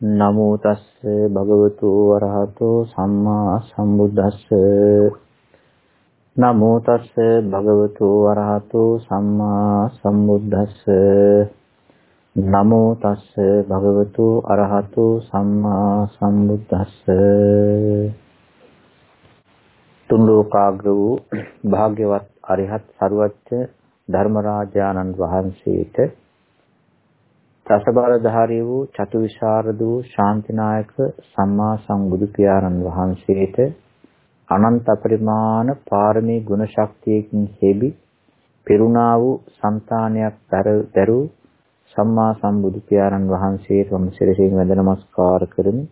නමෝ තස්ස භගවතු වරහතෝ සම්මා සම්බුද්දස්ස. නමෝ තස්ස භගවතු වරහතෝ සම්මා සම්බුද්දස්ස. නමෝ තස්ස භගවතු අරහතෝ සම්මා සම්බුද්දස්ස. තුන් ලෝකාග්‍ර වූ භාග්‍යවත් අරිහත් සරුවච්ච ධර්මරාජානන් වහන්සේට රසබරධාරී වූ චතුවිශාරද වූ ශාන්තිනායක සම්මා සම්බුදු පියාණන් වහන්සේට අනන්ත පරිමාණ පාරමී ගුණ ශක්තියකින් හේබි පිරුණා වූ సంతානයක් දරු සම්මා සම්බුදු පියාණන් වහන්සේට මම සිරසින් වැඳ නමස්කාර කරමි.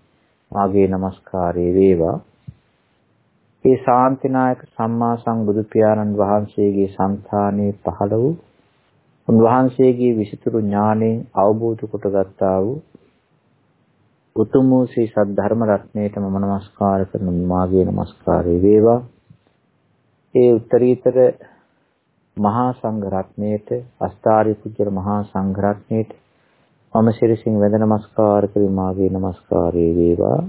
මාගේ নমස්කාරය වේවා. ඒ ශාන්තිනායක සම්මා සම්බුදු පියාණන් වහන්සේගේ సంతානයේ පහළ වූ උන්වහන්සේගේ විසිතුරු ඥාණයෙන් අවබෝධ කොටගත්තා වූ උතුම් වූ ශ්‍රී සද්ධර්ම රත්නයට මම নমස්කාර කරන මාගේ নমස්කාරය වේවා. ඒ උත්තරීතර මහා සංඝ රත්නයට, අස්ථාරි පුජ්‍යර මහා සංඝ රත්නයට මම ශිරසින් වැඳ নমස්කාර කරමි මාගේ নমස්කාරය වේවා.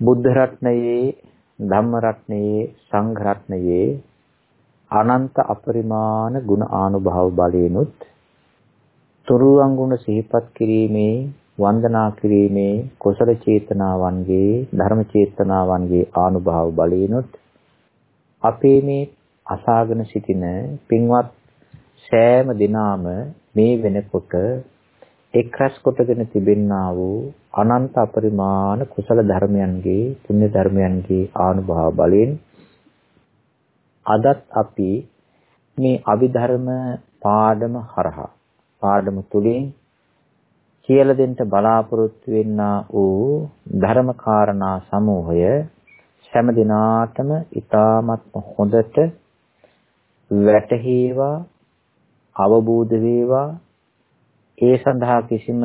බුද්ධ රත්නයේ, ධම්ම රත්නයේ, සංඝ රත්නයේ අනන්ත අපරිමාණ ගුණ ආනුභාව බලයෙන්ුත් තුරුවන් ගුණ සිහිපත් කිරීමේ වන්දනා කිරීමේ කුසල චේතනාවන්ගේ ධර්ම චේතනාවන්ගේ ආනුභාව බලයෙන්ුත් අපේ මේ අසාගෙන සිටින පින්වත් සෑම දිනාම මේ වෙනකොට එක්රස් කොටගෙන තිබෙන්නා වූ අනන්ත අපරිමාණ කුසල ධර්මයන්ගේ පුණ්‍ය ධර්මයන්ගේ ආනුභාව බලයෙන් අදත් අපි මේ අභිධර්ම පාඩම හරහා පාඩම තුලින් කියලා දෙන්න බලාපොරොත්තු වෙන්නා වූ ධර්ම කාරණා සමූහය හැම දිනාටම ඊ타මත් හොඳට වැටහේවා අවබෝධ වේවා. ඒ සඳහා කිසිම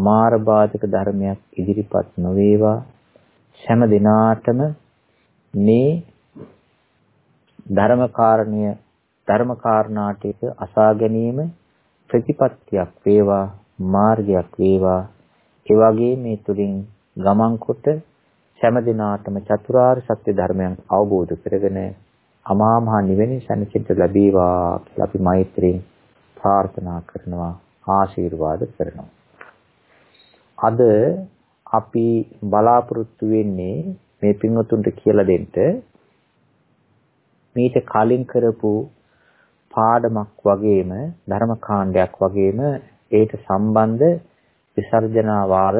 මාර බාධක ධර්මයක් ඉදිරිපත් නොවේවා. හැම දිනාටම මේ ධර්මකාරණය ධර්මකාරණා ටික අසා ගැනීම ප්‍රතිපත්තියක් වේවා මාර්ගයක් වේවා. ඒ වගේ මේ තුලින් ගමන් කොට හැම දිනාටම චතුරාර්ය සත්‍ය ධර්මයන් අවබෝධ කරගෙන අමා මහ නිවෙන සැනසෙන්න ලැබේවා කියලා අපි මෛත්‍රියෙන් ප්‍රාර්ථනා කරනවා ආශිර්වාද කරනවා. අද අපි බලාපොරොත්තු වෙන්නේ මේ පින්වතුන්ට කියලා දෙන්න මීට කලින් කරපු පාඩමක් වගේම ධර්ම කාණ්ඩයක් වගේම ඒට සම්බන්ධ විසර්ජනා වාර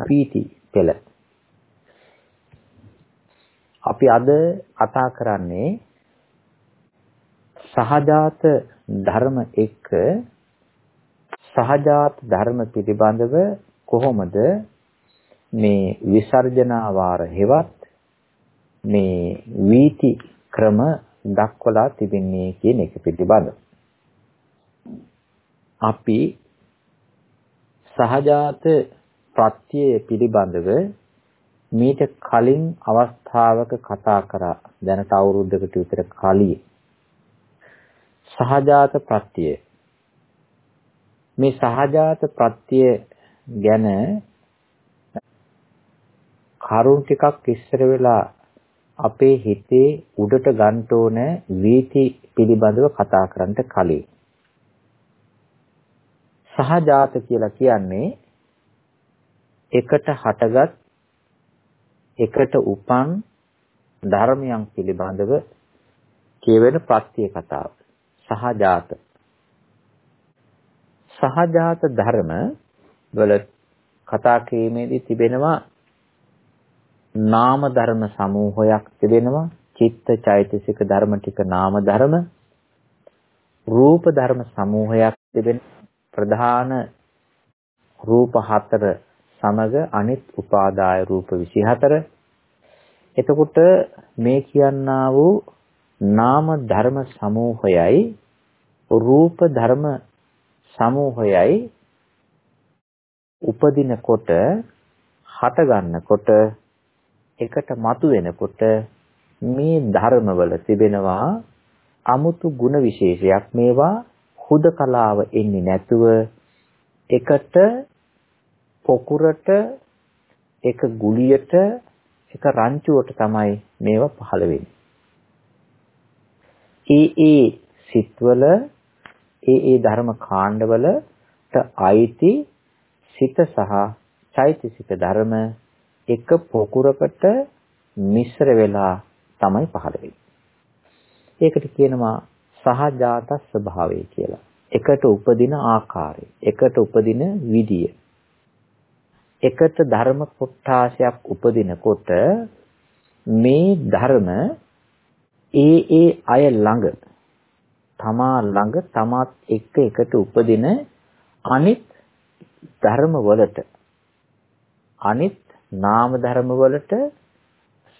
පීටි පෙළ. අපි අද කතා කරන්නේ සහජාත ධර්ම එක්ක සහජාත ධර්ම පිළිබඳව කොහොමද මේ විසර්ජනා වාර හෙවත් මේ වීති ක්‍රම දක්වලා තිබෙන්නේ කියන එක පිළිබඳ. අපි සහජාත ප්‍රත්‍යය පිළිබඳව මීට කලින් අවස්ථාවක කතා කරා. දැනට අවුරුද්දකට විතර කලින්. සහජාත ප්‍රත්‍යය. මේ සහජාත ප්‍රත්‍යය ගැන කරුණ ටිකක් ඉස්සර වෙලා අපේ හිතේ උඩට ගන්න ඕන වීති පිළිබඳව කතා කරන්න කලින්. සහජාත කියලා කියන්නේ එකට හටගත් එකට උපන් ධර්මයන් පිළිබඳව කියවෙන ප්‍රත්‍ය කතාව. සහජාත. සහජාත ධර්ම වල කතා කිරීමේදී තිබෙනවා නාම ධර්ම සමූහයක් තිබෙනවා. චිත්ත චෛතසික ධර්ම ටික නාම ධර්ම රූප ධර්ම සමූහයක් තිබෙන ප්‍රධාන රූප හතර සමග අනිත් උපාදාය රූප 24 එතකොට මේ කියන්නා වූ නාම ධර්ම සමූහයයි රූප ධර්ම සමූහයයි උපදිනකොට හට ගන්නකොට එකට මතු වෙනකොට මේ ධර්මවල තිබෙනවා අමුතු ಗುಣ විශේෂයක් මේවා හුදකලාව එන්නේ නැතුව එකට පොකුරට එක ගුලියට එක රංචුවට තමයි මේවා පහළ වෙන්නේ. ඒ ඒ සිත්වල ඒ ඒ ධර්ම කාණ්ඩවලට අයිති සිත සහ චෛතසික ධර්ම එක පොකුරකට මිශ්‍ර වෙලා තමයි පහළ වෙන්නේ. ඒකට කියනවා සහජාත ස්වභාවය කියලා. එකට උපදින ආකාරය, එකට උපදින විදිය. එකට ධර්ම කොටාශයක් උපදිනකොට මේ ධර්ම ඒ ඒ අය ළඟ තමා ළඟ තමත් එක්ක එකට උපදින අනිත් ධර්ම වලට අනිත් නාම ධර්ම වලට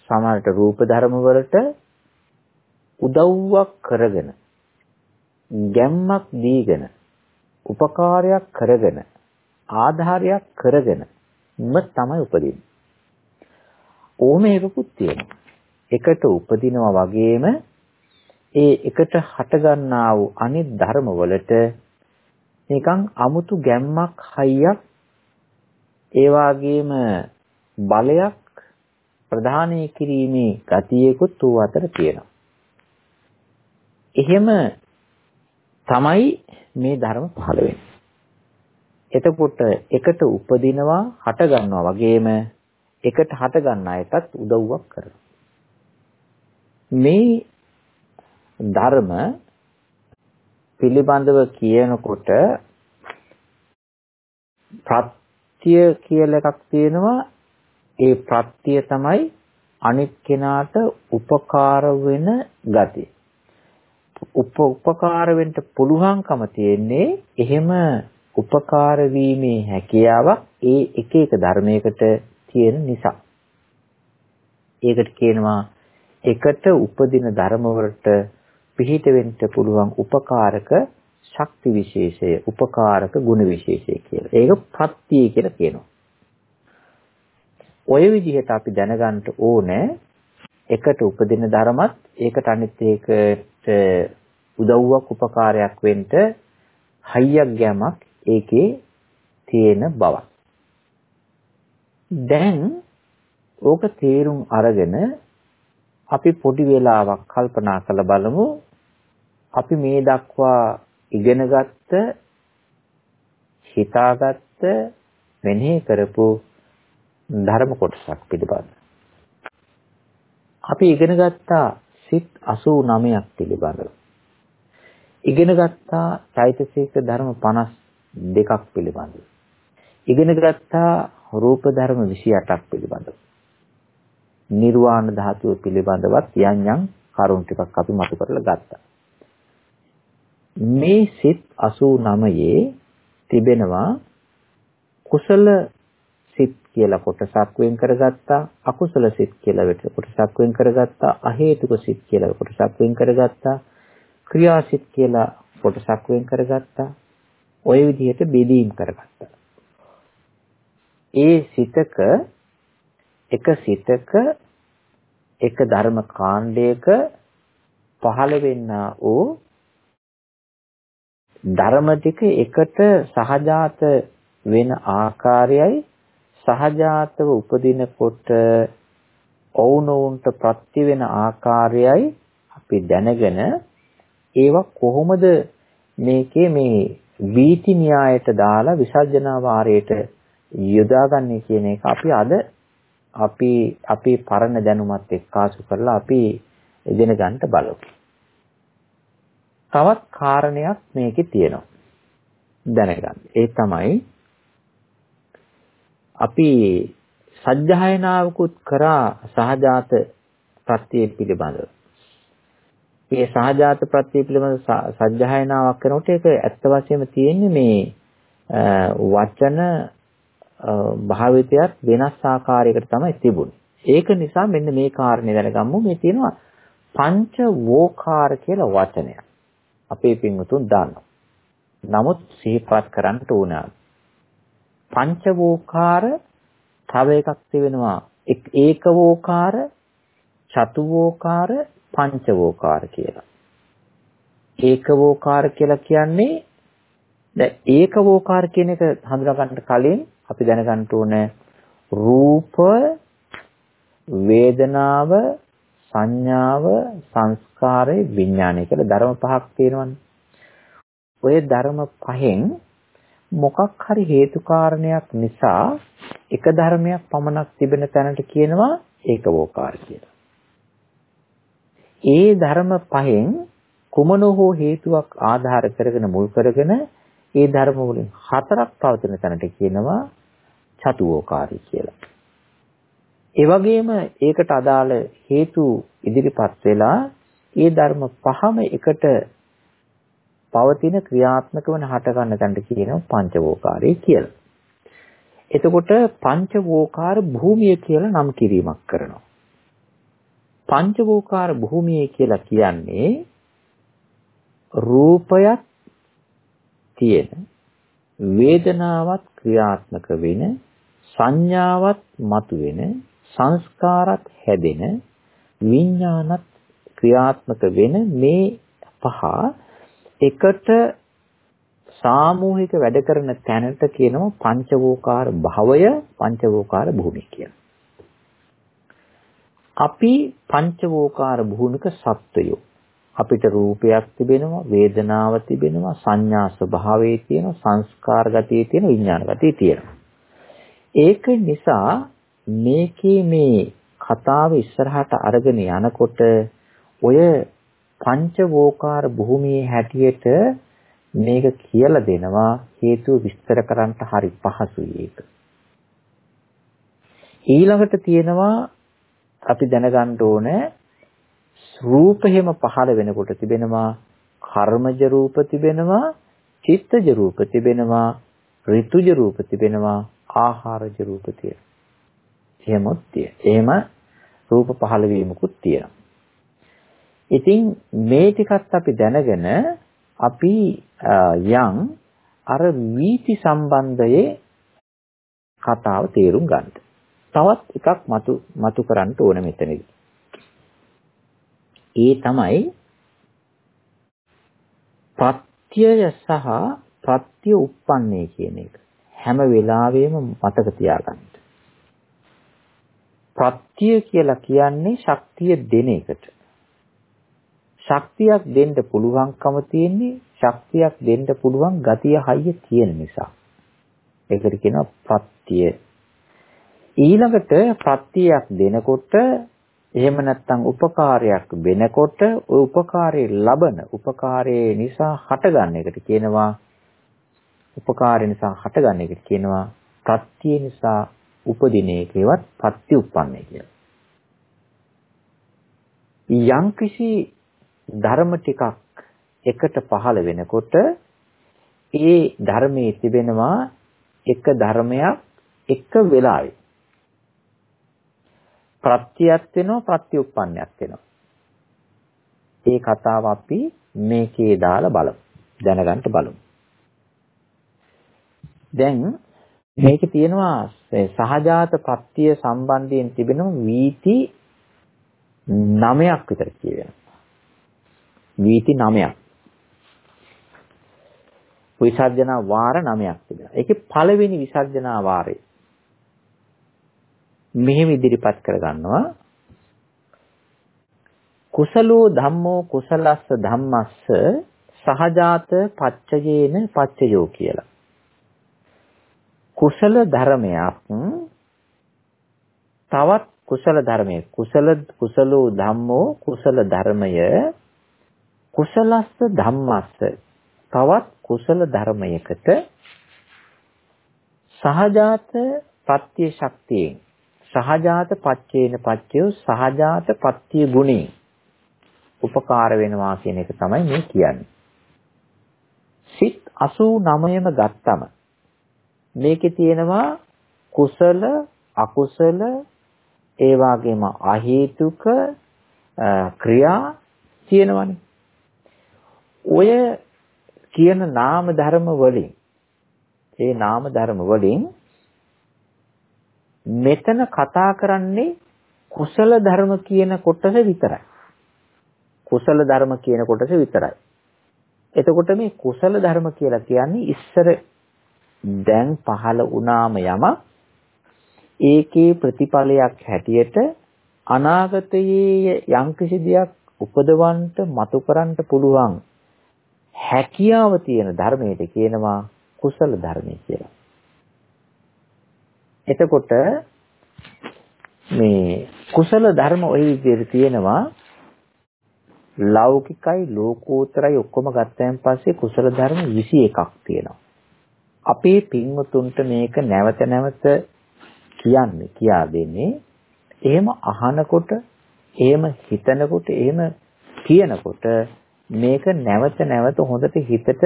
සමහරට රූප ධර්ම වලට උදව්වක් කරගෙන ගැම්මක් දීගෙන උපකාරයක් කරගෙන ආධාරයක් කරගෙන ම තමයි උපදින්නේ. ඕම එකකුත් තියෙනවා. එකට උපදිනවා වගේම ඒ එකට හටගන්නා වූ අනිත් ධර්ම වලට නිකන් අමුතු ගැම්මක් හයියක් ඒ වාගේම බලයක් ප්‍රධානී කිරීමේ ගතියකුත් ඌ අතර තියෙනවා. එහෙම තමයි මේ ධර්ම පහළ වෙන්නේ. එතකොට එකට උපදිනවා හට ගන්නවා වගේම එකට හට ගන්න අයටත් උදව්වක් කරනවා. මේ ධර්ම පිළිබඳව කියනකොට ප්‍රත්‍ය කියලා එකක් තියෙනවා ඒ ප්‍රත්‍ය තමයි අනිත් කෙනාට උපකාර වෙන ගතිය. උප උපකාර වෙන්න පුළුවන්කම තියෙන්නේ එහෙම උපකාර වීමේ හැකියාවක් ඒ එක එක ධර්මයකට තියෙන නිසා. ඒකට කියනවා එකට උපදින ධර්ම වලට පිහිට වෙන්න පුළුවන් උපකාරක ශක්ති විශේෂය, උපකාරක ගුණ විශේෂය කියලා. ඒක ප්‍රත්‍ය කියලා කියනවා. ඔය විදිහට අපි දැනගන්න ඕනේ එකට උපදින ධර්මත් ඒකට අනිත් ඒකට උදව්වක් උපකාරයක් වෙන්න හයියක් ගැමක් ඒකේ තියෙන බවක්. දැන් ඕක තේරුම් අරගෙන අපි පොඩි වෙලාවක් කල්පනා කරලා බලමු අපි මේ දක්වා ඉගෙනගත්ත හිතාගත්ත මෙනෙහි කරපු ධර්ම කොටසක් පිළිබඳ. අපි ඉගෙන ගත්තා සිත් 89ක් පිළිබඳව. ඉගෙන ගත්තා චෛතසික ධර්ම 52ක් පිළිබඳව. ඉගෙන ගත්තා රූප ධර්ම 28ක් පිළිබඳව. නිර්වාණ ධාතුව පිළිබඳවත් යම් යම් කරුණු ටිකක් අපි මතු කරලා ගත්තා. මේ සිත් 89 තිබෙනවා කුසල සිත් කියලා කොටසක් වෙන් කරගත්තා අකුසල සිත් කියලා වෙට කොටසක් වෙන් කරගත්තා අහේතුක සිත් කියලා කොටසක් වෙන් කරගත්තා ක්‍රියාසිත කියලා කොටසක් වෙන් කරගත්තා ওই විදිහට බෙදීම් කරගත්තා. ඒ සිතක එක සිතක එක ධර්ම කාණ්ඩයක පහළ වෙන්නා වූ ධර්ම ටික එකට සහජාත වෙන ආකාරයයි සහජාතව උපදිනකොට ඔවුනොවුන්ට ප්‍රත්‍ය වෙන ආකාරයයි අපි දැනගෙන ඒවා කොහොමද මේකේ මේ වීති න්‍යායට දාලා විසර්ජනා වාරයට යොදාගන්නේ කියන එක අපි අද අපි අපි පරණ දැනුමත් එක්කාසු කරලා අපි ඉගෙන ගන්න බලමු. තවත් කාරණයක් මේකේ තියෙනවා. දැනගන්න. ඒ තමයි අපි සජ්ජායනාවකුත් කරා සහජාත ප්‍රත්‍ය පිළිබඳව. මේ සහජාත ප්‍රත්‍ය පිළිබඳ සජ්ජායනාවක් කරනකොට ඒක ඇත්ත වශයෙන්ම තියෙන්නේ මේ වචන භාවිතයත් වෙනස් ආකාරයකට තමයි තිබුණේ. ඒක නිසා මෙන්න මේ කාරණේ දැනගමු මේ තියෙනවා පංච වෝකාර කියලා වචනයක්. අපේ පින්වතුන් දන්නවා. නමුත් සිහිපත් කරන්න ඕන. පංච වෝකාර තව එකක් තිබෙනවා ඒක වෝකාර චතු වෝකාර පංච වෝකාර කියලා. ඒක වෝකාර කියලා කියන්නේ දැන් ඒක වෝකාර කියන එක හඳුනා ගන්නට කලින් අපි දැනගන්න ඕනේ රූප වේදනාව සංඥාව සංස්කාරය විඥානය කියලා ධර්ම පහක් තියෙනවනේ. ඔය ධර්ම පහෙන් මොකක් හරි හේතු කාරණයක් නිසා එක ධර්මයක් පමණක් තිබෙන තැනට කියනවා ඒකවෝකාර කියලා. ඒ ධර්ම පහෙන් කුමන හෝ හේතුවක් ආධාර කරගෙන මුල් කරගෙන ඒ ධර්ම වලින් හතරක් පවතින තැනට කියනවා චතුෝකාරී කියලා. ඒ වගේම ඒකට අදාළ හේතු ඉදිරිපත් වෙලා ඒ ධර්ම පහම එකට පවතින ක්‍රියාත්මක වන හට ගන්න තැනට කියනවා පංචවෝකාරී කියලා. එතකොට පංචවෝකාර භූමිය කියලා නම් කිරීමක් කරනවා. පංචවෝකාර භූමිය කියලා කියන්නේ රූපයක් තියෙන වේදනාවත් ක්‍රියාත්මක වෙන සංඥාවත් මතුවෙන සංස්කාරත් හැදෙන විඥානත් ක්‍රියාත්මක වෙන මේ පහ එකට සාමූහික වැඩ කරන තැනට කියනවා පංචවෝකාර භවය පංචවෝකාර භූමිය කියලා. අපි පංචවෝකාර භූමික සත්වයෝ අපිට රූපයක් තිබෙනවා වේදනාව තිබෙනවා සංඥා ස්වභාවයේ තියෙනවා සංස්කාර ගතියේ තියෙන විඥාන ගතියේ තියෙනවා ඒක නිසා මේකේ මේ කතාව ඉස්සරහට අරගෙන යනකොට ඔය පංචවෝකාර භූමියේ හැටියට මේක කියලා දෙනවා හේතුව විස්තර කරන්න හරි පහසුයි ඒක. ඊළඟට තියෙනවා අපි දැනගන්න ඕනේ රූප හැම පහළ වෙනකොට තිබෙනවා කර්මජ රූප තිබෙනවා චිත්තජ රූප තිබෙනවා ඍතුජ රූප තිබෙනවා ආහාරජ රූප තියෙනවා. එහෙමත් තියෙන. එහෙම රූප පහළ වීමකුත් තියෙනවා. ඉතින් මේ ටිකත් අපි දැනගෙන අපි යම් අර වීති සම්බන්ධයේ කතාව තේරුම් ගන්න. තවත් එකක් මතු මතු කරන්න ඕන මෙතනදී. ඒ තමයි ප්‍රත්‍යය සහ ප්‍රත්‍ය උප්පන්නේ කියන එක. හැම වෙලාවෙම මතක තියාගන්න. ප්‍රත්‍ය කියලා කියන්නේ ශක්තිය දෙන එකට. ශක්තියක් දෙන්න පුළුවන්කම තියෙන්නේ ශක්තියක් දෙන්න පුළුවන් ගතිය හයිය තියෙන නිසා. ඒකට කියනවා ප්‍රත්‍ය. ඊළඟට ප්‍රත්‍යයක් දෙනකොට එහෙම නැත්නම් උපකාරයක් වෙනකොට ওই උපකාරයේ ලබන උපකාරයේ නිසා හටගන්න එකට කියනවා උපකාරය නිසා හටගන්න එකට කියනවා ප්‍රත්‍ය නිසා උපදින එකේවත් ප්‍රත්‍ය උප්පන්නේ කියලා. යම්කිසි ධර්ම ටිකක් එකට පහළ වෙනකොට ඒ ධර්මයේ තිබෙනවා එක ධර්මයක් එක වෙලාවේ ප්‍රත්‍යයක් වෙනවා ප්‍රත්‍යඋප්පන්නයක් වෙනවා. ඒ කතාව අපි මේකේ දාලා බලමු. දැනගන්න බලමු. දැන් මේකේ තියෙනවා සහජාත ප්‍රත්‍ය සම්බන්ධයෙන් තිබෙන වීති 9ක් විතර කියවෙනවා. වීති 9ක්. විසර්ජනා වාර 9ක් තිබෙනවා. ඒකේ පළවෙනි විසර්ජනා වාරය මෙහෙම ඉදිරිපත් කරගන්නවා කුසලෝ ධම්මෝ කුසලස්ස ධම්මස්ස සහජාත පච්චයේන පච්චයෝ කියලා. කුසල ධර්මයක් තවත් කුසල ධර්මයක් කුසල කුසලෝ ධම්මෝ කුසල ධර්මය කුසලස්ස ධම්මස්ස තවත් කුසල ධර්මයකට සහජාත පත්‍ය ශක්තියෙන් සහජාත පච්චේන පච්චයෝ සහජාත පත්‍ය ගුණේ උපකාර වෙනවා කියන එක තමයි මේ කියන්නේ. සිත් 89ම ගත්තම මේකේ තියෙනවා කුසල අකුසල ඒ වගේම අහේතුක ක්‍රියා තියෙනවනේ. ඔය කියන නාම ධර්ම වලින් ඒ නාම ධර්ම වලින් මෙතන කතා කරන්නේ කුසල ධර්ම කියන කොටස විතරයි. කුසල ධර්ම කියන කොටස විතරයි. එතකොට මේ කුසල ධර්ම කියලා කියන්නේ ඉස්සර දැන් පහළ වුණාම යම ඒකේ ප්‍රතිඵලයක් හැටියට අනාගතයේ යම්කිසි දෙයක් උපදවන්න මතු කරන්න පුළුවන් හැකියාව තියෙන ධර්මයට කියනවා කුසල ධර්මය කියලා. එතකොට මේ කුසල ධර්ම ওই විදිහට තියෙනවා ලෞකිකයි ලෝකෝත්තරයි ඔක්කොම ගත්තයන් පස්සේ කුසල ධර්ම 21ක් තියෙනවා. අපේ පින්වතුන්ට මේක නැවත නැවත කියන්නේ කියා දෙන්නේ එහෙම අහනකොට එහෙම හිතනකොට එහෙම කියනකොට මේක නැවත නැවත හොඳට හිතට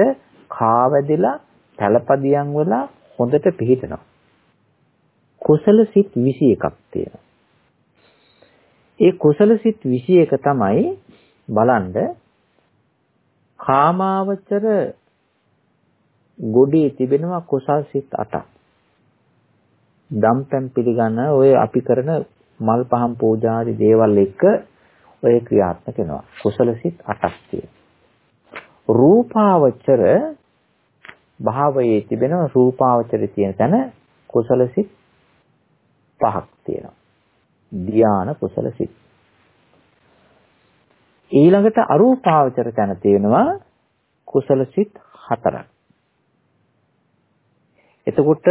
කාවැදිලා පළපදියම් වෙලා හොඳට පිහිටනවා. කුසල සිත් 21ක් තියෙනවා. ඒ කුසල සිත් 21 තමයි බලන්න කාමාවචර ගොඩේ තිබෙනවා කුසල් සිත් 8ක්. දම්පැන් පිළිගන්න ඔය අපි කරන මල් පහන් පූජා ආදී දේවල් එක්ක ඔය ක්‍රියාත්මක වෙනවා. කුසල සිත් 8ක් තියෙනවා. රූපාවචර භාවයේ තිබෙන රූපාවචර තියෙන තැන කුසල සිත් පහක් තියෙනවා. ධානා කුසල සිත්. ඊළඟට අරූපාවචර තැන තියෙනවා කුසල සිත් හතරක්. එතකොට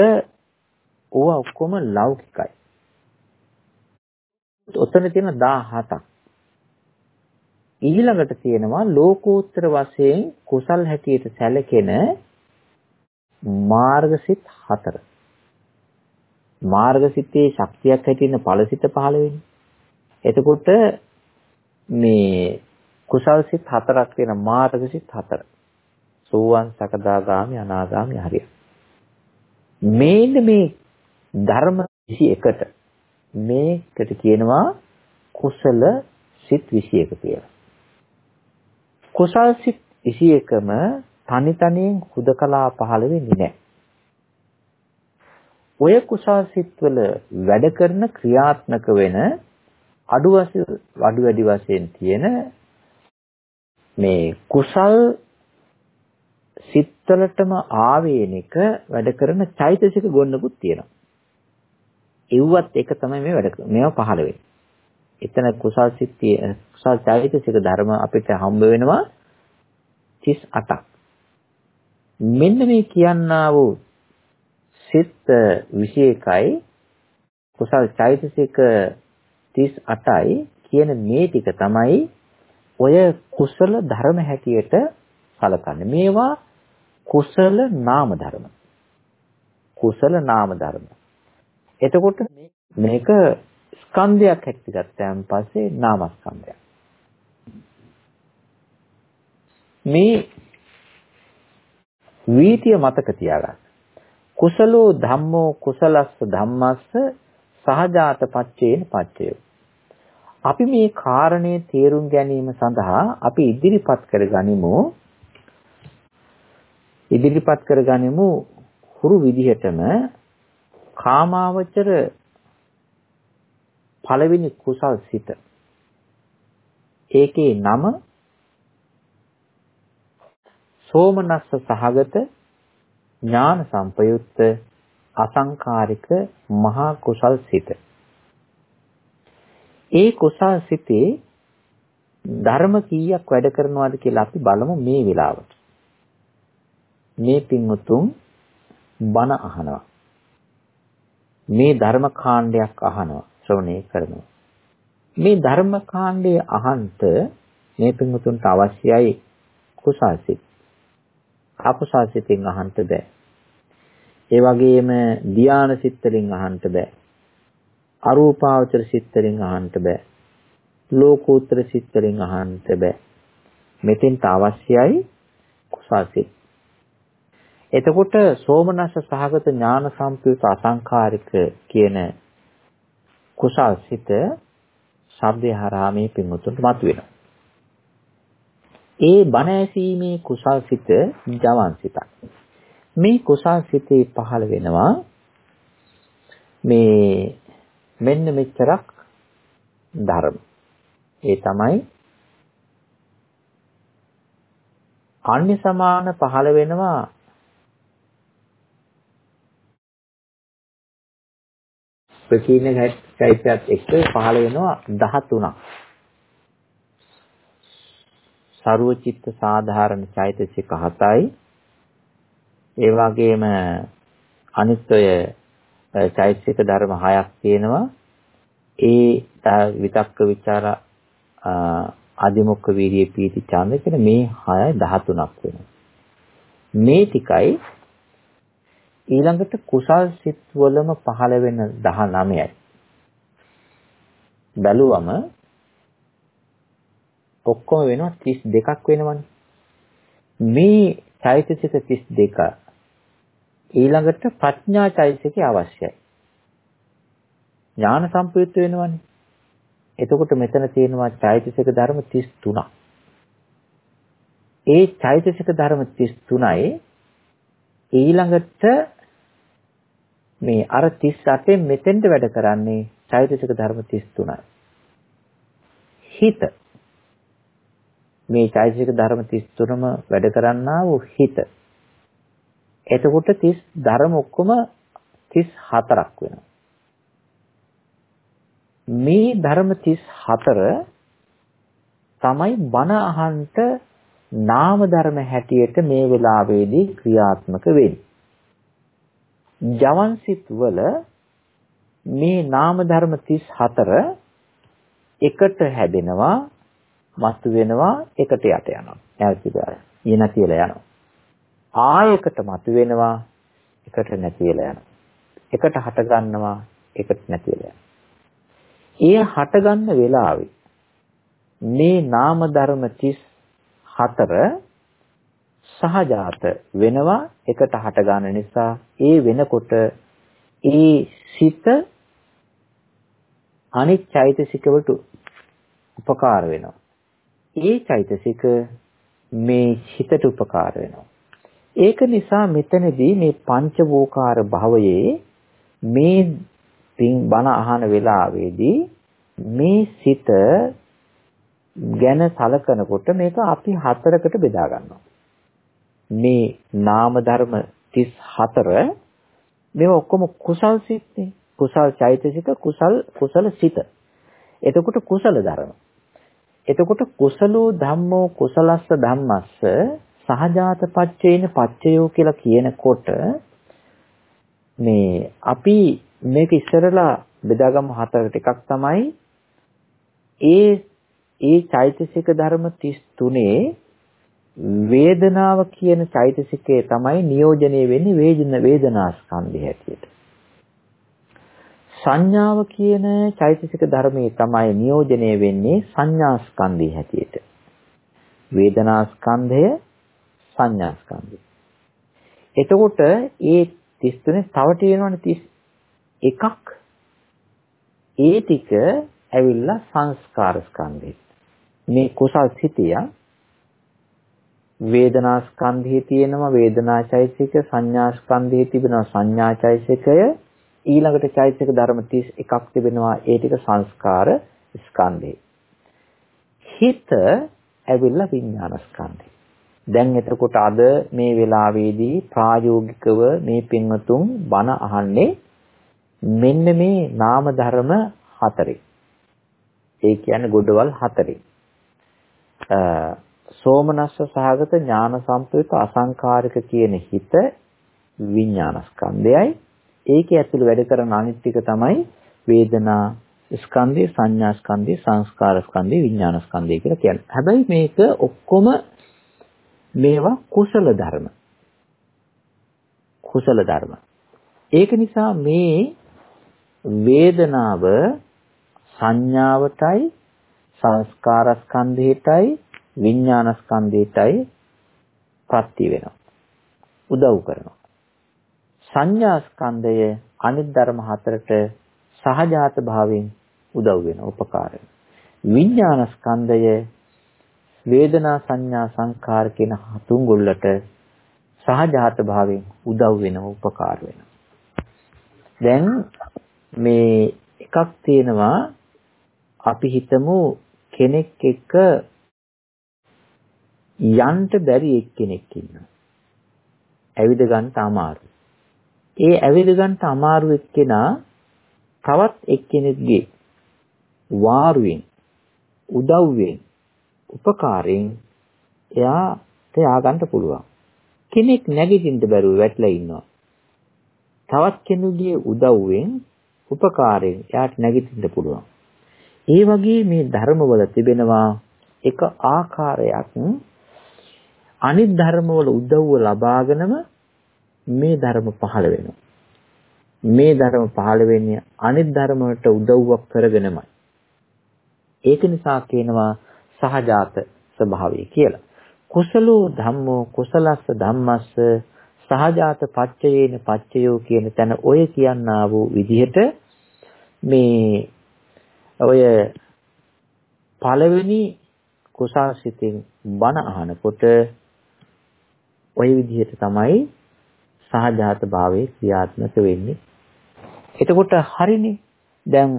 ඕවා ඔක්කොම ලෞකිකයි. ඔතන තියෙන 17ක්. ඊළඟට තියෙනවා ලෝකෝත්තර වශයෙන් කුසල් හැටියට සැලකෙන මාර්ගසිත හතර. මාර්ගසිතේ ශක්තියක් හැටියට ඵලසිත පහළ වෙන්නේ. එතකොට මේ කුසල් සිත් හතරක් තියෙන මාර්ගසිත හතර. සෝවන් සකදාගාමි අනාගාමි හරිය. මේන්න මේ ධර්ම 21ට මේකට කියනවා කුසල සිත් 21 කියලා. කුසල් සිත් 21ම තනි තනියෙන් හුදකලා පහළ වෙන්නේ නැහැ. ඔය කුසල් සිත්වල වැඩ කරන ක්‍රියාත්මක වෙන අඩු අඩු වැඩි වශයෙන් තියෙන මේ කුසල් සිත්වලටම ආවේනික වැඩ කරන චෛතසික ගොන්නකුත් තියෙනවා. එව්වත් එක තමයි මේ වැඩ මේවා පහළ වෙන්නේ. එතන කුසල් සිත් කුසල් චෛතසික ධර්ම අපිට හම්බ වෙනවා 38ක්. මෙන්න මේ කියන්නා වූ සිත් 21යි කුසල් චෛතසික 38යි කියන මේ ටික තමයි ඔය කුසල ධර්ම හැටියට සලකන්නේ. මේවා කුසල නාම ධර්ම. කුසල නාම ධර්ම. එතකොට මේක ස්කන්ධයක් හැටියට ගත්තාන් පස්සේ නාමස්කන්ධයක්. මේ වීතිය මතක තියාගන්න. කුසලෝ ධම්මෝ කුසලස්ස ධම්මස්ස සහජාත පච්චේන පච්චයෝ අපි මේ කාරණේ තේරුම් ගැනීම සඳහා අපි ඉදිරිපත් කරගනිමු ඉදිරිපත් කරගනිමු හුරු විදිහටම කාමාවචර පළවෙනි කුසල් සිත ඒකේ නම සෝමනස්ස සහගත ඥාන සංපයුක්ත අසංකාරික මහා කුසල් සිත ඒ කුසල් සිතේ ධර්ම කීයක් වැඩ කරනවද කියලා අපි බලමු මේ වෙලාවට. මේ පින්වතුන් බණ අහනවා. මේ ධර්ම කාණ්ඩයක් අහනවා ශ්‍රවණය කරනවා. මේ ධර්ම කාණ්ඩය අහන්ත මේ පින්වතුන්ට අවශ්‍යයි කුසල් සිත්. අකුසල් සිතින් අහන්ත බෑ. ඒ වගේම ධානා සිත් වලින් අහන්ත බෑ. අරූපාවචර සිත්තරින් අහන්න බෑ. ලෝකෝත්තර සිත්තරින් අහන්න බෑ. මෙතෙන්ට අවශ්‍යයි කුසල් සිත්. එතකොට සෝමනස්ස සහගත ඥාන සම්ප්‍රයුක්ත අසංකාරික කියන කුසල් සිත ශබ්දය හරහා මේ පින්වතුන්ට මතුවෙනවා. ඒ බණ ඇසීමේ කුසල් සිත ජවන් සිතක්. මේ කුසල් සිතේ පහළ වෙනවා මේ මෙන්න මෙච්චරක් ධර්ම. ඒ තමයි අන්‍ය සමාන පහළ වෙනවා ප්‍රකීර්ණ චෛත්‍යයත් එක්ක පහළ වෙනවා 13ක්. ਸਰවචිත්ත සාධාරණ චෛතසික 7යි. ඒ වගේම අනිත්‍ය චෛතසික ධර්ම 6ක් තියෙනවා. ඒ විතක්ක ਵਿਚාර අදිමුක්ක වීර්ය පීති ඡන්ද කියන මේ 6 13ක් වෙනවා. මේ tikai ඊළඟට කුසල් සිත් වලම පහළ වෙන 19යි. බැලුවම ඔක්කොම වෙනවා 32ක් වෙනවනේ. මේ චෛතසික 32 ඊළඟට ප්‍රඥා චෛතසිකය අවශ්‍යයි. ඥාන සම්පයුක්ත වෙනවනේ. එතකොට මෙතන තියෙනවා චෛතසික ධර්ම 33ක්. ඒ චෛතසික ධර්ම 33යි ඊළඟට මේ අර 38න් මෙතෙන්ට වැඩ කරන්නේ චෛතසික ධර්ම 33යි. හිත මේ චෛතසික ධර්ම 33ම වැඩ කරන්නා වූ හිත. එතකොට 30 ධර්ම ඔක්කොම 34ක් වෙනවා. මේ ධර්ම 34 තමයි බණ අහන්ට නාම ධර්ම හැටියට මේ වෙලාවේදී ක්‍රියාත්මක වෙන්නේ. ජවන්සිත වල මේ නාම ධර්ම 34 එකට හැදෙනවා මතු වෙනවා එකට යට යනවා. නැවතිලා ඊ නැතිලා යනවා. ආයකට මතු වෙනවා එකට නැතිලා යනවා. එකට හට ගන්නවා එකට නැතිලා යනවා. ඒ හටගන්න වෙලාවේ මේ නාම ධර්ම 34 සහජාත වෙනවා එකට හට ගන්න නිසා ඒ වෙනකොට ඒ සිත අනිත් චෛතසික වලට උපකාර වෙනවා. ඒ චෛතසික මේ හිතට උපකාර වෙනවා. ඒක නිසා මෙතනදී මේ පංචවෝකාර භවයේ මේ පින් බණ අහන වෙලාවේදී මේ සිත ගැන සලකනකොට මේක අපි හතරකට බෙදා ගන්නවා. මේ නාම ධර්ම 34 මේවා ඔක්කොම කුසල් සිත්නේ. කුසල් චෛතසික කුසල් කුසල සිත. එතකොට කුසල ධර්ම. එතකොට කුසලෝ ධම්මෝ කුසලස්ස ධම්මස්ස සහජාත පච්චේන පච්චයෝ කියලා කියනකොට මේ අපි මේක ඉස්සරලා බෙදාගමු හතරට එකක් තමයි ඒ ඒ චෛතසික ධර්ම 33 වේදනාව කියන චෛතසිකය තමයි නියෝජනය වෙන්නේ වේදන වේදනා ස්කන්ධය හැටියට. සංඥාව කියන චෛතසික ධර්මයේ තමයි නියෝජනය වෙන්නේ සංඥා ස්කන්ධය හැටියට. වේදනා ස්කන්ධය සංඥා ස්කන්ධය. එතකොට ඒ 33 තව තියෙනවනේ එකක් ඒ ටික ඇවිල්ලා සංස්කාර ස්කන්ධෙ. මේ කුසල් සිතිය වේදනා ස්කන්ධයේ තියෙනවා වේදනා චෛතසික සංඥා ස්කන්ධයේ තිබෙනවා සංඥා චෛතසිකය ඊළඟට චෛතසික ධර්ම 31ක් තිබෙනවා ඒ ටික සංස්කාර ස්කන්ධේ හිත ඇවිල්ලා විඥාන ස්කන්ධේ දැන් එතකොට අද මේ වෙලාවේදී ප්‍රායෝගිකව මේ පින්වතුන් බණ අහන්නේ මෙන්න මේ නාම ධර්ම හතරේ. ඒ කියන්නේ ගොඩවල් හතරේ. සෝමනස්ස සහගත ඥාන සම්ප්‍රයුක්ත අසංකාරික කියන හිත විඥානස්කන්ධයයි. ඒකේ ඇතුළේ වැඩ කරන අනිත් ටික තමයි වේදනා ස්කන්ධය, සංඥා ස්කන්ධය, සංස්කාර ස්කන්ධය, විඥාන ස්කන්ධය කියලා කියන්නේ. හැබැයි මේක ඔක්කොම මේවා කුසල ධර්ම. කුසල ධර්ම. ඒක නිසා මේ වේදනාව සංඥාවටයි සංස්කාර ස්කන්ධයටයි විඥාන ස්කන්ධයටයි ප්‍රත්‍ය වෙනවා. උදව් කරනවා. සංඥා ස්කන්ධය අනිත් ධර්ම හතරට සහජාත භාවයෙන් උදව් වෙනවා, උපකාර වෙනවා. විඥාන ස්කන්ධය වේදනා සංඥා සංකාර කියන හතුන් ගොල්ලට සහජාත භාවයෙන් උදව් වෙනවා, උපකාර වෙනවා. දැන් මේ එකක් තියෙනවා අපි හිතමු කෙනෙක් එක්ක යන්න බැරි එක්කෙනෙක් ඉන්නවා. ඇවිද ගන්න අමාරු. ඒ ඇවිද ගන්න අමාරු එක්කෙනා තවත් එක්කෙනෙක්ගේ වාරුවෙන් උදව්වෙන් උපකාරයෙන් එයාට ය아가න්න පුළුවන්. කෙනෙක් නැගිටින්න බැරුව වැටලා ඉන්නවා. තවත් කෙනෙකුගේ උදව්වෙන් උපකාරයෙන් එයාට නැගිටින්න පුළුවන්. ඒ වගේ මේ ධර්මවල තිබෙනවා එක ආකාරයක් අනිත් ධර්මවල උදව්ව ලබාගෙනම මේ ධර්ම පහළ වෙනවා. මේ ධර්ම පහළ වෙන්නේ අනිත් ධර්ම වලට උදව්වක් කරගෙනමයි. ඒක නිසා කියනවා සහජාත ස්වභාවය කියලා. කුසලෝ ධම්මෝ කුසලස්ස ධම්මස්ස සහජාත පච්චයේන පච්චයෝ කියන තැන ඔය කියන්නා වූ විදිහට මේ ඔය පළවෙනි කුසාසිතින් බණ අහනකොට ওই විදිහට තමයි සහජාත භාවයේ ක්‍රියාත්මක වෙන්නේ. එතකොට හරිනේ. දැන්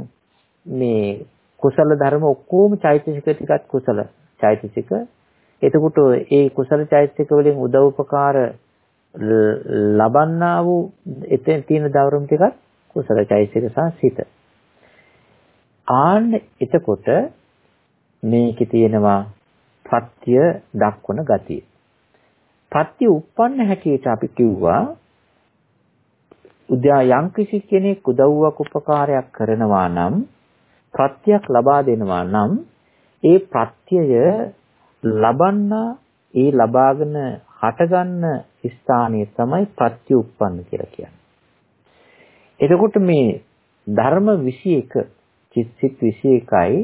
මේ කුසල ධර්ම ඔක්කොම චෛතසික ටිකත් කුසල චෛතසික. එතකොට ඒ කුසල චෛතසික වලින් උදව්පකාර ලබන්නා වූ එතෙන් තියෙන ධර්ම ටිකත් කුසල චෛතසික සහ සිත. ආන්න එතකොට මේකේ තියෙනවා පත්‍ය දක්වන ගතිය. පත්‍ය උප්පන්න හැටියට අපි කිව්වා උදා යම්කිසි කෙනෙක් උදව්වක් උපකාරයක් කරනවා නම් ප්‍රත්‍යක් ලබා දෙනවා නම් ඒ ප්‍රත්‍යය ලබන්නා ඒ ලබාගෙන හටගන්න ස්ථානය තමයි ප්‍රත්‍යඋප්පන්න කියලා කියන්නේ. එතකොට මේ ධර්ම 21 චිත්සිත 21යි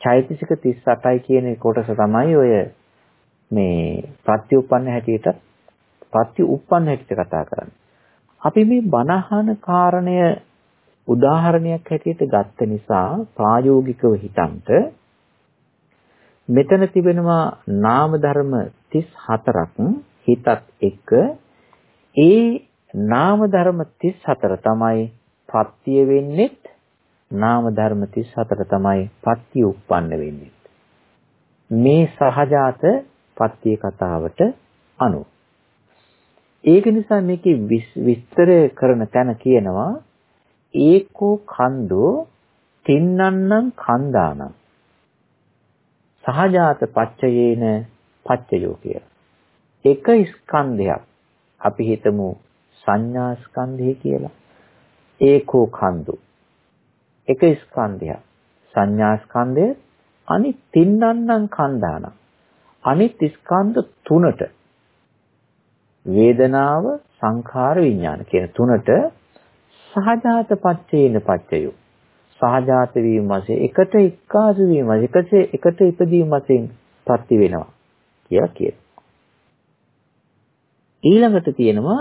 චෛතසික 38යි කියන කොටස තමයි ඔය මේ ප්‍රත්‍යඋප්පන්න හැටියට ප්‍රත්‍යඋප්පන්න හැටියට කතා කරන්නේ. අපි මේ බණහන කාරණය උදාහරණයක් හැටියට ගත්ත නිසා ප්‍රායෝගිකව හිතන්ට මෙතන තිබෙනවා නාම ධර්ම 34ක් හිතත් එක්ක ඒ නාම ධර්ම 34 තමයි පත්‍ය වෙන්නේත් නාම ධර්ම 34 තමයි පත්‍ය උප්පන්න වෙන්නේ මේ සහජාත පත්‍ය කතාවට අනුව ඒක නිසා මේකේ විස්තර කරන තැන කියනවා ඒකෝ කන්දෝ තින්නන්නම් කන්දානම් සහජාත පච්චයේන පච්චයෝ කියලා. එක ස්කන්ධයක් අපි හිතමු සංඥා ස්කන්ධය කියලා. ඒකෝ කන්දු. එක ස්කන්ධයක් සංඥා ස්කන්ධය අනිත් තින්නන්නම් කන්දානම් අනිත් ස්කන්ධ තුනට. වේදනාව සංඛාර විඥාන කියන තුනට සහජාත පච්චේන පච්චයෝ සහජාත වීම වශයෙන් එකට එක්කාසු වීම එකට එකට ඉදීම වශයෙන් ප්‍රති වෙනවා කියලා කියනවා. ඊළඟට තියෙනවා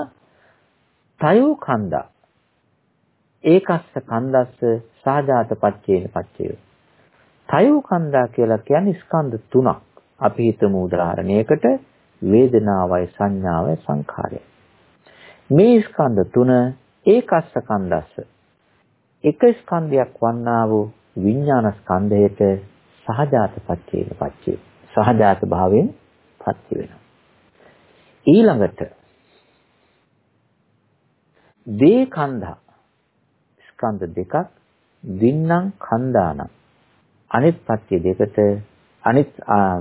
තයෝ කන්දා. ඒකස්ස කන්දස්ස සහජාත පච්චේන පච්චයෝ තයෝ කන්දා කියලා කියන්නේ ස්කන්ධ තුනක්. අපි හිතමු උදාහරණයකට වේදනාවයි සංඥාවයි සංඛාරයයි. මේ ස්කන්ධ තුන ඒකස්ස කන්දස්ස. එක ස්කන්ධයක් වන්නා වූ විඥාන ස්කන්ධයට සහජාත පච්චේන පච්චේ. සහජාත භාවයෙන් පත්‍ය වෙනවා. ඊළඟට දේ කන්දා ස්කන්ධ දෙකක් දින්නම් කන්දානම් අනිත් පත්‍ය දෙකට අනිත්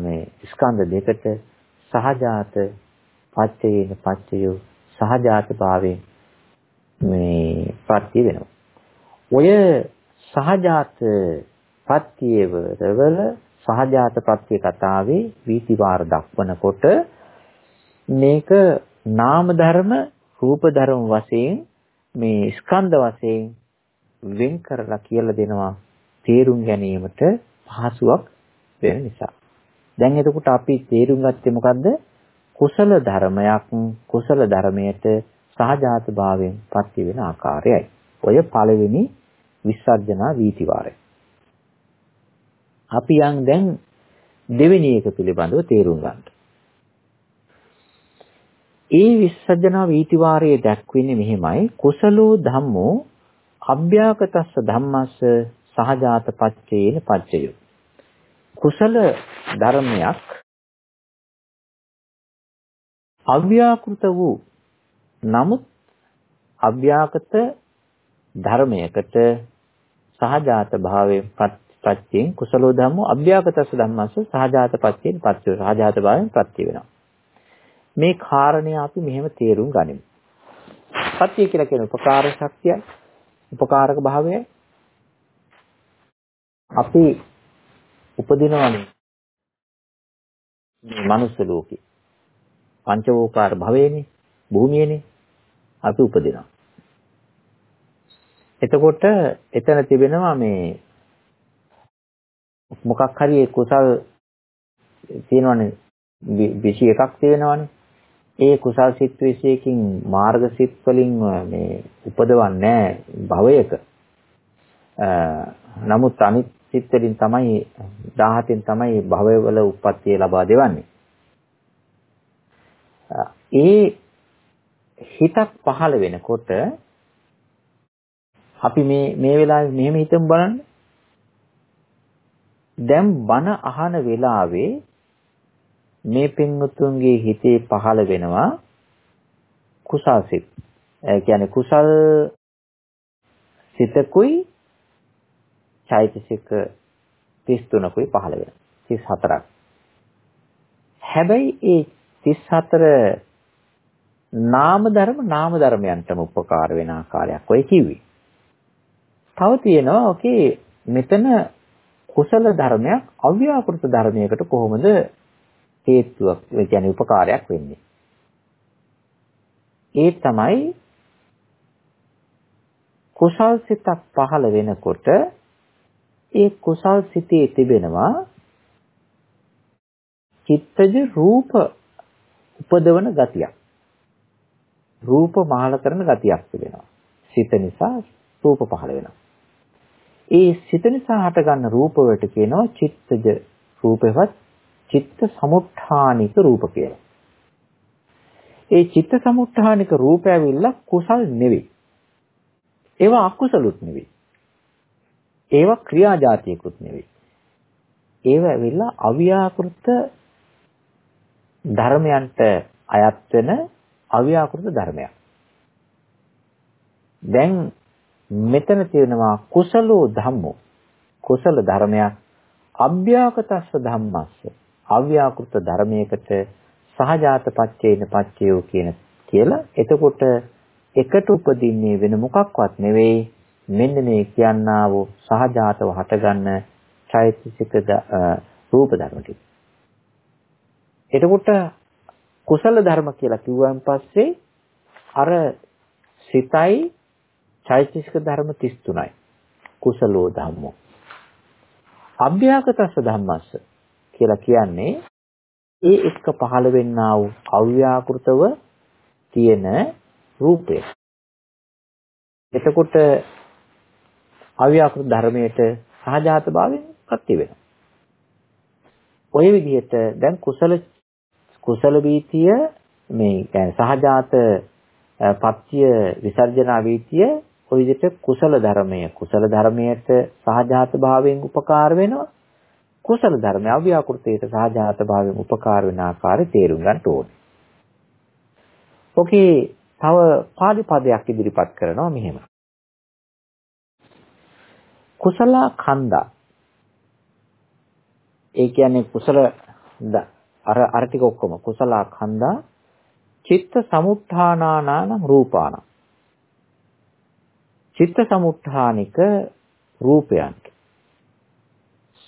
මේ ස්කන්ධ දෙකට සහජාත පච්චයේන පච්චයෝ සහජාත භාවයෙන් මේ ප්‍රත්‍ය වෙනවා. ඔය සහජාත පත්‍යවල සහජාත ප්‍රත්‍ය කතාවේ වීතිවාර දක්වනකොට මේක නාම ධර්ම රූප ධර්ම වශයෙන් මේ ස්කන්ධ වශයෙන් වෙන් කරලා කියලා දෙනවා තේරුම් ගැනීමට පහසුවක් වෙන නිසා. දැන් එතකොට අපි තේරුම් ගත්තේ මොකද්ද? කුසල ධර්මයක් කුසල ධර්මයට සහජාත භාවයෙන් පත්‍ය වෙන ආකාරයයි. ඔය පළවෙනි විසර්ජනා වීතිවාරය. අපි යන් දැන් දෙවෙනි එක පිළිබඳව තේරුම් ගන්න. ඒ විසර්ජනා වීතිවාරයේ දැක්වෙන්නේ මෙහෙමයි කුසලෝ ධම්මෝ අභ්‍යාකතස්ස ධම්මස්ස සහජාත පච්චේන පච්චයෝ කුසල ධර්මයක් අව්‍යාකෘත වූ නමුත් අව්‍යාකත ධර්මයකට සහජාත භාවයෙන් පත්‍යෙන් කුසලෝ ධම්මෝ අභ්‍යාගතස්ස ධම්මස්ස සහජාත පත්‍යෙන් පත්‍ය සහජාත භාවයෙන් පත්‍ය වෙනවා. මේ කාරණය අපි මෙහෙම තේරුම් ගනිමු. පත්‍ය කියලා කියන උපකාර ශක්තිය, උපකාරක භාවය අපි උපදිනවනේ මේ මනුස්ස ලෝකේ. පංචවෝකාර භවයේනේ, භූමියේනේ අපි උපදිනවා. එතකොට එතන තිබෙනවා මේ මොකක් හරි කුසල් තියෙනවනේ 21ක් තියෙනවනේ. ඒ කුසල් සිත් 21කින් මාර්ග සිත් වලින් මේ උපදවන්නේ භවයක. නමුත් අනිත් සිත් වලින් තමයි 17න් තමයි භවවල උප්පත්තිය ලබා දෙවන්නේ. ඒ හිතක් පහළ වෙනකොට අපි මේ මේ වෙලාවේ මෙහෙම හිතමු බලන්න. දැන් බණ අහන වෙලාවේ මේ පින්වතුන්ගේ හිතේ පහළ වෙනවා කුසල් සිත්. ඒ කියන්නේ කුසල් සිතකුයි චෛතසික 33කුයි පහළ වෙනවා. 34ක්. හැබැයි ඒ 34 නාම ධර්ම නාම ධර්මයන්ටම උපකාර වෙන ආකාරයක් ඔය කිව්වේ. තව තියෙනවා ඔකේ මෙතන කුසල ධර්මයක් අව්‍යාකෘත ධර්මයකට කොහොමද හේතුවක් ඒ කියන්නේ උපකාරයක් වෙන්නේ. ඒ තමයි කුසල් සිතක් පහළ වෙනකොට ඒ කුසල් සිතේ තිබෙනවා චිත්තජ රූප උපදවන ගතියක්. රූප මාල කරන ගතියක් තිබෙනවා. සිත නිසා රූප පහළ වෙනවා. ඒ සිත නිසා හටගන්න රූප වලට කියනවා චිත්තජ රූපෙවත් චිත්ත සමුත්ථානික රූප කියලා. ඒ චිත්ත සමුත්ථානික රූපය ඇවිල්ලා කුසල් නෙවෙයි. ඒවා අකුසලුත් නෙවෙයි. ඒවා ක්‍රියාජාතියකුත් නෙවෙයි. ඒවා ඇවිල්ලා අව්‍යාකෘත ධර්මයන්ට අයත් වෙන අව්‍යාකෘත ධර්මයක්. දැන් මෙතන තියෙනවා කුසලෝ ධම්මෝ කුසල ධර්මයක් අභ්‍යාකතස්ස ධම්මස්ස අව්‍යාකෘත ධර්මයකට සහජාත පච්චේන පච්චයෝ කියන කියලා එතකොට එකට උපදින්නේ වෙන මොකක්වත් නෙවෙයි මෙන්න මේ කියන්නා වූ සහජාතව හටගන්න චෛතසික රූප ධර්ම ටික. එතකොට කුසල ධර්ම කියලා කිව්වන් පස්සේ අර සිතයි චෛතසික ධර්ම 33යි. කුසලෝ ධම්මෝ. අභ්‍යාගතස්ස ධම්මස්ස කියලා කියන්නේ ඒ එක්ක පහළ වෙන්නා වූ අව්‍යාකෘතව තියෙන රූපය. එතකොට අව්‍යාකෘත ධර්මයට සහජාත භාවයෙන් ප්‍රති වෙනවා. ඔය විදිහට දැන් කුසල කුසල වීතිය මේ සහජාත පත්‍ය විසර්ජනා වීතිය ඔය විදිහට කුසල ධර්මය කුසල ධර්මයට සහජාත භාවයෙන් උපකාර වෙනවා කුසල ධර්මය අව්‍යාකෘතයට සහජාත භාවයෙන් උපකාර වෙන ආකාරය තේරුම් ගන්න ඕනේ. ඔකේ තව පාලි පදයක් ඉදිරිපත් කරනවා මෙහෙම. කුසල කන්දා ඒ කියන්නේ කුසල අර අර ටික ඔක්කොම කුසල කන්දා චිත්ත සමුත්ථානානාන රූපාන චිත්ත සමුත්ථානික රූපයන්ට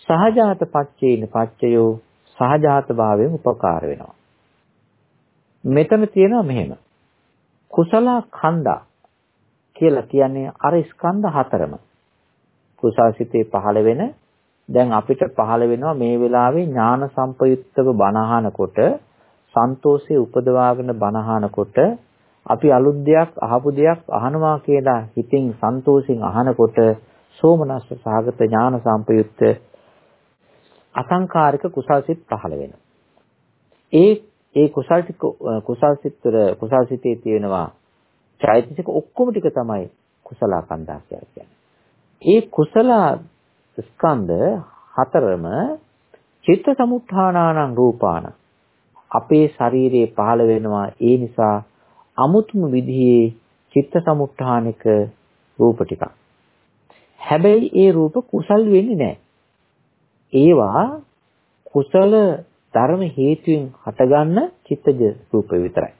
සහජාත පච්චේන පච්චයෝ සහජාත භාවයෙන් උපකාර වෙනවා. මෙතන තියෙනවා මෙහෙම. කුසල කන්දා කියලා කියන්නේ අර ස්කන්ධ හතරම. කුසල්සිතේ පහළ වෙන දැන් අපිට පහළ වෙනවා මේ වෙලාවේ ඥාන සම්පයුක්තව බණහනකොට සන්තෝෂයේ උපදවාගෙන බණහනකොට අපි අලුත් දෙයක් අහපු දෙයක් අහනවා කියලා හිතින් සන්තෝෂෙන් අහනකොට සෝමනස්ස සාගත ඥාන සම්පයුක්ත අසංකාරික කුසල්සිත පහළ වෙනවා. ඒ ඒ කුසල් ටික කුසල්සිත වල කුසල්සිතේ තියෙනවා චෛතසික ඔක්කොම ටික තමයි කුසල කන්දා කියන්නේ. ඒ කුසල ස්කන්ධ හතරම චිත්ත සමුත්ථානානං රූපාන අපේ ශරීරයේ පහළ වෙනවා ඒ නිසා අමුතුම විදිහේ චිත්ත සමුත්ථානික රූප ටිකක්. හැබැයි ඒ රූප කුසල් වෙන්නේ නැහැ. ඒවා කුසල ධර්ම හේතුයෙන් හටගන්න චිත්තජ රූප විතරයි.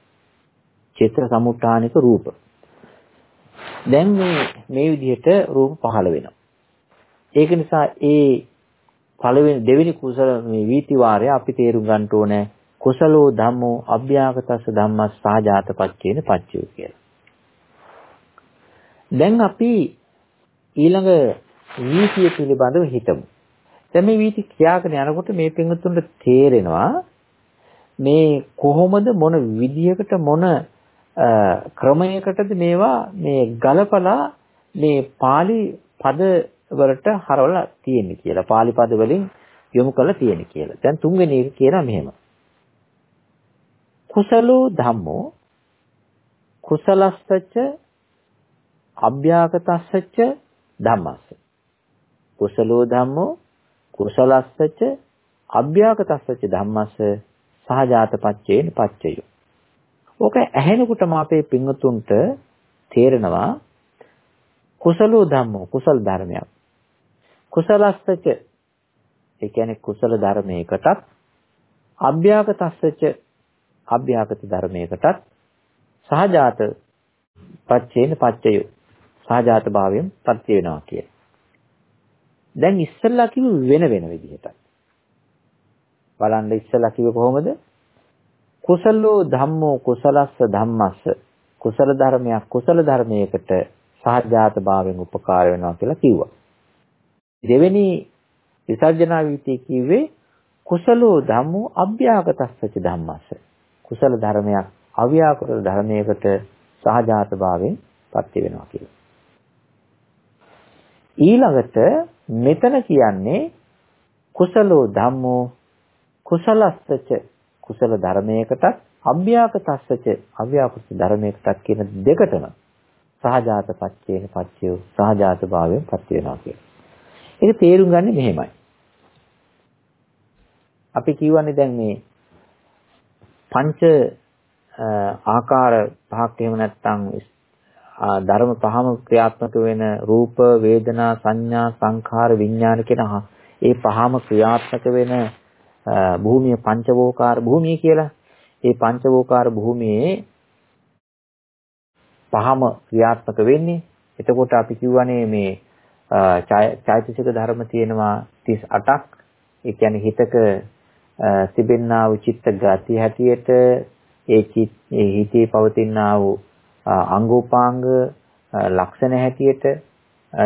චිත්‍ර සමුත්ථානික රූප. දැන් මේ මේ විදිහට රූප පහළ වෙනවා. ඒක නිසා ඒ පළවෙනි දෙවෙනි කුසල මේ වීති වාරය අපි තේරුම් ගන්න ඕනේ කුසලෝ ධම්මෝ අභ්‍යාගතස්ස ධම්මස් සාජාත පච්චේන පච්චයෝ කියලා. දැන් අපි ඊළඟ වීතිය පිළිබඳව හිතමු. දැන් මේ වීති ක්‍රියාකරන යනකොට මේ පින්වතුන්ට තේරෙනවා මේ කොහොමද මොන විදියකට මොන ක්‍රමයකටද මේවා මේ ගලපලා මේ pāli පද වලට හරවලා තියෙන්නේ කියලා. pāli පද වලින් යොමු කරලා තියෙන්නේ කියලා. දැන් තුන්වෙනි එක කියනවා මෙහෙම. කුසලෝ ධම්මෝ කුසලස්සච අභ්‍යාගතස්සච ධම්මස්ස. කුසලෝ ධම්මෝ කුසලස්සච අභ්‍යාගතස්සච ධම්මස්ස සහජාත පච්චේන පච්චයෝ. ඕක ඇහෙනකොටම අපේ පින්වතුන්ට තේරෙනවා කුසලෝ ධම්මෝ කුසල ධර්මයක්. කුසලස්සච ඒ කියන්නේ කුසල ධර්මයකටත් අභ්‍යාගතස්සච අභ්‍යාගත ධර්මයකටත් සහජාත පච්චේන පච්චයෝ සහජාත භාවයෙන් පත්‍ය වෙනවා කිය. දැන් ඉස්සෙල්ලා කිව්ව වෙන වෙන විදිහටයි. බලන්න ඉස්සෙල්ලා කිව්ව කොහොමද? කුසලෝ ධම්මෝ කුසලස්ස ධම්මස්ස කුසල ධර්මයක් කුසල ධර්මයකට සහජාත භාවයෙන් උපකාර වෙනවා කියලා කිව්වා. දෙවෙනි විසර්ජනා වීතිය කිව්වේ කුසලෝ ධම්මෝ අභ්‍යාගතස්සච ධම්මස්ස. කුසල ධර්මයක් අව්‍යාකෘත ධර්මයකට සහජාත භාවයෙන් පත්‍ය වෙනවා කියලා. ඊළඟට මෙතන කියන්නේ කුසලෝ ධම්මෝ කුසලස්සච කුසල ධර්මයකටත් අභ්‍යාකතස්සච අව්‍යාකෘත ධර්මයකටත් කියන දෙකටම සහජාත පච්චේන පච්චයෝ සහජාත භාවයෙන් පත් වෙනවා කියලා. ඒක තේරුම් ගන්න මෙහෙමයි. අපි කියවනේ දැන් මේ පංච ආකාර පහක් එහෙම නැත්නම් ධර්ම පහම ක්‍රියාත්මක වෙන රූප වේදනා සංඥා සංඛාර විඥාන කියන ඒ පහම ක්‍රියාත්මක වෙන භූමිය පංචවෝකාර භූමිය කියලා. ඒ පංචවෝකාර භූමියේ පහම ක්‍රියාත්මක වෙන්නේ. එතකොට අපි කියවනේ මේ චෛතසික ධර්ම තියෙනවා 38ක්. ඒ කියන්නේ හිතක තිබෙනා වූ චිත්ත ගති හැටියට ඒ චිත් ඒ හිතේ පවතිනා වූ අංගෝපාංග ලක්ෂණ හැටියට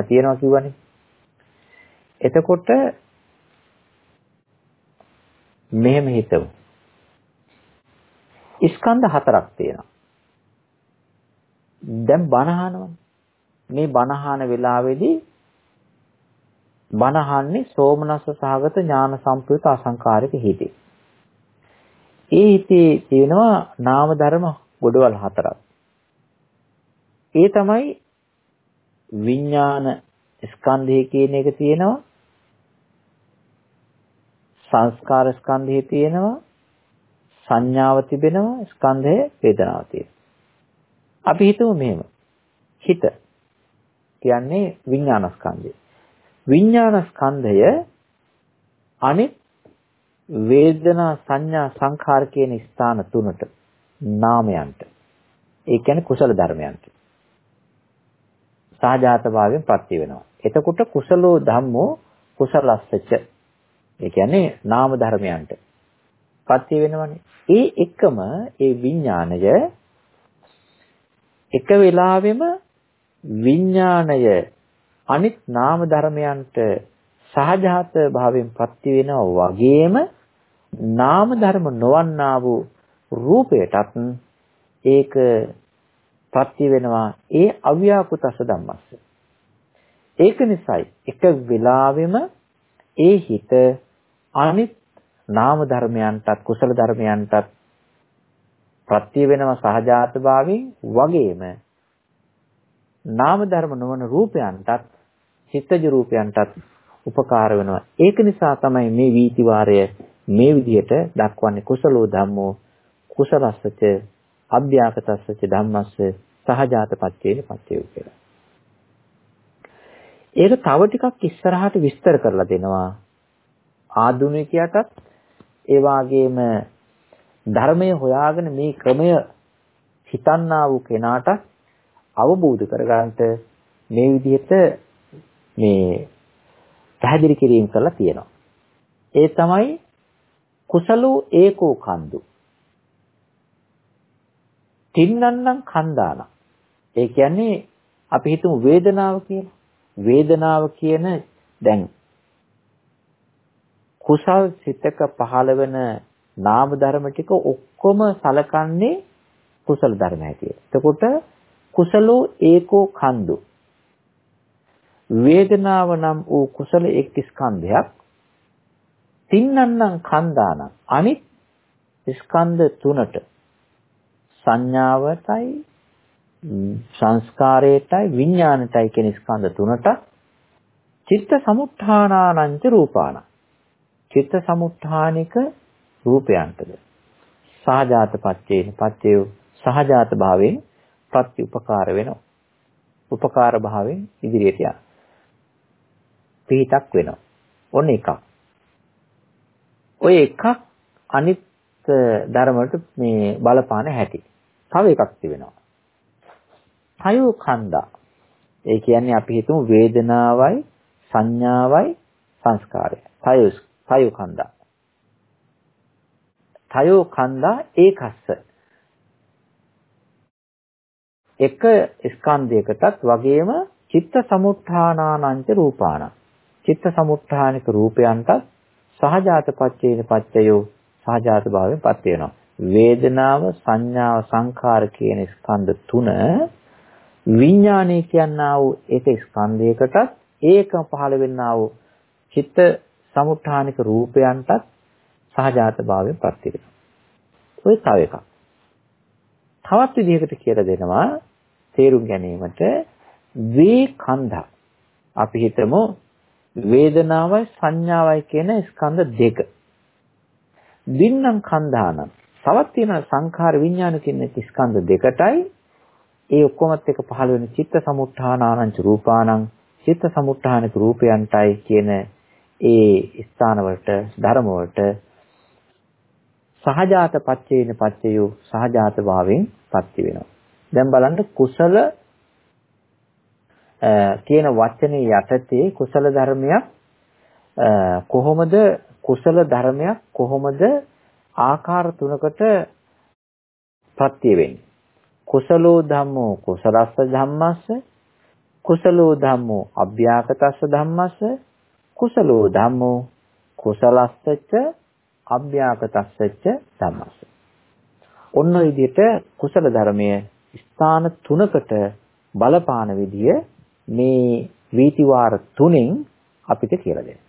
තියෙනවා කියවනේ. එතකොට මෙහෙම හිතමු. ස්කන්ධ හතරක් තියෙනවා. දැන් බණහනවනේ. මේ බණහන වෙලාවේදී බණහන්නේ සෝමනස්ස සහගත ඥාන සම්ප්‍රයුක්ත අසංකාරික හිතේ. ඒ හිතේ තියෙනවා නාම ධර්ම ගොඩවල් හතරක්. ඒ තමයි විඥාන ස්කන්ධය කියන එක තියෙනවා. සංස්කාර ස්කන්ධය තියෙනවා. සංඥාව තිබෙනවා. ස්කන්ධය වේදනාව තියෙනවා. අපි හිතමු මෙහෙම. හිත කියන්නේ විඥානස්කන්ධය. විඥානස්කන්ධය අනිත් වේදනා සංඥා සංඛාර කියන ස්ථාන තුනට නාමයන්ට ඒ කියන්නේ කුසල ධර්මයන්ට සාජාත භාවයෙන් ප්‍රත්‍ය වෙනවා. එතකොට කුසලෝ ධම්මෝ කුසලස්සච ඒ කියන්නේ නාම ධර්මයන්ට ප්‍රත්‍ය වෙනවනේ. ඒ එකම ඒ විඥාණය එක වෙලාවෙම විඥාණය අනිත් නාම ධර්මයන්ට සහජාත භාවයෙන් ප්‍රත්‍ය වෙනවා වගේම නාම ධර්ම නොවන්නා වූ රූපයටත් ඒක ප්‍රත්‍ය වෙනවා ඒ අව්‍යාකෘතස ධම්මස්ස. ඒක නිසායි එක වෙලාවෙම ඒ හිත අනිත් නාම ධර්මයන්ටත් කුසල ධර්මයන්ටත් ප්‍රත්‍ය වෙනවා සහජාත භාවයෙන් වගේම නාම ධර්ම නොවන රූපයන්ටත් චිත්තජ රූපයන්ටත් උපකාර වෙනවා. ඒක නිසා තමයි මේ වීති වාරය මේ විදිහට දක්වන්නේ කුසලෝ ධම්මෝ කුසලස්සච අභ්‍යාකතස්සච ධම්මස්ස සහජාත පච්චේන පච්චේ කියලා. ඒක තව ටිකක් ඉස්සරහට විස්තර කරලා දෙනවා. ආධුනිකයටත් ඒ වාගේම ධර්මය හොයාගෙන මේ ක්‍රමය හිතන්නා වූ කෙනාට අවබෝධ කරගන්නට මේ විදිහට මේ පැහැදිලි කිරීම කරලා තියෙනවා. ඒ තමයි කුසලෝ ඒකෝ කන්දු. තින්නන්නම් කන්දාන. ඒ කියන්නේ අපි හිතමු වේදනාව කියලා. වේදනාව කියන දැන් කුසල් සිතක පහළ වෙන නාම ධර්ම ටික ඔක්කොම සලකන්නේ කුසල ධර්ම හැටියට. එතකොට කුසලෝ ඒකෝ කන්දු. වේදනාව නම් වූ කුසල එක් ස්කන්ධයක් තින්නන්නම් කන්දානම් අනිත් ස්කන්ධ තුනට සංඥාවටයි සංස්කාරයටයි විඥානටයි කියන ස්කන්ධ තුනට චිත්ත සමුත්ථානානංච රූපාණ චිත්ත සමුත්ථානික රූපයන්ටද සහජාත පච්චේන පච්චය සහජාත භාවයෙන් ප්‍රති උපකාර වෙනවා උපකාර භාවයෙන් ඉදිරියට යනවා පිහිටක් වෙනවා ඔන්න එකක් ඔය එකක් අනිත් ධර්ම වලට මේ බලපාන හැටි. තව එකක් තිබෙනවා. තයෝ කන්දා. ඒ කියන්නේ අපි හිතමු වේදනාවයි සංඥාවයි සංස්කාරය. තයෝ තයෝ කන්දා. තයෝ කන්දා ඒකස්ස. එක ස්කන්ධයකටත් වගේම චිත්ත සමුත්ථානානංච රූපාණ. චිත්ත සමුත්ථානික රූපයන්ටත් සහජාත පච්චේන පච්චයෝ සහජාත භාවයෙන් පත් වෙනවා. වේදනාව, සංඥාව, සංඛාර කියන ස්කන්ධ තුන විඥානය කියනා වූ ඒක ස්කන්ධයකටත් ඒකම පහළ වෙන්නා වූ චිත්ත සමුත්ථානික රූපයන්ටත් සහජාත භාවයෙන් පත් වෙනවා. ඔය තව එකක්. තවත් විදිහකට කියලා දෙනවා තේරුම් ගැනීමට වේ කන්ධා. අපි හිතමු වේදනාවයි සංඥාවයි කියන ස්කන්ධ දෙක. දින්නම් කන්දානම්. තවත් තියෙන සංඛාර විඥාන කියන ස්කන්ධ දෙකටයි ඒ ඔක්කොමත් එක පහළ වෙන චිත්ත සමුත්ථානානංච රූපානං චිත්ත සමුත්ථානික රූපයන්ටයි කියන ඒ ස්ථාන වලට ධර්ම වලට සහජාත පච්චේන පච්චයෝ සහජාත භාවයෙන් පත්ති වෙනවා. දැන් බලන්න කුසල කියන වචනේ යටතේ කුසල ධර්මයක් කොහොමද කුසල ධර්මයක් කොහොමද ආකාර තුනකට ප්‍රත්‍ය වෙන්නේ කුසලෝ ධම්මෝ කුසලස්ස ධම්මස්ස කුසලෝ ධම්මෝ අභ්‍යාකතස්ස ධම්මස්ස කුසලෝ ධම්මෝ කුසලස්සච්ච අභ්‍යාකතස්සච්ච ධම්මස්ස ඔන්න විදිහට කුසල ධර්මය ස්ථාන තුනකට බලපාන විදිය මේ වීතිවාර තුනෙන් අපිට කියලා දෙනවා.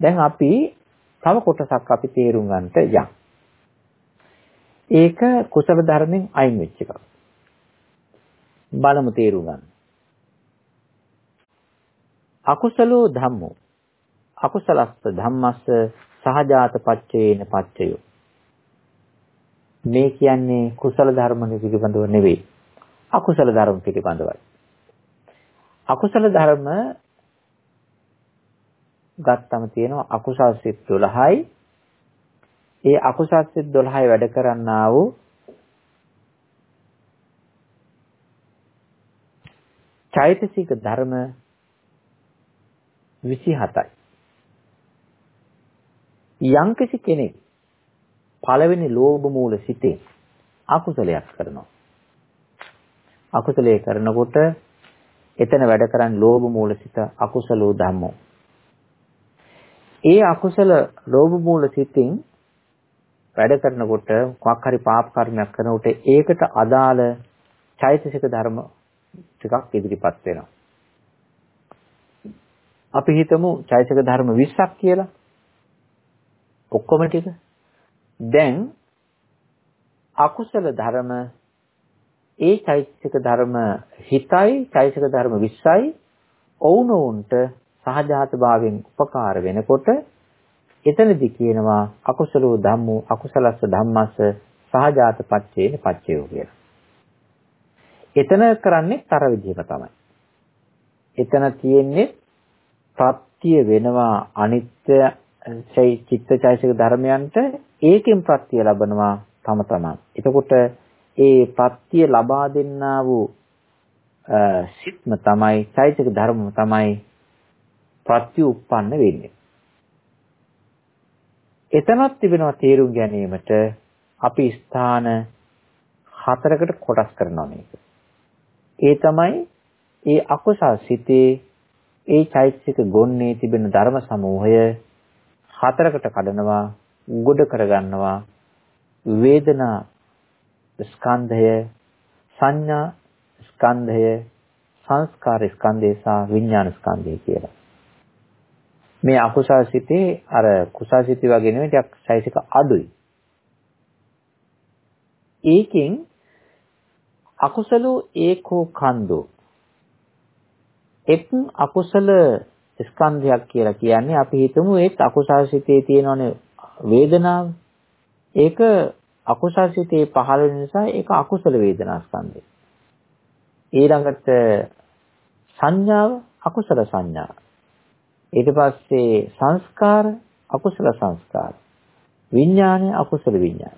දැන් අපි තව කොටසක් අපි තේරුම් ගන්නට යමු. ඒක කුසල ධර්මෙන් අයින් වෙච්ච එකක්. බලමු තේරුම් ගන්න. අකුසලෝ ධම්මෝ. අකුසලස්ස ධම්මස්ස සහජාත පච්චේන පච්චයෝ. මේ කියන්නේ කුසල ධර්ම පිළිබඳව නෙවෙයි. අකුසල ධර්ම පිළිබඳවයි. අකුසල ධර්ම ගත්තම තියෙනවා අකුසල් සිත් 12යි. ඒ අකුසල් සිත් 12යි වැඩ කරන්නා වූ චෛතසික ධර්ම 27යි. යම්කිසි කෙනෙක් පළවෙනි ලෝභ මූල සිතේ අකුසලයක් කරනවා. අකුසලයේ කරනකොට එතන වැඩ කරන්නේ ලෝභ මූලසිත අකුසලෝ ධම්මෝ. ඒ අකුසල ලෝභ මූල සිතින් වැඩ කරනකොට මොකක් හරි පාප කර්මයක් කරනකොට ඒකට අදාළ චෛතසික ධර්ම ටිකක් ඉදිරිපත් වෙනවා. අපි හිතමු චෛතසික ධර්ම 20ක් කියලා. ඔක්කොම ටික. දැන් අකුසල ධර්ම ඒ චෛතසික ධර්ම හිතයි චෛතසික ධර්ම 20යි ඔවුනොවුන්ට සහජාත භාවයෙන් උපකාර වෙනකොට එතනදි කියනවා අකුසලෝ ධම්මෝ අකුසලස්ස ධම්මස්ස සහජාත පච්චේන පච්චයෝ කියලා. එතන කරන්නේ තර විදිහම තමයි. එතන තියෙන්නේ ප්‍රත්‍ය වෙනවා අනිත්‍ය චිත්තචෛසික ධර්මයන්ට ඒකෙන් ප්‍රත්‍ය ලබනවා තම තමන්. එතකොට ඒ ප්‍රත්‍ය ලබා දෙන්නා වූ සිත්ම තමයි චෛතසික ධර්මම තමයි ප්‍රත්‍ය උප්පන්න වෙන්නේ. එතනක් තිබෙනවා තේරුම් ගැනීමට අපි ස්ථාන හතරකට කොටස් කරනවා මේක. ඒ තමයි ඒ අකුසල් සිතේ ඒ චෛතසික ගොන්නේ තිබෙන ධර්ම සමූහය හතරකට කඩනවා, ගොඩ කරගන්නවා. වේදනා ස්කන්ධය, සංඥා ස්කන්ධය, සංස්කාර ස්කන්ධය සහ විඥාන ස්කන්ධය කියලා. මේ අකුසල් සිතේ අර කුසල් සිතේ වගේ නෙවෙයි ටිකක් සයිසික අඩුයි. ඒකෙන් අකුසලෝ ඒකෝ කන්දෝ එක් අකුසල ස්කන්ධයක් කියලා කියන්නේ අපි හිතමු ඒත් අකුසල් සිතේ තියෙනවනේ වේදනාව. ඒක අකුසල් සිතේ පහළ වෙන නිසා ඒක අකුසල වේදනා ස්කන්ධය. ඊළඟට සංඥාව අකුසල සංඥා. ඊට පස්සේ සංස්කාර අකුසල සංස්කාර. විඥානය අකුසල විඥාන.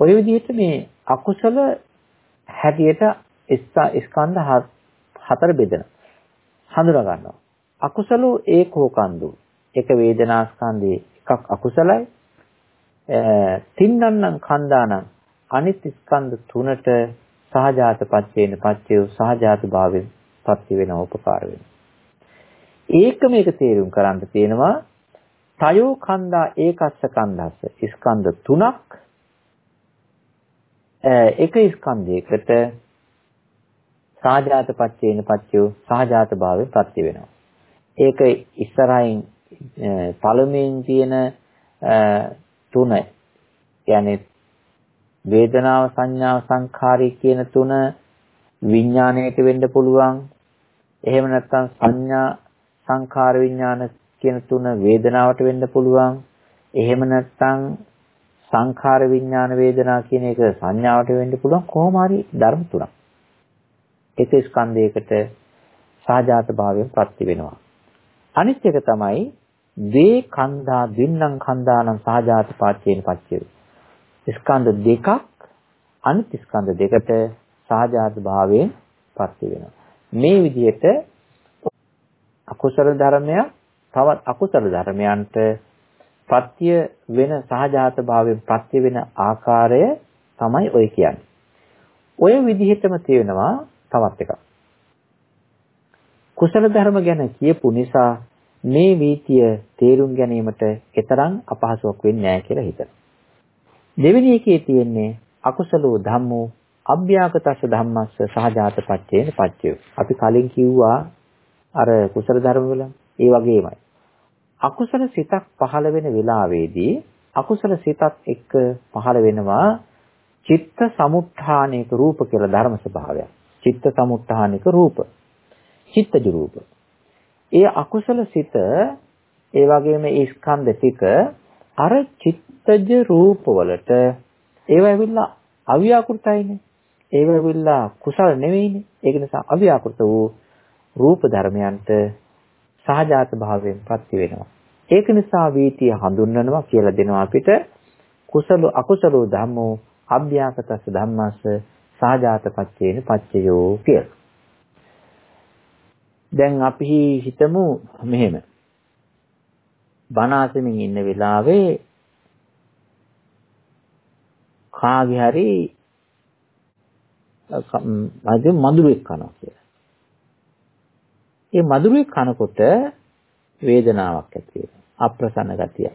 ඔය විදිහට මේ අකුසල හැටියට ස්කන්ධ හතර බෙදෙනවා. හඳුනා ගන්නවා. අකුසලෝ ඒකෝ කන්දු. එක වේදනා ස්කන්ධේ එකක් අකුසලයි. තින්නන්නම් කන්දානම් අනිත් ස්කන්ධ තුනට සහජාත පච්චේන පච්චය සහජාත භාවයෙන් පත්‍ය වෙන උපකාර වෙනවා. ඒක මේක තේරුම් කරන්න තියෙනවා තයෝ කන්දා ඒකස්ස කන්දස්ස ස්කන්ධ තුනක් එක ස්කන්ධයකට සාජාත පච්චේන පච්චයෝ සහජාත භාවයෙන් ප්‍රත්‍ය වෙනවා. ඒක ඉස්සරහින් පළමුවෙන් තියෙන තුන කියන්නේ වේදනාව සංඥාව සංඛාරී කියන තුන විඥාණයට වෙන්න පුළුවන්. එහෙම නැත්නම් සංඥා සංඛාර විඥාන කියන තුන වේදනාවට වෙන්න පුළුවන්. එහෙම නැත්නම් සංඛාර විඥාන වේදනා කියන එක සංඥාවට වෙන්න පුළුවන් කොහොම හරි ධර්ම තුනක්. එක ස්කන්ධයකට සහජාත භාවයෙන් ප්‍රති වෙනවා. අනිත් එක තමයි වේ කන්දා දින්නම් කන්දානම් සහජාත පාච්චේන පච්චේ. ස්කන්ධ දෙකක් අනිත් ස්කන්ධ දෙකට සහජාත භාවයෙන් ප්‍රති වෙනවා. මේ විදිහට අකුසල ධර්මයක් තවත් අකුසල ධර්මයන්ට පත්‍ය වෙන සහජාත භාවයෙන් පත්‍ය වෙන ආකාරය තමයි ඔය කියන්නේ. ඔය විදිහටම තියෙනවා තවත් එකක්. කුසල ධර්ම ගැන කියපු නිසා මේ වීතිය තේරුම් ගැනීමට ඊතරම් අපහසුයක් වෙන්නේ නැහැ කියලා හිතනවා. දෙවෙනි එකේ තියෙන්නේ අකුසලෝ ධම්මෝ අභ්‍යාකතස්ස ධම්මස්ස සහජාත පච්චේන පච්චය. අපි කලින් කිව්වා අර කුසල ධර්ම වල ඒ වගේමයි. අකුසල සිතක් පහළ වෙන වෙලාවේදී අකුසල සිතත් එක්ක පහළ වෙනවා චිත්ත සමුත්ථානික රූප කියලා ධර්ම ස්වභාවයක්. චිත්ත සමුත්ථානික රූප. චිත්තජ රූප. ඒ අකුසල සිත ඒ වගේම ඒ ස්කන්ධ ටික අර චිත්තජ රූප වලට ඒව ඇවිල්ලා අව්‍යාකෘතයිනේ. ඒව ඇවිල්ලා කුසල නෙවෙයිනේ. ඒක නිසා අව්‍යාකෘත වූ රූප ධර්මයන්ට සහජාත භාවයෙන් ප්‍රති වෙනවා. ඒක නිසා වීතිය හඳුන්වනවා කියලා දෙනවා අපිට කුසල අකුසල ධම්මෝ අභ්‍යාකතස්ස ධම්මස්ස සහජාත පච්චේන පච්චයෝ කියලා. දැන් අපි හිතමු මෙහෙම. බණාසමින් ඉන්න වෙලාවේ කාගේ හරි අද මధుරෙක් කනවා කියලා. ඒ මధుරෙක් කනකොට වේදනාවක් ඇති වෙනවා. අප්‍රසන්න ගතිය.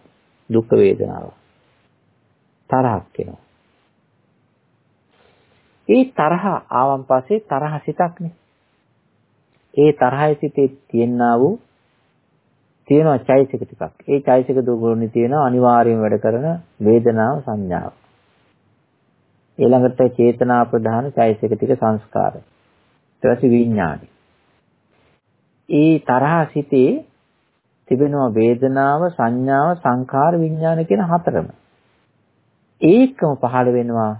දුක් වේදනාවක්. තරහක් එනවා. ඒ තරහ ආවන් පස්සේ තරහ සිතක්නේ. ඒ තරහයි සිතේ තියෙනා වූ තියෙනවා චෛතසික ටිකක්. ඒ චෛතසික දුගුණේ තියෙනවා අනිවාර්යයෙන් වැඩ කරන වේදනාව සංඥාව. ඊළඟට චේතනා ප්‍රධාන චෛතසික ටික සංස්කාර. ඊට පස්සේ විඥානයි. ඒ තරහ සිතේ තිබෙනවා වේදනාව සංඥාව සංඛාර විඥාන කියන හතරම. ඒකම පහළ වෙනවා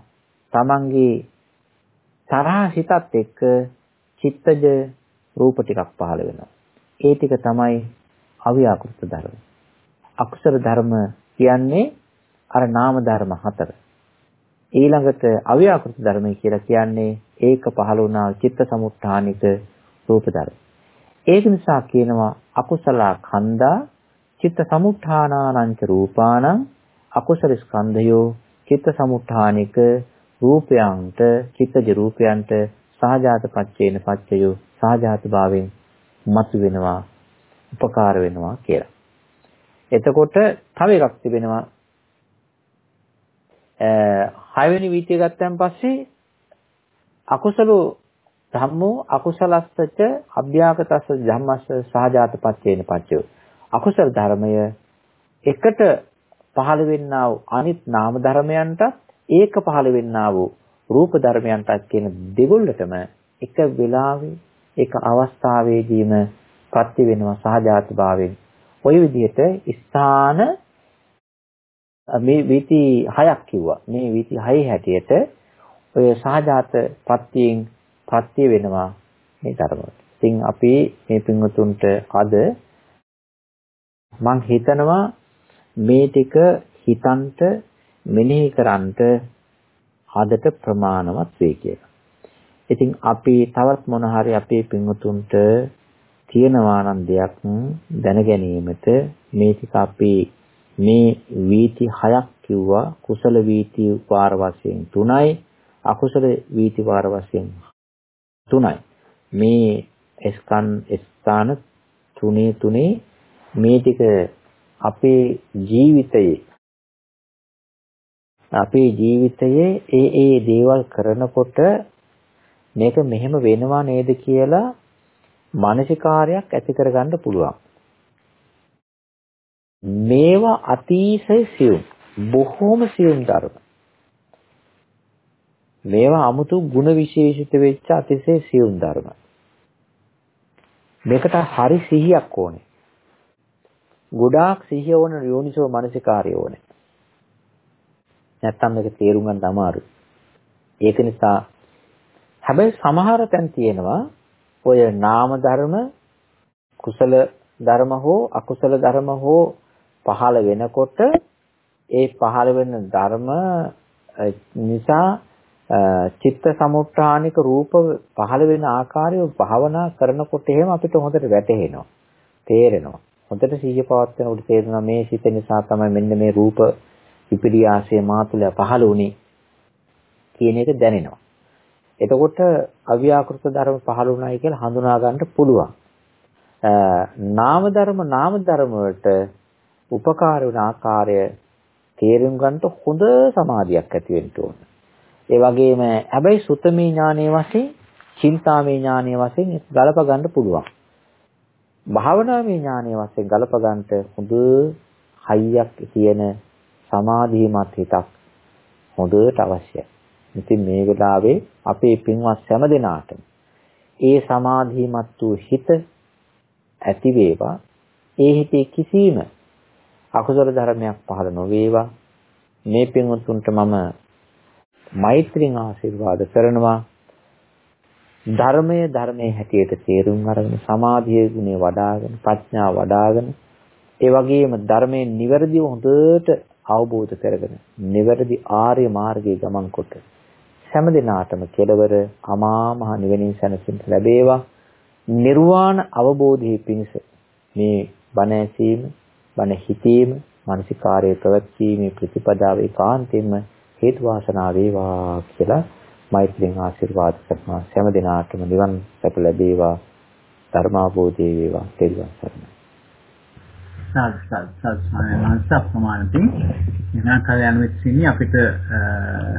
තමන්ගේ තරහ සිතත් එක්ක චිත්තජ රූප ටිකක් පහළ වෙනවා. ඒ ටික තමයි අව්‍යාකෘත ධර්ම. අකුසල ධර්ම කියන්නේ අර නාම ධර්ම හතර. ඊළඟට අව්‍යාකෘත ධර්මයි කියලා කියන්නේ ඒක පහළ වුණා චිත්ත සමුත්ථානික රූප ධර්ම. ඒක නිසා කියනවා අකුසල කන්දා චිත්ත සමුත්ථානානංච රූපාණං අකුසල ස්කන්ධයෝ චිත්ත සමුත්ථානික රූපයන්ට චිත්තජ රූපයන්ට සහජාත පච්චේන පච්චයෝ සහජාත භාවයෙන් මතු වෙනවා උපකාර වෙනවා කියලා. එතකොට තව එකක් තිබෙනවා හයවෙනි වීතිය ගත්තන් පස්සේ අකුසල ධම්මෝ අකුසලස්සච අභ්‍යාකතස්ස ධම්මස්ස සහජාත පච්චේන පච්චයෝ අකුසල ධර්මය එකට පහළ වෙන්නා වූ අනිත් නාම ධර්මයන්ටත් ඒක පහළ වෙන්නා වූ රූප ධර්මයන්ටත් කියන දෙගොල්ලටම එක වෙලාවේ එක අවස්ථාවේදීම ප්‍රති වෙනවා සහජාත භාවයෙන්. ওই විදිහට ස්ථාන මේ වීති හයක් කිව්වා. මේ වීති හයේ හැටියට ඔය සහජාත ප්‍රත්‍යයෙන් ප්‍රත්‍ය වෙනවා මේ ධර්ම. ඉතින් අපි මේ පින්වතුන්ට අද මං හිතනවා මේ ටික හිතන්ට මෙනෙහි කරන්ට අදට ප්‍රමාණවත් වේ කියලා. ඉතින් අපි තවත් මොන හරි අපේ පින්වතුන්ට තියෙනවා නම් දෙයක් දැන ගැනීමට මේ ටික අපි මේ වීති හයක් කිව්වා කුසල වීති වාර වශයෙන් 3යි අකුසල වීති වාර වශයෙන් 3යි මේ ස්කන් ස්ථාන තුනේ තුනේ මේ ටික අපේ ජීවිතයේ අපේ ජීවිතයේ ඒ ඒ දේවල් කරනකොට මේක මෙහෙම වෙනවා නේද කියලා මානසිකාරයක් ඇති කරගන්න පුළුවන්. මේවා අතිශය සියුම් බොහෝම සියුම් ධර්ම. මේවා 아무තු ಗುಣ විශේෂිත වෙච්ච අතිශය සියුම් ධර්ම. මේකට හරි සිහියක් ඕනේ. ගොඩාක් සිහිය ඕන යෝනිසෝ මානසිකාරය ඕනේ. නැත්තම් මේක තේරුම් ගන්න අමාරුයි. ඒක නිසා හැබැයි සමහර තැන් තියෙනවා ඔය නාම ධර්ම කුසල ධර්ම හෝ අකුසල ධර්ම හෝ පහළ වෙනකොට ඒ පහළ වෙන ධර්ම නිසා චිත්ත සමුත්ථානික රූප පහළ වෙන ආකාරය භාවනා කරනකොට එහෙම අපිට හොඳට වැටහෙනවා තේරෙනවා හොඳට සිහිය පවත්වනකොට තේරෙනවා මේ සිත නිසා තමයි මෙන්න මේ රූප විපිරියාසය මාතුල පහළ වුණේ කියන එක දැනෙනවා. එතකොට අව්‍යාකෘත ධර්ම පහළ වුණායි කියලා හඳුනා ගන්න පුළුවන්. නාම ධර්ම නාම ධර්ම වලට උපකාර වන ආකාරය තේරුම් ගන්නට හොඳ සමාධියක් ඇති වෙන්න ඕන. ඒ වගේම හැබැයි සුතමේ ඥානයේ වශයෙන්, චින්තාමේ ඥානයේ වශයෙන් ගලප ගන්න පුළුවන්. භාවනාමේ ඥානයේ වශයෙන් ගලප ගන්නට හොඳ හයියක් තියෙන සමාධිමත් හිතක් හොඳට අවශ්‍යයි. ඉතින් මේ වෙලාවේ අපේ පින්වත් හැම දෙනාටම ඒ සමාධිමත් වූ හිත ඇති වේවා. ඒ හිතේ කිසිම අකුසල ධර්මයක් පහළ නොවේවා. මේ පින්වත්තුන්ට මම මෛත්‍රියෙන් ආශිර්වාද කරනවා. ධර්මයේ ධර්මයේ හැටියට තේරුම් අරගෙන සමාධියේ ගුණේ වඩ아가න ප්‍රඥාව වඩ아가න ඒ වගේම ධර්මයේ නිවැරදිව හොඳට අවබෝධ කරගෙන නිවැරදි ආර්ය මාර්ගයේ ගමන් කොට හැම දිනාටම කෙලවර අමා මහ නිවෙනින් සැනසෙන්න ලැබේවා. නිර්වාණ අවබෝධයේ පිණිස මේ බණ ඇසීම බණ හිතීම මානසිකාර්යය ප්‍රවැත්ීමේ ප්‍රතිපදාව ඒකාන්තයෙන්ම හේතු වාසනා වේවා කියලා මෛත්‍රියෙන් ආශිර්වාද කරනවා. හැම දිනාටම නිවන් සැප ලැබේවා. ධර්මාභෝධය වේවා. තෙරුවන් සරණයි. සාදු සාදු සාදු සාමාන්‍ය අප්‍රමාණකින් එනවා කල යන වෙච්චිනි අපිට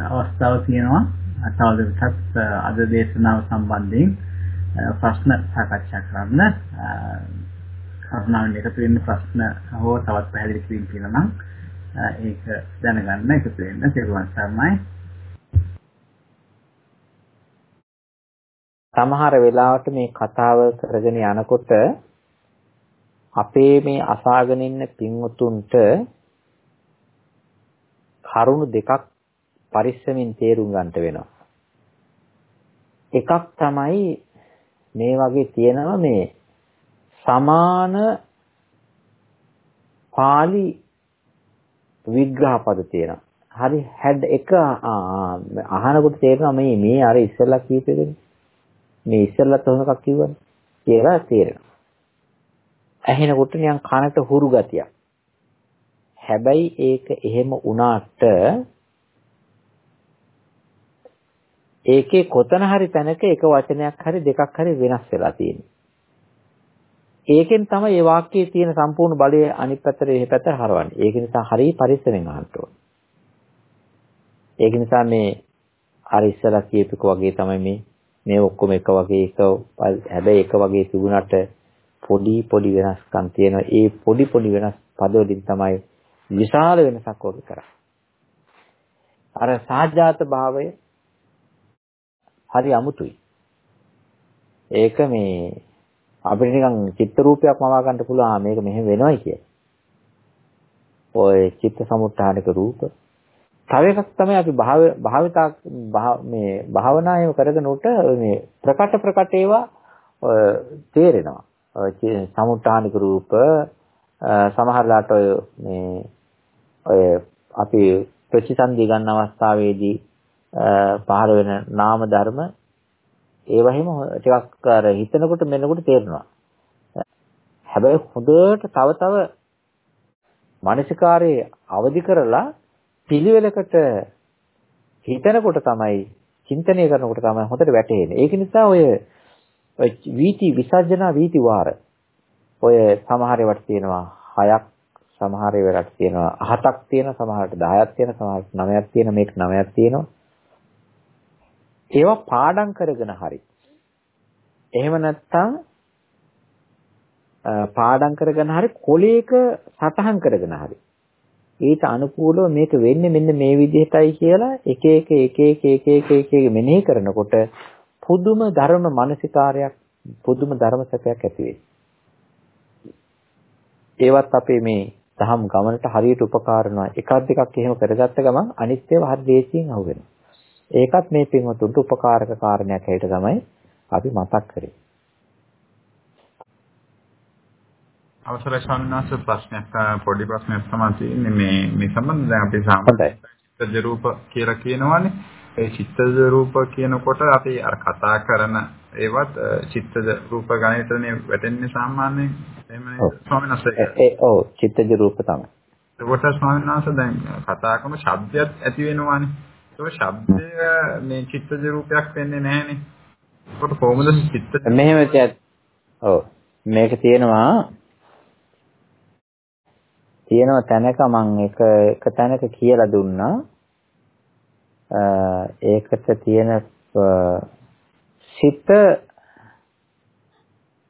අවස්ථාව තියෙනවා. තවදුරටත් අද දේශනාව සම්බන්ධයෙන් ප්‍රශ්න සාකච්ඡා කරන්න. කරුණාවෙන් එකතු වෙන්න ප්‍රශ්න හෝ තවත් පැහැදිලි කිරීම තියෙනවා නම් ඒක දැනගන්න එකතු වෙන්න. තෙරුවන් සරණයි. සමහර වෙලාවට මේ කතාව කරගෙන යනකොට අපේ මේ අසාගෙන ඉන්න පින්වතුන්ට කරුණු දෙකක් පරිස්සමින් තේරුම් ගන්නට වෙනවා. එකක් තමයි මේ වගේ තියෙනවා මේ සමාන pāli විග්‍රහ පද තියෙනවා. හරි හැඩ එක අහනකොට තේරෙනවා මේ මේ අර ඉස්සෙල්ලා කියපේකනේ. මේ ඉස්සෙල්ලත් ඔහොම එකක් කිව්වනේ කියලා තේරෙනවා. ඇහෙනකොට නිකන් කනට හුරු ගතියක්. හැබැයි ඒක එහෙම වුණාට ඒකේ කොතන හරි තැනක එක වචනයක් හරි දෙකක් හරි වෙනස් වෙලා තියෙනවා. ඒකෙන් තමයි මේ වාක්‍යයේ තියෙන සම්පූර්ණ බලය අනිත් පැත්තට එහෙ පැත්තට හරවන්නේ. ඒක නිසා හරිය පරිස්සමෙන් අහන්න ඕනේ. ඒක නිසා මේ අර ඉස්සලා කියපුක වගේ තමයි මේ මේ ඔක්කොම එක වගේ එක හැබැයි එක වගේ තිබුණාට පොඩි පොඩි වෙනස්කම් තියෙනවා. ඒ පොඩි පොඩි වෙනස් පදවලින් තමයි විශාල වෙනසක් වගේ කරන්නේ. අර සාජාත භාවය හරි අමුතුයි. ඒක මේ අපිට නිකන් චිත්ත රූපයක් මවා ගන්න පුළුවන් මේක මෙහෙම වෙනවයි කියලා. ඔය චිත්ත සමුත්ථානික රූප. තව එකක් තමයි අපි භාව භාවිතා මේ භාවනායම කරගෙන උට මේ ප්‍රකට ප්‍රකට ඒවා තේරෙනවා. සමුත්ථානික රූප සමහරලාට ඔය මේ ඔය අපි ප්‍රතිසන්දි ගන්න අවස්ථාවේදී පහළ වෙන නාම ධර්ම ඒවා හිම ටිකක් අර හිතනකොට මෙන්නකොට තේරෙනවා. හැබැයි හොඳට තව තව මානසිකාරයේ අවදි කරලා පිළිවෙලකට හිතනකොට තමයි චින්තනය කරනකොට තමයි හොඳට වැටහෙන්නේ. ඒක නිසා ඔය වීති විසර්ජනා වීති වාර. ඔය සමහර ඒවාට තියෙනවා 6ක් සමහර ඒවාට තියෙනවා 7ක් තියෙන සමහරට 10ක් තියෙන සමහරට 9ක් තියෙන මේක 9ක් තියෙනවා. ඒවා පාඩම් කරගෙන හරි. එහෙම නැත්නම් පාඩම් කරගෙන හරි කොලේක සටහන් කරගෙන හරි. ඊට අනුකූලව මේක වෙන්නේ මෙන්න මේ විදිහටයි කියලා එක එක එක එක එක එක එක මෙනෙහි කරනකොට පුදුම ධර්ම මානසිකාරයක් පුදුම ධර්ම සැපයක් ඇති. ඒවත් අපේ මේ දහම් ගමනට හරියට උපකාර වෙනවා. එකක් දෙකක් එහෙම කරගත්ත ගමන් අනිත් ඒවා හරි දේශියෙන් අහුවෙනවා. ඒකත් මේ පින්වතුන්ට උපකාරක කාරණයක් හැටියට තමයි අපි මතක් කරේ. අවසරයි ස්වාමීනාස ප්‍රශ්නයක් පොඩි ප්‍රශ්නයක් තමයි තියෙන්නේ මේ මේ සම්බන්ධයෙන් අපි සාමාන්‍ය රූප කියලා කියනවානේ ඒ චිත්තජ රූප කියනකොට අපි අර කතා කරන ඒවත් චිත්තජ රූප ගණිතනේ වැටෙන්නේ සාමාන්‍යයෙන්. එහෙමනේ ස්වාමීනාස ඒ ඔව්. චිත්තජ රූප තමයි ඒකට ස්වාමීනාස දැන් කතා කරන ශබ්දයක් ඇති වෙනවානේ. ඒක ශබ්දය මේ චිත්තජ රූපයක් වෙන්නේ නැහනේ. ඒකට කොහොමද චිත්ත මෙහෙම ඔව්. මේක තියෙනවා තියෙනවා තැනක මම එක එක තැනක කියලා දුන්නා ඒකට තියෙන සිත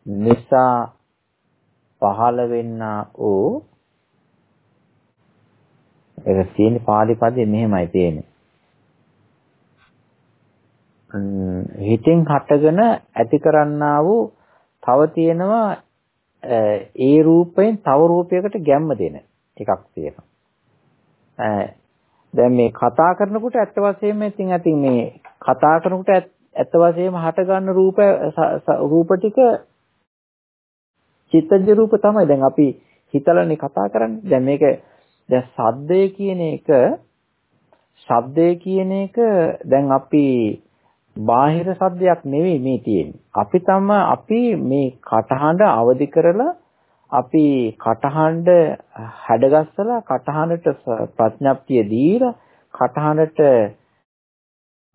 නිසා පහළ වෙන්නා වූ ඒක තියෙන පාලි පදේ මෙහෙමයි තියෙන්නේ හිතෙන් හටගෙන ඇති කරන්නා වූ තව තියෙනවා ඒ රූපයෙන් තව රූපයකට ගැම්ම දෙන එකක් තියෙනවා. දැන් මේ කතා කරනකොට ඇත්ත වශයෙන්ම ඉතින් ඇතින් මේ කතා කරනකොට ඇත්ත වශයෙන්ම හට ගන්න රූප රූප ටික චිත්තජ රූප තමයි. දැන් අපි හිතලානේ කතා කරන්නේ. දැන් මේක දැන් සද්දය කියන එක ශබ්දය කියන එක දැන් අපි බාහිර සද්දයක් නෙවෙයි මේ තියෙන්නේ. අපි තම අපි මේ කටහඬ අවදි කරලා අපි කටහඬ හැඩගස්සලා කටහඬට ප්‍රඥප්තිය දීලා කටහඬට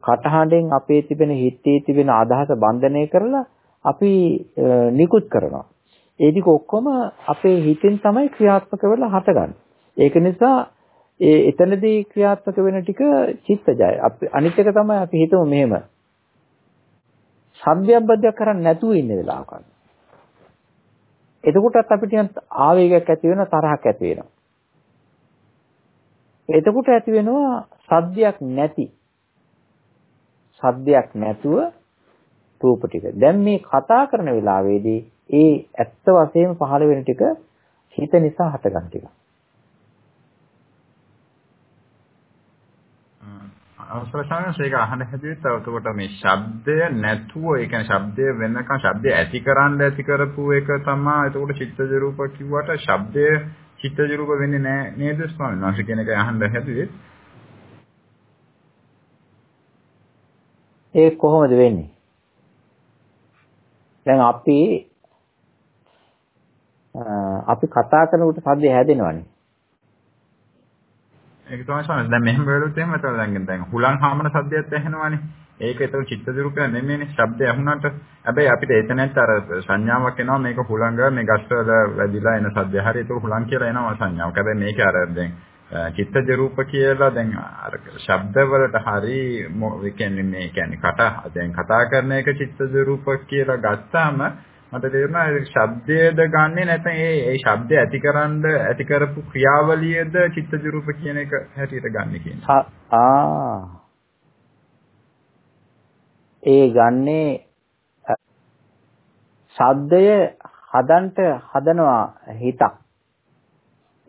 කටහඬෙන් අපේ තිබෙන හිතේ තිබෙන අදහස බන්ධනය කරලා අපි නිකුත් කරනවා. ඒ ටික ඔක්කොම අපේ හිතෙන් තමයි ක්‍රියාත්මක වෙලා හටගන්නේ. ඒක නිසා ඒ එතනදී ක්‍රියාත්මක වෙන ටික චිත්තජය. අපි අනිත් එක තමයි අපි හිතමු මෙහෙම. සද්දයක්බද්දයක් කරන්නේ නැතුව ඉන්න වෙලාවක. එතකොටත් අපිට ආවේගයක් ඇති වෙනවා තරහක් ඇති වෙනවා. එතකොට ඇති වෙනවා සද්දයක් නැති. සද්දයක් නැතුව රූප ටික. දැන් මේ කතා කරන වෙලාවේදී ඒ ඇත්ත වශයෙන්ම පහළ වෙන ටික හිත නිසා හටගන්න ටික. අවසරසාරස ඒක අහන්න හැදුවේ තව එතකොට මේ ශබ්දය නැතුව ඒ කියන්නේ ශබ්දය වෙනකන් ශබ්දය ඇතිකරන්න ඇති කරපු එක තමයි එතකොට චිත්තජ රූප කිව්වට ශබ්දය චිත්තජ රූප වෙන්නේ නැහැ නේද ස්වාමීන් වහන්සේ කියන එක අහන්න හැදුවේ? ඒ කොහොමද වෙන්නේ? දැන් අපි අපි කතා කරනකොට සද්දය හැදෙනවනේ. ඒක තමයි සමහර දැන් මෙහෙම වෙලොත් එහෙම එතකොට දැන් දැන් හුලං හාමන සද්දයක් ඇහෙනවනේ. ඒක ඒක චිත්තජ රූපයක් නෙමෙයිනේ. ශබ්දය ඇහුණාට හැබැයි අපිට එතනත් අර සංඥාවක් එනවා මේක හුලංග මේ ගස්වල වැදිලා එන සද්දය. හරි ඒක හුලං කියලා එනවා සංඥාවක්. හැබැයි මේක අර දැන් චිත්තජ රූප කියලා දැන් අර ශබ්ද වලට හරි ඒ කියන්නේ මේ කියන්නේ කට දැන් කතා කරන එක චිත්තජ රූප කියලා ගත්තාම මට තේරුණා ඒ ශබ්දයේද ගන්නෙ නැත්නම් ඒ ඒ ශබ්දය ඇතිකරන ඇති කරපු ක්‍රියාවලියද චිත්තජ රූප කියන එක හැටියට ගන්න කියන්නේ. ආ ඒ ගන්නේ ශබ්දය හදන්ට හදනවා හිතක්.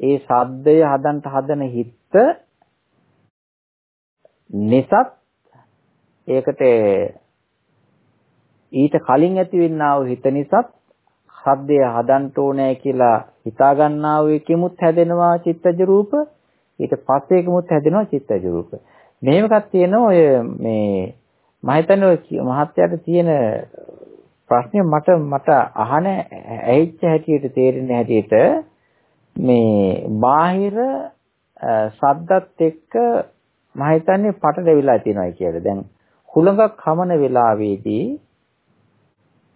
ඒ ශබ්දය හදන්ට හදන හිත නිසත් ඒකට ඊට කලින් ඇතිවෙනා වූ හිත නිසාත් සද්දය හදන්න ඕනේ කියලා හිතා ගන්නා වූ එකෙමුත් හැදෙනවා චිත්තජ රූප ඊට පස්සේ එකෙමුත් හැදෙනවා චිත්තජ රූප මෙහෙම එකක් තියෙනවා ඔය මේ මම හිතන්නේ ඔය මහත්යට තියෙන ප්‍රශ්නේ මට මට අහන ඇහිච්ච හැටියට තේරෙන හැටියට මේ බාහිර සද්දත් එක්ක මම හිතන්නේ පට දෙවිලා තියෙනවා කියලා. දැන් හුලඟක් හමන වෙලාවේදී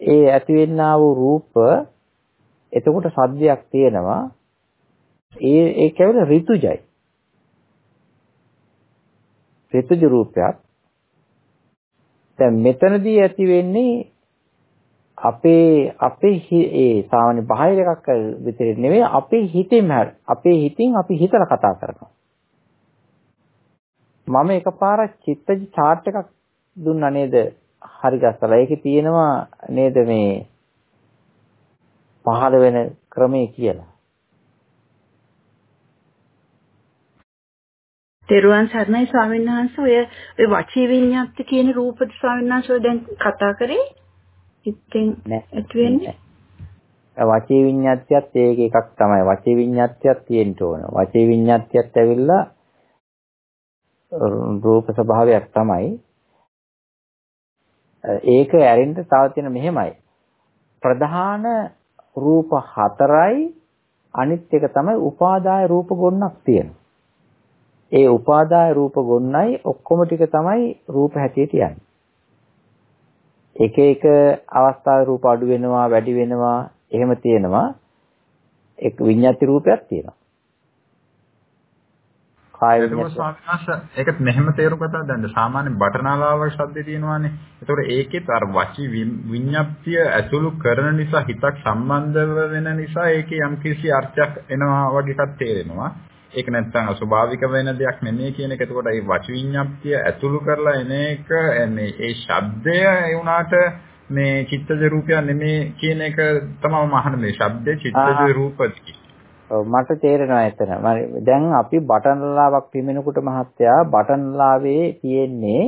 ඒ ඇතිවෙනා වූ රූප එතකොට සද්දයක් තියෙනවා. ඒ ඒක ඇවිල්ලා ඍතුජයි. ඍතුජ රූපයක්. දැන් මෙතනදී ඇති වෙන්නේ අපේ අපේ ඒ සාමාන්‍ය බාහිර එකක් විතර නෙවෙයි අපේ හිතෙන් අපේ හිතින් අපි හිතලා කතා කරනවා. මම එකපාරක් චිත්තජ chart එකක් දුන්නා නේද? හරි ගස්සලා. ඒකේ තියෙනවා නේද මේ පහළ වෙන ක්‍රමය කියලා. තෙරුවන් සරණයි ස්වාමීන් වහන්සේ ඔය ඔය වචී විඤ්ඤාති කියන රූපද ස්වාමීන් වහන්සේ දැන් කතා කරේ? ඉතින් ඇති වෙන්නේ වචී විඤ්ඤාතියත් ඒක එකක් තමයි. වචී විඤ්ඤාතියක් තියෙන්න ඕන. වචී විඤ්ඤාතියත් ඇවිල්ලා රූප ස්වභාවයක් තමයි. ඒක ඇරෙන්න තව තියෙන මෙහෙමයි. ප්‍රධාන රූප හතරයි අනිත් එක තමයි උපාදාය රූප ගොන්නක් තියෙනවා. ඒ උපාදාය රූප ගොන්නයි ඔක්කොම ටික තමයි රූප හැටියට යන්නේ. එක එක අවස්ථාවේ රූප අඩු වෙනවා වැඩි වෙනවා එහෙම තියෙනවා. එක් විඤ්ඤාති රූපයක් තියෙනවා. කාය විඤ්ඤාත ඒකත් මෙහෙම තේරුම් ගත්තා දැන් සාමාන්‍ය බටනාලාවක ශබ්දේ තියෙනවානේ. ඒතකොට ඒකෙත් අර වචි විඤ්ඤාප්තිය ඇතුළු කරන නිසා හිතක් සම්බන්ධ වෙන නිසා ඒකේ යම්කිසි අර්ථයක් එනවා වගේ එකක් තේරෙනවා. ඒක නැත්තම් අස්වාභාවික වෙන දෙයක් නෙමෙයි කියන එක. එතකොට මේ වචි විඤ්ඤාප්තිය ඇතුළු කරලා එන එක මේ ඒ ශබ්දය ඒ උනාට මේ චිත්තජ රූපය නෙමෙයි කියන එක තමයි මම අහන්නේ. ශබ්දේ චිත්තජ රූපති. මට තේරෙනවා එතන. දැන් අපි බටන්ලාවක් පිමිනකොට මහත්තයා බටන්ලාවේ තියෙන්නේ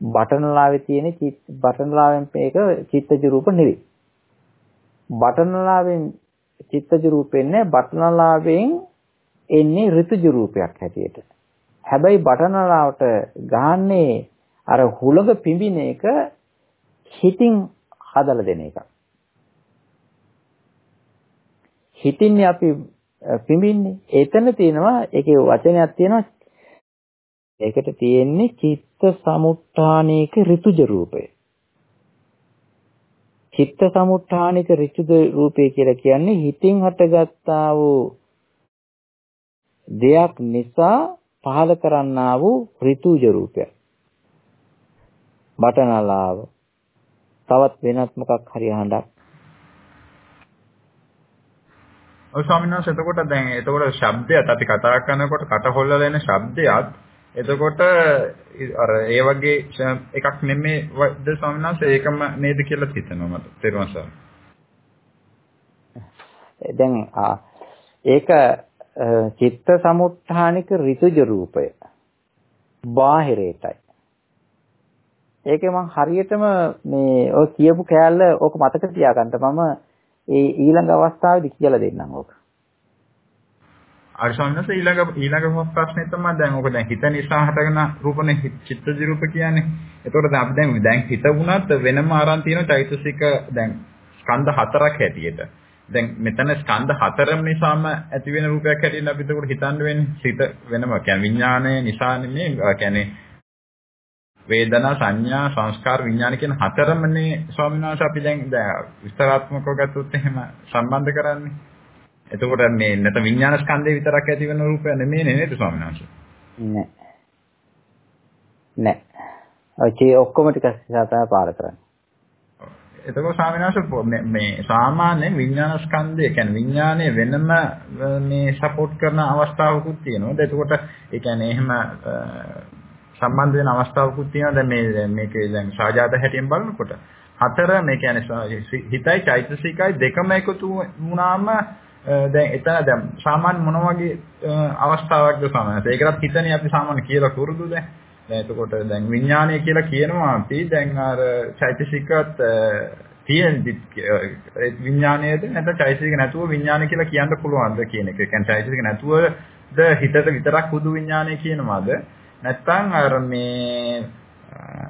බටන්ලාවේ තියෙන බටන්ලාවෙන් මේක චිත්තජ රූප නෙවෙයි. බටන්ලාවෙන් චිත්තජ රූපෙන්නේ බටන්ලාවෙන් එන්නේ ඍතුජ රූපයක් හැටියට. හැබැයි බටන්ලාවට ගහන්නේ අර හුලඟ පිඹින එක හිතින් හදලා දෙන එක. හිතින්නේ අපි පිඹින්නේ. එතන තියෙනවා ඒකේ වචනයක් තියෙනවා. ඒකට තියෙන්නේ චිත්ත සමුත්ථානීක ඍතුජ රූපය. චිත්ත සමුත්ථානික ඍතුජ රූපය කියලා කියන්නේ හිතින් හටගත්තා වූ දෙයක් නිසා පහල කරන්නා වූ ඍතුජ රූපයක්. බටනලාව තවත් වෙනත් මොකක් හරි හඬක් ඔය ස්වාමීන් වහන්සේ එතකොට දැන් එතකොට ශබ්දයත් අපි කතා කරනකොට කට හොල්ලලා එන ශබ්දයත් එතකොට අර ඒ වගේ එකක් නෙමෙයි ද ස්වාමීන් වහන්සේ ඒකම නේද කියලා හිතනවා මට තේරුණා සර්. දැන් ඒක චිත්ත සමුත්ථානික ඍතුජ රූපය. බාහිරයටයි. ඒකේ මම හරියටම මේ ඔය කියපු කෑල්ල ඕක මතක තියාගන්න මම ඒ ඊළඟ අවස්ථාවේදී කියලා දෙන්නම් ඕක. අර්ශනස ඊළඟ ඊළඟ ප්‍රශ්නේ තමයි දැන් ඔක දැන් හිත නිසා හටගෙන රූපනේ චිත්තජ රූප කියන්නේ. එතකොට දැන් අපි දැන් දැන් හිත වුණත් වෙනම ආරන් තියෙන චෛතසික දැන් ස්කන්ධ හතරක් හැටියට. දැන් මෙතන ස්කන්ධ හතරම නිසාම ඇති වෙන රූපයක් හැටියට අපි එතකොට හිතන්න වෙන්නේ. හිත වෙනම කියන්නේ විඥානය නිසා නෙමෙයි. කියන්නේ වේදනා සංඥා සංස්කාර විඥාන කියන හතරමනේ ස්වාමීන් වහන්සේ අපි දැන් විස්තරාත්මකව ගත්තොත් එහෙම සම්බන්ධ කරන්නේ. එතකොට මේ නැත විඥාන ස්කන්ධේ විතරක් ඇති වෙන රූපය නෙමෙයි නේද ස්වාමීන් වහන්සේ? නෑ. නෑ. ඔය ඔක්කොම ටික සතා පාර කරන්නේ. එතකොට ස්වාමීන් මේ සාමාන්‍ය විඥාන ස්කන්ධය කියන්නේ විඥානයේ වෙනම මේ සපෝට් කරන අවස්ථාවකුත් තියෙනවා. එතකොට ඒ කියන්නේ එහෙම සම්බන්ධ වෙන අවස්ථාවකුත් තියෙනවා. දැන් මේ මේකේ දැන් සාජාත හැටියෙන් බලනකොට හතර මේ කියන්නේ හිතයි චෛතසිකයි දෙකම එකතු වුණාම දැන් එතන දැන් සාමාන්‍ය මොන වගේ අවස්ථාවක්ද සමහරවිට ඒකටත් හිතන්නේ අපි සාමාන්‍ය කියලා කුරුදු දැන් දැන් එතකොට දැන් විඥානය කියලා කියනවා අපි දැන් අර චෛතසිකත් තියෙන විඥානයේද නැත්නම් චෛතසික නැතුව විඥානය කියලා කියන්න පුළුවන්ද කියන එක. ඒ කියන්නේ චෛතසික නැතුවද හිතට විතරක් හුදු විඥානය කියනවාද? නැත්නම් අර මේ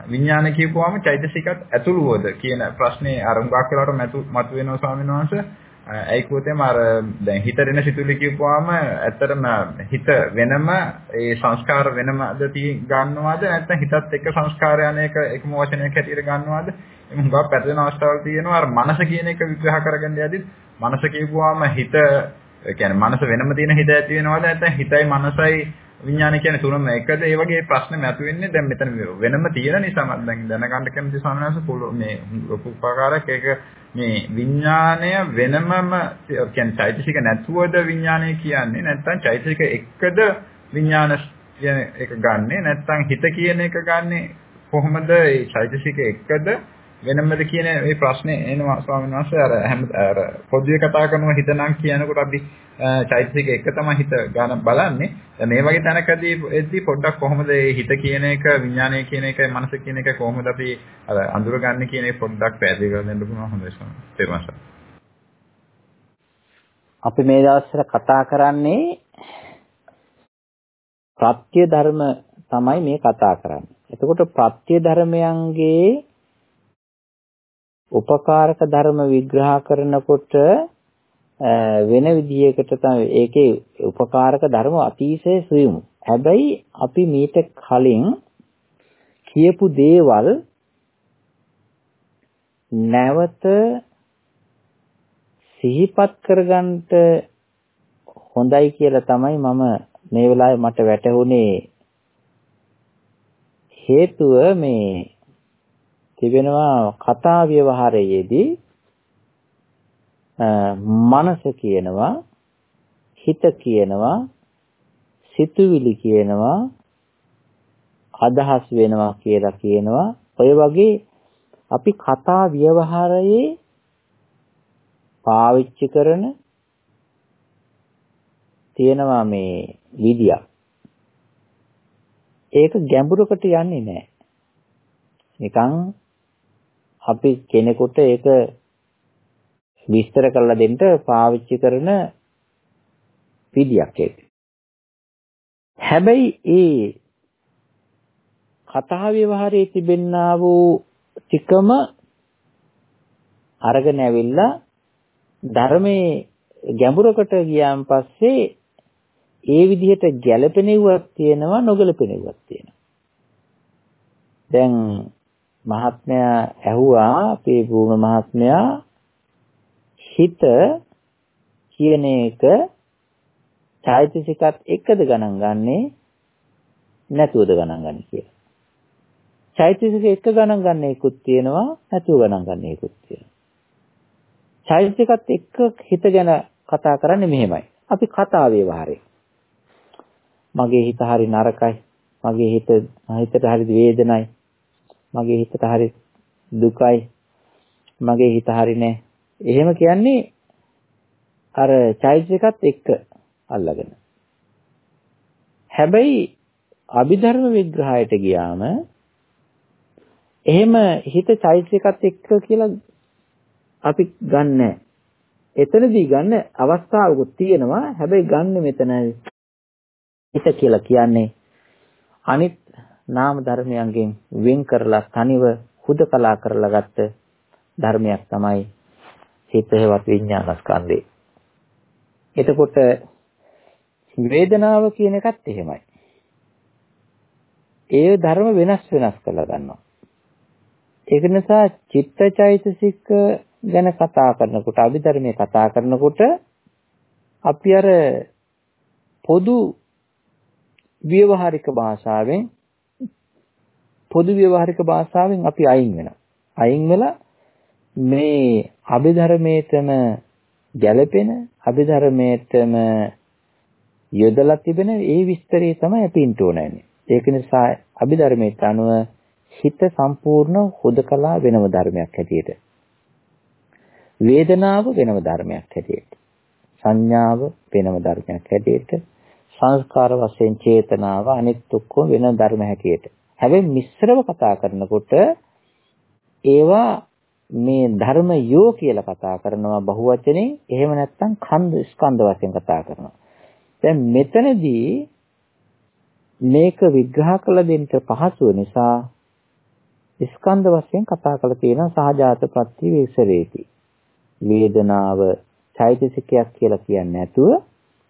විඥාන කියපුවාම චෛතසිකත් ඇතුළුවද කියන ප්‍රශ්නේ අර උගක් වෙලාවට මතුවෙනවා ස්වාමීන් වහන්සේ. ඇයි කිව්වොතේම අර දැන් හිතරෙන සිතුවිලි කියපුවාම ඇත්තටම හිත වෙනම ඒ සංස්කාර වෙනමද ගන්නවද? නැත්නම් හිතත් එක්ක සංස්කාරය අනේක එකම වචනයක් හැටියට ගන්නවද? එහම හුඟක් පැටලෙන අවස්ථාවල් තියෙනවා. අර මනස කියන එක විග්‍රහ කරගන්න යද්දි මනස කියපුවාම හිත කියන්නේ මනස වෙනම තියෙන හිත ඇති වෙනවද? නැත්නම් හිතයි මනසයි විඥානය කියන්නේ තුනම එකද? ඒ වගේ ප්‍රශ්න මතුවෙන්නේ දැන් මෙතන වෙනම තියෙන නිසා මම දැන් දැනගන්න කැමති සමනස මේ උපකාරයක්. ඒක මේ විඥානය වෙනමම කියන්නේ චෛතසික නැතුවද විඥානය කියන්නේ? නැත්නම් චෛතසික එක්කද විඥාන කියන එක ගන්නෙ? නැත්නම් හිත කියන එක ගන්නෙ කොහොමද? ඒ චෛතසික එක්කද වෙනමද කියන මේ ප්‍රශ්නේ එනවා ස්වාමීන් වහන්සේ අර හැම අර පොදුවේ කතා කරනවා හිතනම් කියනකොට අපි චෛතසික එක තමයි හිත ගන්න බලන්නේ. දැන් මේ වගේ තැනකදී එද්දී පොඩ්ඩක් කොහොමද මේ හිත කියන එක විඥානය කියන එක මනස කියන එක කොහොමද අපි අර අඳුරගන්නේ කියන එක පොඩ්ඩක් පැහැදිලි කරලා දෙන්න පුළුවන් හොඳයි ස්වාමීන් අපි මේ දවස්වල කතා කරන්නේ ප්‍රත්‍ය ධර්ම තමයි මේ කතා කරන්නේ. එතකොට ප්‍රත්‍ය ධර්මයන්ගේ උපකාරක ධර්ම විග්‍රහ කරනකොට වෙන විදියකට තමයි ඒකේ උපකාරක ධර්ම අතිශය සියුම්. හැබැයි අපි මීට කලින් කියපු දේවල් නැවත සිහිපත් කරගන්නට හොඳයි කියලා තමයි මම මේ වෙලාවේ මට වැටහුනේ හේතුව මේ තිබෙනවා කතා ව්‍යවහාරයේදී මනස කියනවා හිත කියනවා සිතුවිලි කියනවා අදහස් වෙනවා කියලා කියනවා. ඔය වගේ අපි කතා ව්‍යවහාරයේ පාවිච්චි කරන තියෙනවා මේ විදියක්. ඒක ගැඹුරකට යන්නේ නැහැ. නිකන් අපි කෙනෙකුට ඒක විස්තර කරලා දෙන්න පාවිච්චි කරන විදියක් ඒක. හැබැයි ඒ කතා ව්‍යවහාරයේ තිබෙන්නා වූ ටිකම අරගෙන ඇවිල්ලා ධර්මයේ ගැඹුරකට ගියාන් පස්සේ ඒ විදිහට ගැළපෙනෙව්වක් තියෙනවා නොගැළපෙනෙව්වක් තියෙනවා. දැන් මහත්මයා ඇහුවා අපේ භූම මහත්මයා හිත කියන එක චෛතසිකත් එක්කද ගණන් ගන්නෙ නැතුවද ගණන් ගන්න කියලා. චෛතසික එක ගණන් ගන්න එකකුත් තියෙනවා නැතුව ගණන් ගන්න එකකුත් තියෙනවා. චෛතසිකත් එක්ක හිත ගැන කතා කරන්නේ මෙහෙමයි. අපි කතා ව්‍යවහාරය. මගේ හිත හරි නරකයි. මගේ හිත හිතට හරි වේදනයි. මගේ හිතට හරි දුකයි මගේ හිත හරි නෑ එහෙම කියන්නේ අර චෛතසිකත් එක්ක අල්ලගෙන හැබැයි අභිධර්ම විග්‍රහයට ගියාම එහෙම හිත චෛතසිකත් එක්ක කියලා අපි ගන්නෑ. එතනදී ගන්න අවස්ථාවකුත් තියෙනවා. හැබැයි ගන්න මෙතන හිත කියලා කියන්නේ අනිත් නාම ධර්මයන්ගෙන් වෙන් කරලා තනිව හුදකලා කරලා ගත්ත ධර්මයක් තමයි හිත හේවත් විඥානස්කන්ධේ. එතකොට වේදනාව කියන එකත් එහෙමයි. ඒ ධර්ම වෙනස් වෙනස් කරලා ගන්නවා. ඒක නිසා චිත්තචෛතසික ගැන කතා කරනකොට අභිධර්මයේ කතා කරනකොට අපි අර පොදු ව්‍යවહાරික භාෂාවෙන් පොදු ව්‍යවહાරික භාෂාවෙන් අපි අයින් වෙනවා. අයින් වෙලා මේ අභිධර්මයේතම ගැළපෙන අභිධර්මයේතම යොදලා තිබෙන ඒ විස්තරය තමයි අපි ඉන්න ඕනන්නේ. ඒක නිසා අභිධර්මයට අනුව හිත සම්පූර්ණ හුදකලා වෙනම ධර්මයක් හැටියට. වේදනාව වෙනම ධර්මයක් හැටියට. සංඥාව වෙනම ධර්මයක් හැටියට. සංස්කාර වශයෙන් චේතනාව අනිත් ඔක්කොම වෙන ධර්ම හැටියට. හැබැයි මිශ්‍රව කතා කරනකොට ඒවා මේ ධර්මයෝ කියලා කතා කරනවා බහුවචනේ එහෙම නැත්නම් ඛණ්ඩ ස්කන්ධ වශයෙන් කතා කරනවා. දැන් මෙතනදී මේක විග්‍රහ කළ දෙන්න පහසුව නිසා ස්කන්ධ වශයෙන් කතා කරලා තියෙන සහජාත ප්‍රත්‍ය විසරේති. වේදනාව චෛතසිකයක් කියලා කියන්නේ නැතුව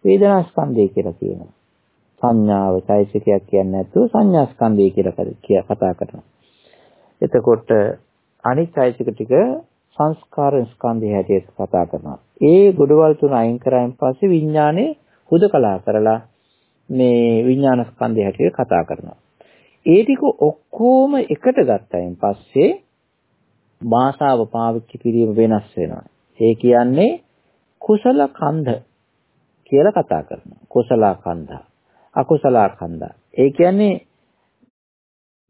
වේදනා ස්කන්ධය කියලා කියනවා. සංඥාව චෛතසිකයක් කියන්නේ නැතුව සංඥා ස්කන්ධය කියලා කතා කරනවා. එතකොට අනිත් චෛතසික ටික සංස්කාර ස්කන්ධය හැටියට කතා කරනවා. ඒ ගොඩවල් තුන අයින් කරායින් පස්සේ විඥානේ හුදකලා කරලා මේ විඥාන ස්කන්ධය හැටියට කතා කරනවා. ඒ ටික ඔක්කොම එකට ගත්තයින් පස්සේ භාෂාව පාවිච්චි කිරීම වෙනස් වෙනවා. ඒ කියන්නේ කුසල කන්ධ කියලා කතා කරනවා. කුසල කන්ධ. අකුසල කන්ධ. ඒ කියන්නේ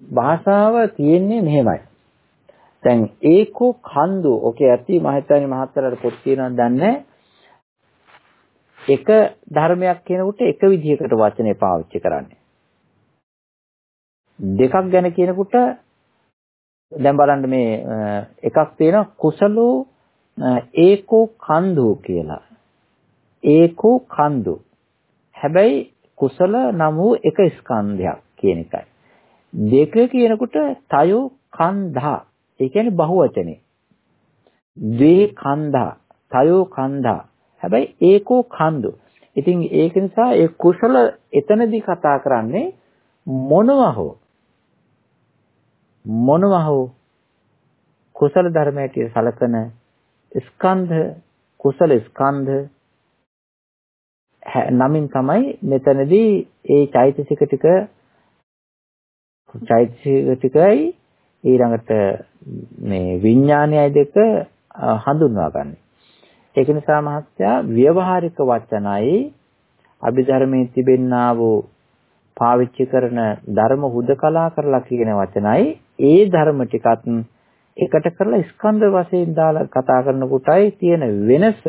භාෂාව තියෙන්නේ මෙහෙමයි. දැන් ඒකෝ කන්දු ඔකේ ඇති මහත්යනි මහත්තරට පොත් කියනවා දන්නේ එක ධර්මයක් කියනකොට එක විදිහකට වචනේ පාවිච්චි කරන්නේ. දෙකක් ගැන කියනකොට දැන් බලන්න මේ එකක් තියෙනවා කුසලෝ ඒකෝ කන්දු කියලා. ඒකෝ කන්දු. හැබැයි කුසල නම් වූ එක ස්කන්ධයක් කියන එකයි. දෙක කියනකොට තයෝ කන්ධා. ඒ කියන්නේ බහුවචනේ. ද්වේ කන්ධා, තයෝ කන්ධා. හැබැයි ඒකෝ කන්දු. ඉතින් ඒක නිසා ඒ කුසල එතනදී කතා කරන්නේ මොනවා හෝ මොනවා හෝ කුසල ධර්මයට සලකන ස්කන්ධ කුසල ස්කන්ධ නමින් තමයි මෙතනදී ඒ චෛතසික ටික චෛතසික ටිකයි ඊළඟට මේ විඥානයයි දෙක හඳුන්වා ගන්න. ඒක නිසා මහත්තයා ව්‍යවહાරික වචනයි අභිධර්මයේ තිබෙන්නා වූ පාවිච්චි කරන ධර්ම හුදකලා කරලා කියන වචනයි ඒ ධර්ම ටිකත් එකට කරලා ස්කන්ධ වශයෙන් දාලා කතා කරන කොටයි තියෙන වෙනස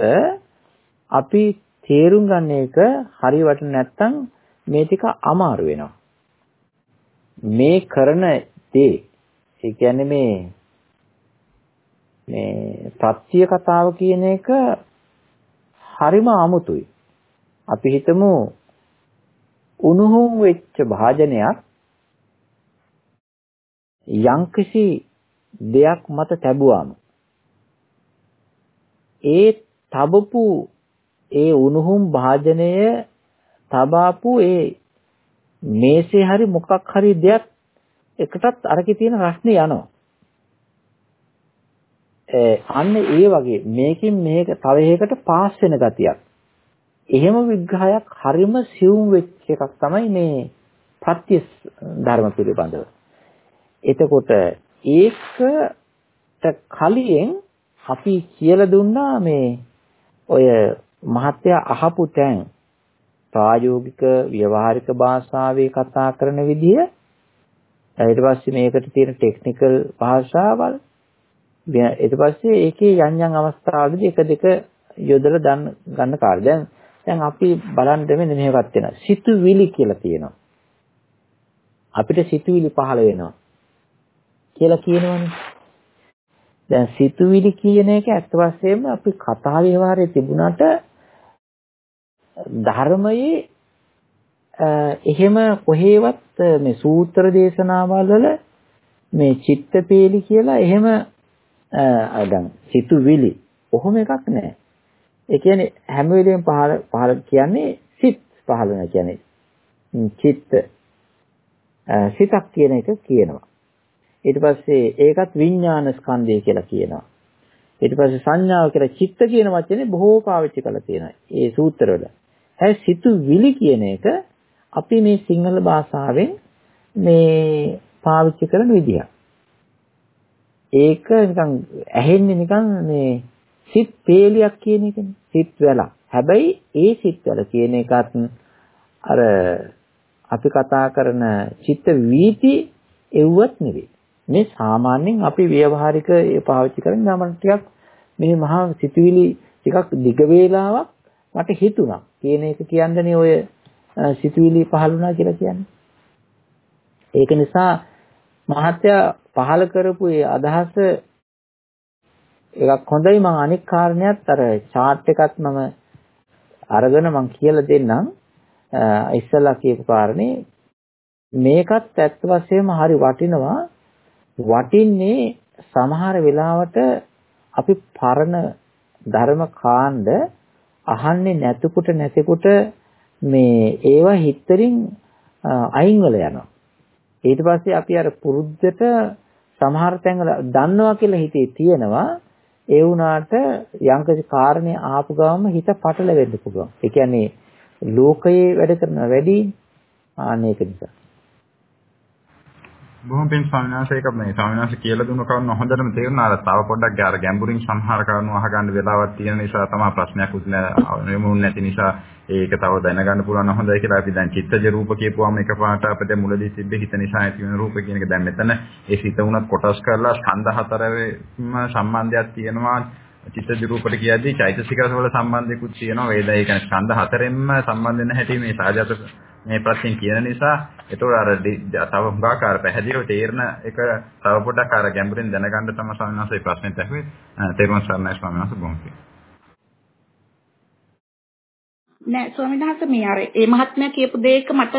අපි තේරුම් ගන්න එක හරි වටන නැත්නම් මේ ටික අමාරු වෙනවා. මේ කරන දේ ඒ කියන්නේ මේ මේ ප්‍රත්‍ය කතාව කියන එක හරිම අමුතුයි. අපි හිතමු උණුහුම් වෙච්ච භාජනයක් යම්කිසි දෙයක් මත තැබුවාම ඒ තබපු ඒ උණුහුම් භාජනය තබාපු ඒ මේසේ හරි මොකක් හරි දෙයක් එකටත් අරකේ තියෙන රස්නේ යනවා. අන්න ඒ වගේ මේකෙන් මේක තව එකකට පාස් වෙන ගතියක්. එහෙම විග්‍රහයක් හරිම සියුම් වෙච්ච එකක් තමයි මේ ප්‍රත්‍ය ධර්ම පිළිබඳව. එතකොට ඒකට කලින් අපි කියලා දුන්නා මේ ඔය මහත්ය අහපු තැන් ප්‍රායෝගික ව්‍යවહાරික භාෂාවේ කතා කරන විදිය ඊට පස්සේ මේකට තියෙන ටෙක්නිකල් භාෂාවල් ඊට පස්සේ ඒකේ යම් යම් අවස්ථාවලදී එක දෙක යොදලා ගන්න කාර්ය. දැන් දැන් අපි බලන්න මෙන්න මෙහෙමත් වෙනවා. සිතුවිලි කියලා තියෙනවා. අපිට සිතුවිලි පහළ වෙනවා කියලා කියනවනේ. දැන් සිතුවිලි කියන එක ඇත්ත වශයෙන්ම අපි කතා ව්‍යවහාරයේ තිබුණාට ධර්මයේ එහෙම කොහේවත් මේ සූත්‍ර දේශනාවල් වල මේ චිත්තපේලි කියලා එහෙම දැන් සිතුවිලි කොහොම එකක් නැහැ. ඒ කියන්නේ හැම වෙලෙම පහල පහල කියන්නේ සිත් පහල වෙන කියන්නේ චිත්ත සිතක් කියන එක කියනවා. ඊට පස්සේ ඒකත් විඥාන ස්කන්ධය කියලා කියනවා. ඊට පස්සේ සංඥාව කියලා චිත්ත කියන වචනේ බොහෝ පාවිච්චි කරලා තියෙනවා. ඒ සූත්‍රවල. හැබැයි සිතුවිලි කියන එක අපි මේ සිංහල භාෂාවෙන් මේ පාවිච්චි කරන විදිහ. ඒක නිකන් ඇහෙන්නේ නිකන් මේ සිත් පේලියක් කියන එකනේ. සිත් වැල. හැබැයි ඒ සිත් වැල කියන එකත් අර අපි කතා කරන චිත්ත වීති එව්වත් නෙවෙයි. මේ සාමාන්‍යයෙන් අපි ව්‍යවහාරික පාවිච්චි කරන ගමන් ටිකක් මේ මහා සිතුවිලි ටිකක් දිග වේලාවක් මට හිතුණා කියන එක කියන්නේ ඔය සිතුවිලි පහළ වුණා කියලා කියන්නේ. ඒක නිසා මහත්ය පහළ කරපු ඒ අදහස එකක් හොඳයි මම අනික් කාරණයක් අර chart එකත් මම අරගෙන මම කියලා දෙන්නම් ඉස්සලා කියපු කාරණේ මේකත් ඇත්ත වශයෙන්ම හරි වටිනවා වටින්නේ සමහර වෙලාවට අපි පරණ ධර්ම කාණ්ඩ අහන්නේ නැතුකොට නැතිකොට මේ ඒවා හිතරින් අයින් වල යනවා. ඊට පස්සේ අපි අර පුරුද්දට සමහර තැන්වල දන්නවා කියලා හිතේ තියෙනවා ඒ වුණාට යම්කිසි කාරණේ ආපු ගමම හිත පටලවෙන්න පුළුවන්. ඒ කියන්නේ ලෝකයේ වැඩ කරන වැඩි ආනේක නිසා. බොහොම පින් ස්වාමීන් වහන්සේ ඒක මේ ස්වාමීන් වහන්සේ කියලා දුන්න කරුණ හොඳටම තේරුණා. අර තව පොඩ්ඩක් අර ගැඹුරින් සමහර කරුණු අහගන්න වෙලාවක් තියෙන නිසා තමයි ප්‍රශ්නයක් උත්තරෙමුන් නැති නිසා ඒක තව දැනගන්න පුළුවන් හොඳයි කියලා අපි දැන් චිත්තජ රූප කියපුවාම එකපාරට අපිට මුලදී තිබ්බ හිත නිසා ඇති වෙන රූප කියන එක දැන් මෙතන ඒ හිත උනත් කොටස් කරලා ස්කන්ධ හතරේම සම්බන්ධයක් තියෙනවා චිත්තජ රූපට කියද්දී චෛතසික වල සම්බන්ධයකුත් තියෙනවා වේදයි කියන්නේ ස්කන්ධ හතරෙන්ම සම්බන්ධ වෙන හැටි මේ සාජාත මේ ප්‍රශ්නේ කියන නිසා ඒතකොට අර තව හුඟාකාර පැහැදිලිව තේරෙන එක තව පොඩ්ඩක් අර ගැඹුරින් දැනගන්න තමයි ස්වාමීන් වහන්සේ ප්‍රශ්නෙත් ඇහුවේ. තේරුම් ගන්නයි ස්වාමීන් වහන්සේ බොහොම නෑ ස්වාමීන් වහන්සේ මේ අර ඒ මහත්මයා කියපු දෙයක මට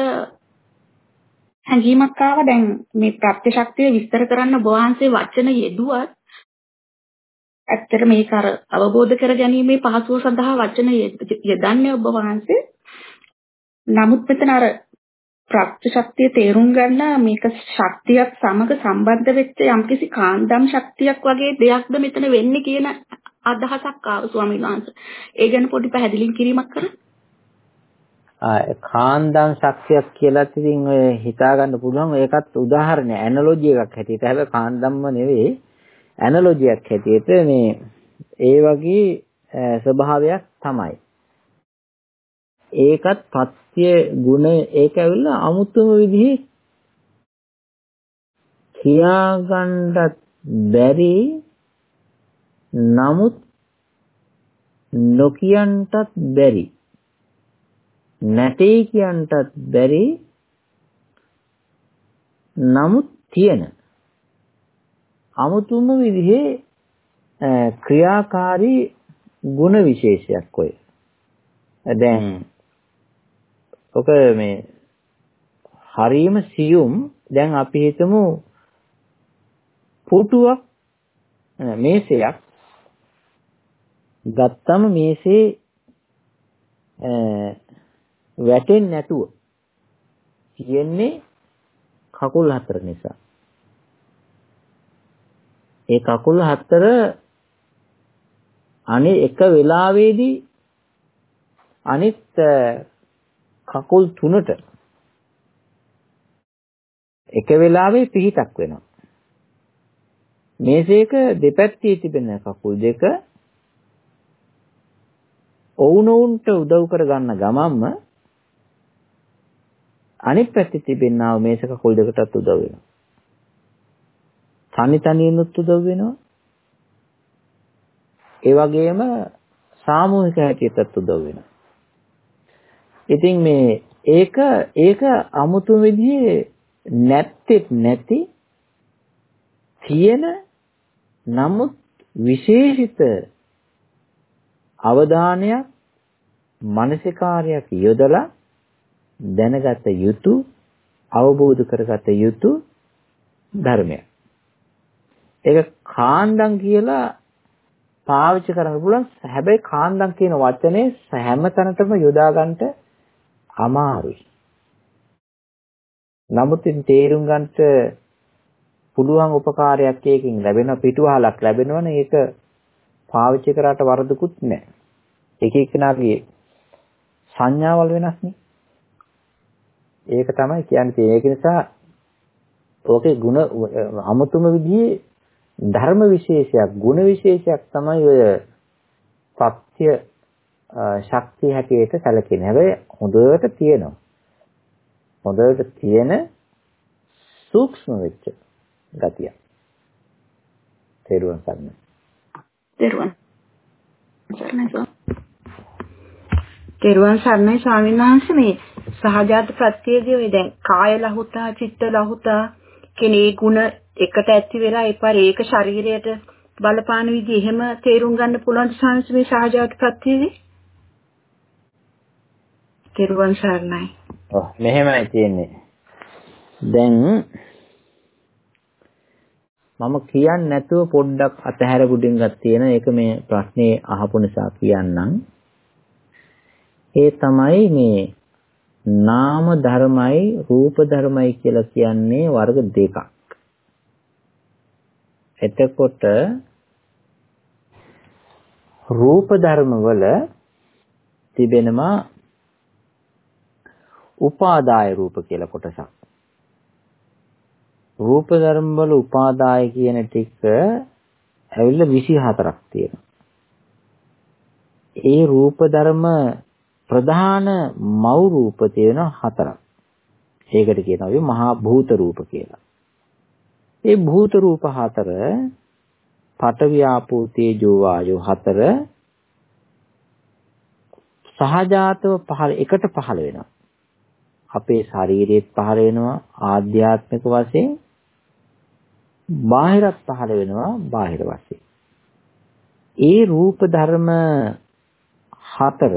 හැඟීමක් ආවා. දැන් මේ ප්‍රත්‍යශක්තිය විස්තර කරන්න ඔබ වහන්සේ වචන යෙදුවත් ඇත්තට මේක අර අවබෝධ කර ගැනීමේ පහසුව සඳහා වචන යදන්නේ ඔබ වහන්සේ. නමුත් මෙතන අර ප්‍රත්‍යශක්තිය තේරුම් ගන්න මේක ශක්තියක් සමග සම්බන්ධ වෙච්ච යම්කිසි කාන්දම් ශක්තියක් වගේ දෙයක්ද මෙතන වෙන්නේ කියන අදහසක් ආව ස්වාමීන් වහන්සේ. ඒ ගැන පොඩි පැහැදිලි කිරීමක් කරන්න. ආ කාන්දම් ශක්තියක් කියලා ඉතින් ඔය හිතා ගන්න පුළුවන් ඒකත් උදාහරණයක් ඇනලොජි එකක් හැටියට. හැබැයි කාන්දම්ම නෙවෙයි ඇනලොජියක් හැටියට මේ ඒ වගේ ස්වභාවයක් තමයි. ඒකත් පත්‍ය ගුණ ඒක ඇවිල්ලා අමුතුම විදිහේ කියාගන්නත් බැරි නමුත් නොකියන්ටත් බැරි. නැtei කියන්ටත් බැරි නමුත් තියෙන. අමුතුම විදිහේ ක්‍රියාකාරී ගුණ විශේෂයක් ඔය. දැන් ඔක මේ හරීම සියුම් දැන් අපි හිතමු පුටුවක් මේසයක් ගත්තම මේසේ වැටෙන්නේ නැතුව තියෙන්නේ කකුල් හතර නිසා. ඒ කකුල් හතර අනේ එක වෙලාවේදී අනිත් කකුල් තුනට එක වෙලාවේ පිහිටක් වෙනවා. මේසයක දෙපැත්තේ තිබෙන කකුල් දෙක ඔවුනොවුන්ට උදව් කර ගන්න ගමන්ම අනිත් පැත්තේ තිබෙනා මේස කකුල් දෙකටත් උදව් වෙනවා. තනි තනියනුත් උදව් වෙනවා. ඒ වගේම සාමූහික හැටියටත් උදව් වෙනවා. ඉතින් මේ ඒක ඒක 아무තු විදිහේ නැත්තේ නැති තියෙන නමුත් විශේෂිත අවධානයක් මානසිකාරයක් යොදලා දැනගත යුතු අවබෝධ කරගත යුතු ධර්මයක්. ඒක කාණ්ඩම් කියලා පාවිච්චි කරන්න පුළුවන්. හැබැයි කාණ්ඩම් කියන වචනේ හැම තැනටම යොදා ගන්නට අමාරුයි. නමුත් තේරුම් ගන්නට පුළුවන් උපකාරයක් එකකින් ලැබෙන පිටුවහලක් ලැබෙනවනේ ඒක පාවිච්චි කරාට වරදකුත් නැහැ. එක එක්කෙනාගේ සංඥාවල් වෙනස්නේ. ඒක තමයි කියන්නේ. ඒක නිසා ඕකේ ಗುಣ අමුතුම විදිහේ ධර්ම විශේෂයක්, ගුණ විශේෂයක් තමයි ඔය සත්‍ය ශක්තිය හැටියට සැලකෙන්නේ. හැබැයි හොඳට තියෙනවා. හොඳට තියෙන සූක්ෂම වෙච්ච ගතිය. තේරුවන් ගන්න. තේරුවන්. තේරුවන් සරණයි ස්වාමීන් වහන්සේ මේ සහජාත ප්‍රත්‍යයේදී ඔය දැන් කාය ලහුතා චිත්ත ලහුතා කියන ඒ ಗುಣ එකට ඇති වෙලා එපාර ඒක ශරීරයට බලපාන විදිහ එහෙම තේරුම් ගන්න පුළුවන් සංස් මේ සහජාත ප්‍රත්‍යයේදී තේරුවන් සරණයි. ඔව් මෙහෙමයි තියෙන්නේ. දැන් මම කියන්නේ නැතුව පොඩ්ඩක් අතහැර ගුඩින්ගත් තියෙන ඒක මේ ප්‍රශ්නේ අහපු නිසා කියන්නම්. ඒ තමයි මේ නාම ධර්මයි රූප ධර්මයි කියලා කියන්නේ වර්ග දෙකක්. එතකොට රූප ධර්ම වල තිබෙනවා උපාදාය රූප කියලා කොටසක්. රූප ධර්ම වල උපාදාය කියන ටික ඇවිල්ලා 24ක් තියෙනවා. ඒ රූප ධර්ම ප්‍රධාන මව් රූප තියෙනවා හතරක්. ඒකට කියනවා අපි මහා භූත රූප කියලා. ඒ භූත රූප හතර පඨවි ආපෝ තේජෝ වායෝ හතර සහජාතව පහළ එකට පහළ වෙනවා. අපේ ශරීරයේත් පහළ වෙනවා ආධ්‍යාත්මික වශයෙන් බාහිරත් පහළ වෙනවා බාහිර වශයෙන්. ඒ රූප ධර්ම හතර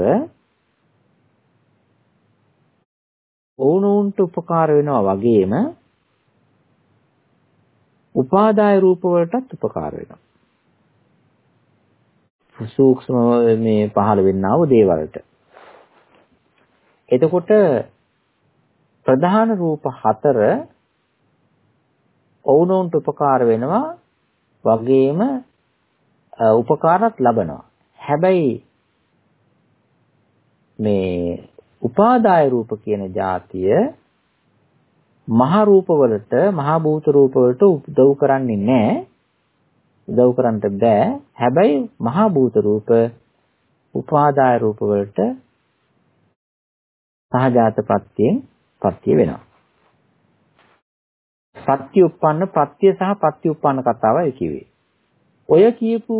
ඕනෝන්ට උපකාර වෙනවා වගේම උපාදාය රූප වලටත් උපකාර වෙනවා. සූක්ෂම මේ පහළ වෙන්නා වූ දේවල්ට. එතකොට ප්‍රධාන රූප හතර ඔවුනොන්ට උපකාර වෙනවා වගේම උපකාරත් ලබනවා. හැබැයි මේ උපාදාය රූප කියන જાතිය මහ රූප වලට මහ භූත රූප වලට උදව් කරන්නේ නැහැ. උදව් කරන්නට බෑ. හැබැයි මහ භූත රූප උපාදාය රූප වලට සහජාත ප්‍රත්‍යයෙන් ප්‍රත්‍ය වෙනවා. සත්‍ය උප්පන්න ප්‍රත්‍ය සහ ප්‍රත්‍ය උප්පන්න කතාවයි කිව්වේ. ඔය කියපු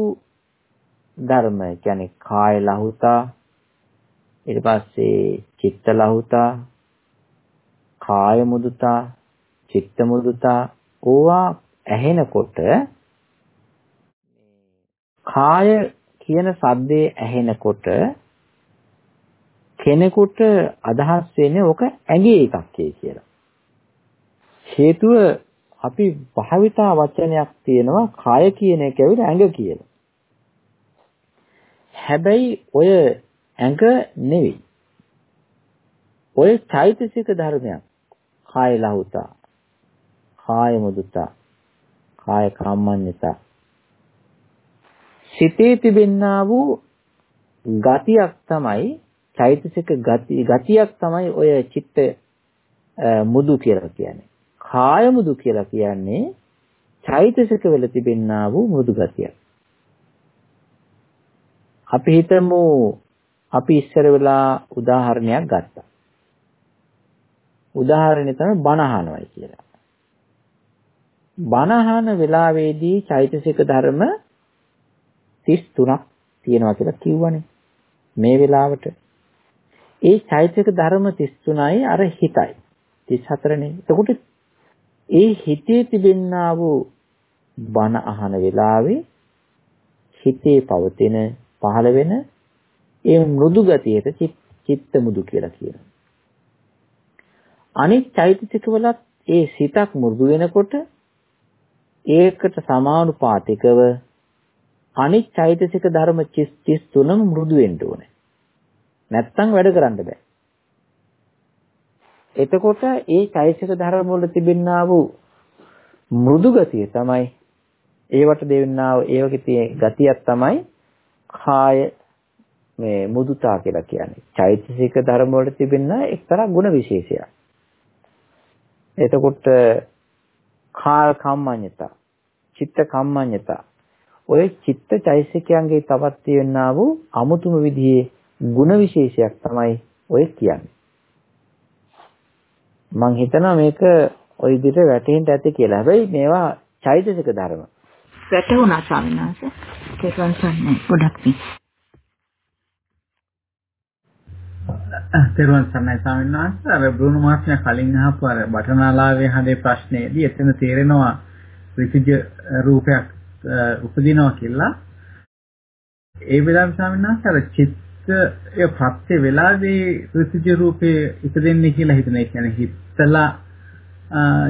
ධර්ම කියන්නේ කාය ලහුතා ඊට පස්සේ චිත්ත ලහුතා කාය මුදුතා චිත්ත මුදුතා ඕවා ඇහෙනකොට කාය කියන සද්දේ ඇහෙනකොට කෙනෙකුට අදහස් වෙන්නේ ඕක ඇඟේ එකක් කියලා. හේතුව අපි භාවිතා වචනයක් තියෙනවා කාය කියන එක ඇවිල්ලා ඇඟ කියලා. හැබැයි ඔය ඇඟ නෙවෙයි. ඔය චෛතසික ධර්මයක්. කාය ලහුතා, කාය මුදුතා, කාය කම්මඤ්ඤතා. සිතේ තිබෙන්නා වූ ගතියක් තමයි චෛතසික ගති ගතියක් තමයි ඔය චිත්ත මුදු කියලා කියන්නේ. කාය මුදු කියලා කියන්නේ චෛතසික වල තිබෙන්නා වූ මුදු ගතියක්. අපි හිතමු අපි ඉස්සර වෙලා උදාහරණයක් ගත්තා. උදාහරණය තමයි බණ අහනවයි කියලා. බණ අහන වෙලාවේදී චෛතසික ධර්ම 33ක් තියෙනවා කියලා කිව්වනේ. මේ වෙලාවට. ඒ චෛතසික ධර්ම 33යි අර හිතයි. 34නේ. එතකොට ඒ හිතේ තිබෙන්නා වූ බණ අහන වෙලාවේ හිතේ පවතින පහළ වෙන ඒ මෘදු ගතියට චිත්ත මුදු කියලා කියනවා. අනිත් චෛතසිකවලත් ඒ සිතක් මෘදු වෙනකොට ඒකට සමානුපාතිකව අනිත් චෛතසික ධර්ම 33ම මෘදු වෙන්න ඕනේ. නැත්තම් වැඩ කරන්න බෑ. එතකොට ඒ චෛතසික ධර්ම වල තිබෙනා වූ මෘදු ගතිය තමයි ඒවට දෙන්නා වූ ඒවගේ තියෙන ගතියක් තමයි කාය මේ මුදුතා කියලා කියන්නේ. චෛතසික ධර්ම වල තිබෙන එක්තරා ගුණ විශේෂයක්. එතකොට කාල කම්මඤ්ඤතා, චිත්ත කම්මඤ්ඤතා. ඔය චිත්ත චෛතසිකයන්ගේ තවත් තියෙනා වූ අමුතුම විදිහේ ගුණ විශේෂයක් තමයි ඔය කියන්නේ. මම හිතනවා මේක ওই විදිහට වැටෙන්න ඇති කියලා. හැබැයි මේවා චෛතසික ධර්ම. වැටුණා ස්වාමීන් වහන්සේ. කෙරුවන් සන්නේ ගොඩක් පිං. තෙරුවන් සරණයි ස්වාමීන් වහන්සේ අර බ්‍රුණු මාත්‍යා කලින් අහපු අර බටනාලාවේ හදේ ප්‍රශ්නේදී එතන තේරෙනවා ඍතුජ රූපයක් උපදිනවා කියලා ඒ වෙලාවේ ස්වාමීන් වහන්සේ අර චිත්තය ප්‍රත්‍ය වෙලාවේ ඍතුජ රූපේ ඉපදෙන්නේ කියලා හිතන ඒ කියන්නේ හිතලා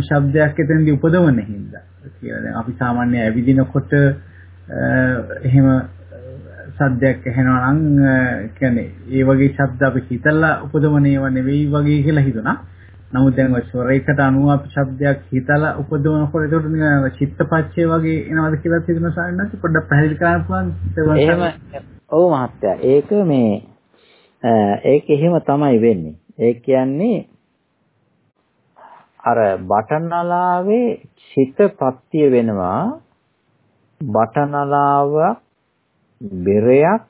ශබ්දයක් එතනදී උපදවන හින්දා කියලා දැන් අපි සාමාන්‍ය ඇවිදිනකොට එහෙම සද්දයක් ඇහෙනවා නම් කියන්නේ ඒ වගේ ශබ්ද අපි හිතලා උපදවන ඒවා නෙවෙයි වගේ කියලා හිතුණා. නමුත් දැන් ඔය ස්වරයකට අනුව අපි ශබ්දයක් හිතලා උපදවනකොට ඒකට නිකන් චිත්තපච්චය වගේ එනවද කියලා හිතන සාරණත් පොඩ්ඩක් පැහැදිලි කරන්න පුළුවන්. එහෙම ඔව් මහත්තයා. ඒක මේ ඒක එහෙම තමයි වෙන්නේ. ඒ කියන්නේ අර බටනලාවේ චිත ප්‍රත්‍ය වෙනවා බටනලාවක් බෙරයක්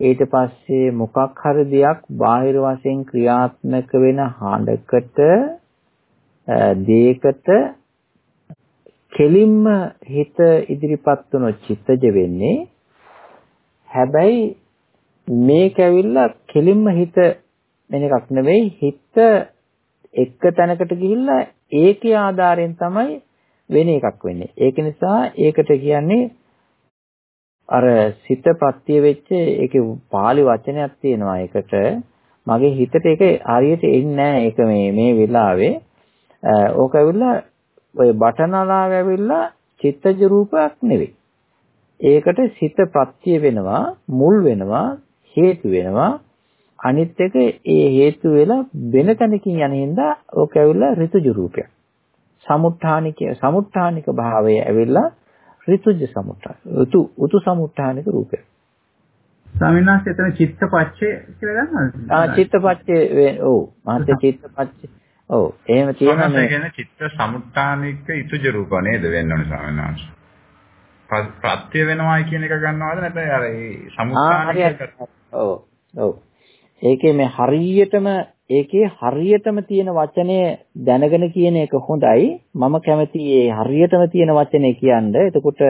ඊට පස්සේ මොකක් හරි දෙයක් බාහිර වශයෙන් ක්‍රියාත්මක වෙන හඬකට දේකට කෙලින්ම හිත ඉදිරිපත් වුණො චිත්තජ වෙන්නේ හැබැයි මේක ඇවිල්ලා කෙලින්ම හිත වෙන එකක් නෙවෙයි හිත එක තැනකට ගිහිල්ලා ඒකේ ආධාරයෙන් තමයි වෙන එකක් වෙන්නේ. ඒක නිසා ඒකට කියන්නේ අර සිත ප්‍රත්‍ය වෙච්ච ඒකේ පාලි වචනයක් තියෙනවා ඒකට. මගේ හිතට ඒක හරියට එන්නේ නැහැ ඒක මේ මේ වෙලාවේ. ඕක ඇවිල්ලා ඔය බටනලාව ඇවිල්ලා චිත්තජ රූපයක් නෙවෙයි. ඒකට සිත ප්‍රත්‍ය වෙනවා මුල් වෙනවා හේතු වෙනවා අනිත් එක ඒ හේතු වෙලා වෙන තැනකින් යන හින්දා ඕක ඇවිල්ලා ඍතුජ රූපයක් සමුත්ථානික සමුත්ථානික භාවය ඇවිල්ලා ඍතුජ සමුත්ථාන. උතු උතු සමුත්ථානික රූපය. ස්වාමීන් වහන්සේ එතන චිත්තපච්චය කියලා ගන්නවද? ආ චිත්තපච්චය ඔව්. මාත්‍ය චිත්තපච්චය. ඔව්. එහෙම තියෙනවා මේ කියන්නේ චිත්ත සමුත්ථානික ඉතුජ රූප නේද වෙන්න ඕනේ ස්වාමීන් වහන්සේ. ප්‍රත්‍ය වෙනවායි කියන එක ගන්නවද නැත්නම් අර ඒ සමුත්ථානික ඔව්. ඔව්. ඒකේ මේ හරියටම ඒකේ හරියටම තියෙන වචනය දැනගෙන කියන එක හොඳයි. මම කැමති ඒ හරියටම තියෙන වචනේ කියන්න. එතකොට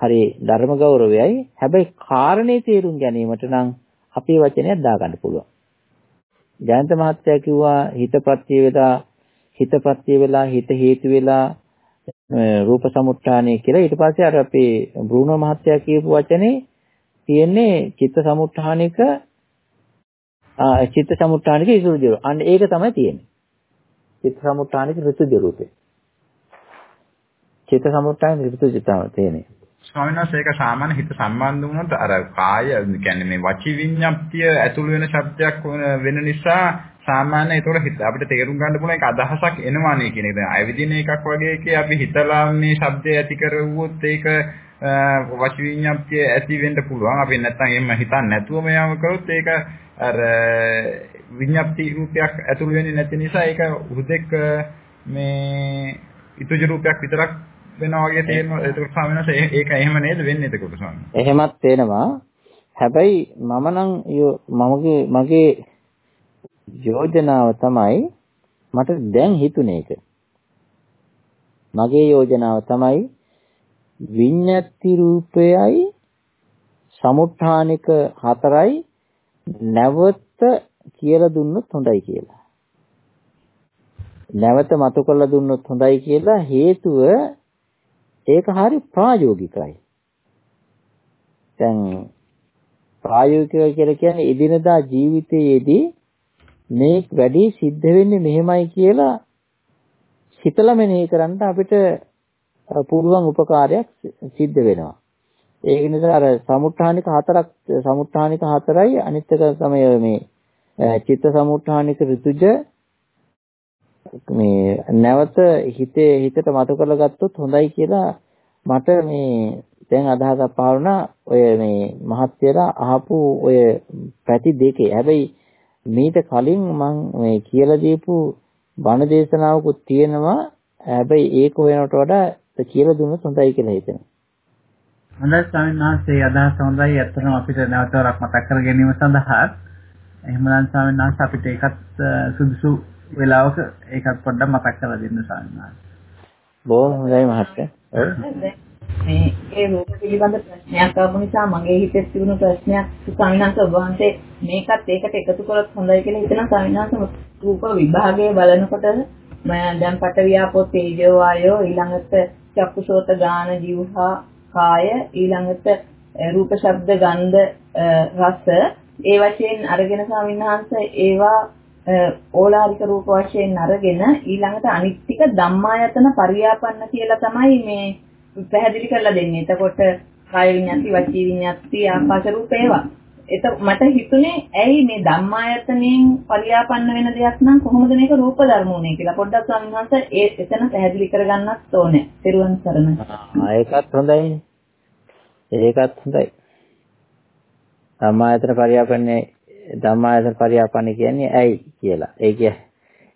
හරි ධර්ම ගෞරවයයි. හැබැයි කාරණේ තේරුම් ගැනීමට නම් අපේ වචනයක් දාගන්න පුළුවන්. ජයන්ත මහත්තයා කිව්වා හිතපත්‍ය වෙලා හිතපත්‍ය වෙලා හිත හේතු වෙලා රූප සමුත්ථානය කියලා. ඊට පස්සේ අර අපේ බ්‍රූනෝ මහත්තයා කියපු වචනේ තියෙන්නේ චිත්ත සමුත්ථානික ආ චිත්ත සමුත්ථානික ඍතුජ රූපය. අන්න ඒක තමයි තියෙන්නේ. චිත්ත සමුත්ථානික ඍතුජ රූපය. චිත්ත සමුත්ථානික ඍතුජ තමයි තියෙන්නේ. ස්වාමීන් වහන්සේ ඒක සාමාන්‍ය හිත සම්බන්ධ වුණොත් අර කාය කියන්නේ මේ වචී විඤ්ඤාප්තිය ඇතුළු වෙන શબ્දයක් වෙන නිසා සාමාන්‍ය ඒතකොට හිත අපිට තේරුම් ගන්න පුළුවන් ඒක අදහසක් එනවානේ කියන එක. දැන් අයවිදින එකක් වගේ එකේ අපි හිතලා මේ શબ્දය ඇති කරුවොත් ඒක වචී විඤ්ඤාප්තිය ඇති වෙන්න පුළුවන්. අපි නැත්තම් එහෙම හිතන්නේ නැතුවම යම කරොත් ඒක අර විඤ්ඤාප්ති රූපයක් ඇතුළු වෙන්නේ නැති නිසා ඒක හුදෙක් මේ ඉතුජ රූපයක් විතරක් වෙනවා වගේ තේරෙනවා ඒක ස්වාමීන් වහන්සේ ඒක එහෙම නේද වෙන්නේ එතකොට ස්වාමීන් එහෙමත් වෙනවා හැබැයි මම නම් මමගේ මගේ යෝජනාව තමයි මට දැන් හිතුනේ ඒක මගේ යෝජනාව තමයි විඤ්ඤාති රූපයයි සමුත්ථානික හතරයි නැවත කියලා දුන්නොත් හොඳයි කියලා. නැවත මතු කරලා දුන්නොත් හොඳයි කියලා හේතුව ඒක හරි ප්‍රායෝගිකයි. දැන් ප්‍රායෝගිකව කියලා කියන්නේ එදිනදා ජීවිතයේදී මේ වැඩි සිද්ධ වෙන්නේ මෙහෙමයි කියලා හිතලා මෙනෙහි කරන්න අපිට පුළුවන් උපකාරයක් සිද්ධ වෙනවා. ඒක නිසා අර සමුත්ථානික හතරක් සමුත්ථානික හතරයි අනිත් එක තමයි මේ චිත්ත සමුත්ථානික ඍතුජ මේ නැවත හිතේ හිතට මතු කරලා ගත්තොත් හොඳයි කියලා මට මේ දැන් අදහසක් පාවුණා ඔය මේ මහත්යලා අහපු ඔය පැති දෙකේ. හැබැයි මීට කලින් මම මේ කියලා දීපු බණ දේශනාවකුත් තියෙනවා. හැබැයි ඒක හොයනට වඩා කියලා දුන්නොත් හොඳයි කියලා හිතෙනවා. හොඳයි ස්වාමීන් වහන්සේ අදහස් හොඳයි. ඇත්තටම අපිට නැවතවරක් මතක් කර ගැනීම සඳහා එහෙමනම් ස්වාමීන් වහන්සේ අපිට ඒකත් සුදුසු වෙලාවක ඒකත් පොඩ්ඩක් මතක් කරලා දෙන්න ස්වාමීන් වහන්සේ. බොහොම හොඳයි මහත්තයා. මේ ඒ රූප පිළිබඳ ප්‍රශ්නයක් ආපු නිසා මගේ හිතේ තිබුණු ප්‍රශ්නයක් ස්වාමීන් වහන්සේ ඔබ වහන්සේ මේකත් ඒකට එකතු කරොත් හොඳයි කියලා හිතන ස්වාමීන් වහන්සේ රූප විභාගය බලනකොට මම දැන් පට වියාපෝ තේජෝ වායෝ ඊළඟට චක්කුසෝත ගාන જીවහා කාය ඊළඟට රූප ශබ්ද ගන්ධ රස. ඒ වශයෙන් අරගෙන ස්වාමීන් වහන්සේ ඒවා ඕලාරික රූප වශයෙන් අරගෙන ඊළඟට අනිත් ටික ධම්මායතන පරියාපන්න කියලා තමයි මේ පැහැදිලි කරලා දෙන්නේ. එතකොට කාය විඤ්ඤාති, වචී විඤ්ඤාති, ආකාශ රූප ඒවා. එත මට හිතුනේ ඇයි මේ ධම්මායතනෙන් පරියාපන්න වෙන දෙයක් නම් කොහොමද මේක රූප ධර්ම උනේ කියලා. පොඩ්ඩක් ස්වාමීන් වහන්සේ ඒ එතන පැහැදිලි කරගන්නත් ඕනේ. පෙරුවන් සරණ. ආ ඒකත් හොඳයි. ඒකත් හොඳයි. ධම්මායතන පරියාපන්නේ ධම්මායතන පරියාපන්නේ කියන්නේ ඇයි කියලා. ඒ කිය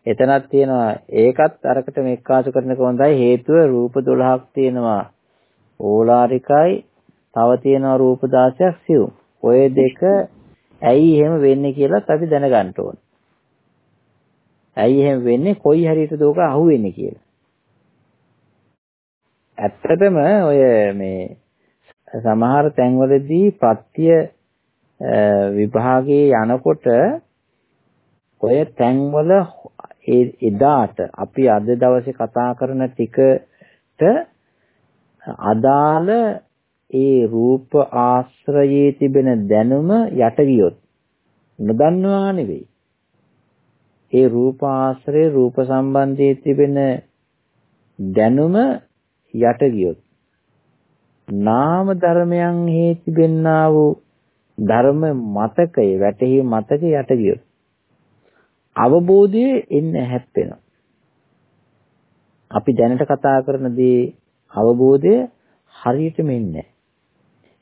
එතනක් තියෙනවා ඒකත් අරකට මෙක්කාසු කරනක හොඳයි හේතුව රූප 12ක් තියෙනවා ඕලාරිකයි තව තියෙනවා රූප 16ක් සිව්. ඔය දෙක ඇයි එහෙම වෙන්නේ කියලාත් අපි දැනගන්න ඕන. ඇයි එහෙම වෙන්නේ කොයි හරියටද ඕක අහුවෙන්නේ කියලා. ඇත්තටම ඔය මේ සමහර තැන්වලදී ප්‍රත්‍ය විභාගයේ යනකොට ඔය තැන්වල එදාට අපි අද දවසේ කතා කරන ටිකට අදාළ ඒ රූප ආශ්‍රයයේ තිබෙන දැනුම යට ගියොත් නොදන්නවා නෙවෙයි. ඒ රූප ආශ්‍රය රූප සම්බන්ධයේ තිබෙන දැනුම යට ගියොත් නාම ධර්මයන් හේ තිබෙන්නා වූ ධර්ම මතකය වැටහි මතකය යට ගියොත් අවබෝධය එන්න හැප්පෙනවා. අපි දැනට කතා කරන දේ අවබෝධය හරියටම එන්නේ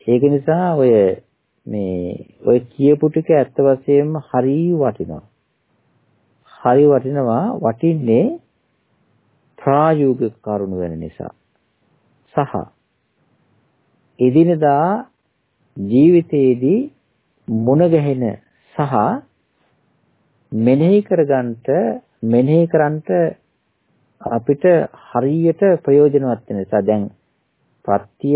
ඒක නිසා ඔය මේ ඔය කියපු ටික ඇත්ත වශයෙන්ම හරි වටිනවා. හරි වටිනවා වටින්නේ ප්‍රායෝගික කරුණු වෙන නිසා. සහ එදිනදා ජීවිතයේදී මුණ ගැහෙන සහ මෙනෙහි කරගන්නට මෙනෙහි කරන්නට අපිට හරියට ප්‍රයෝජනවත් වෙන නිසා දැන් පත්‍ය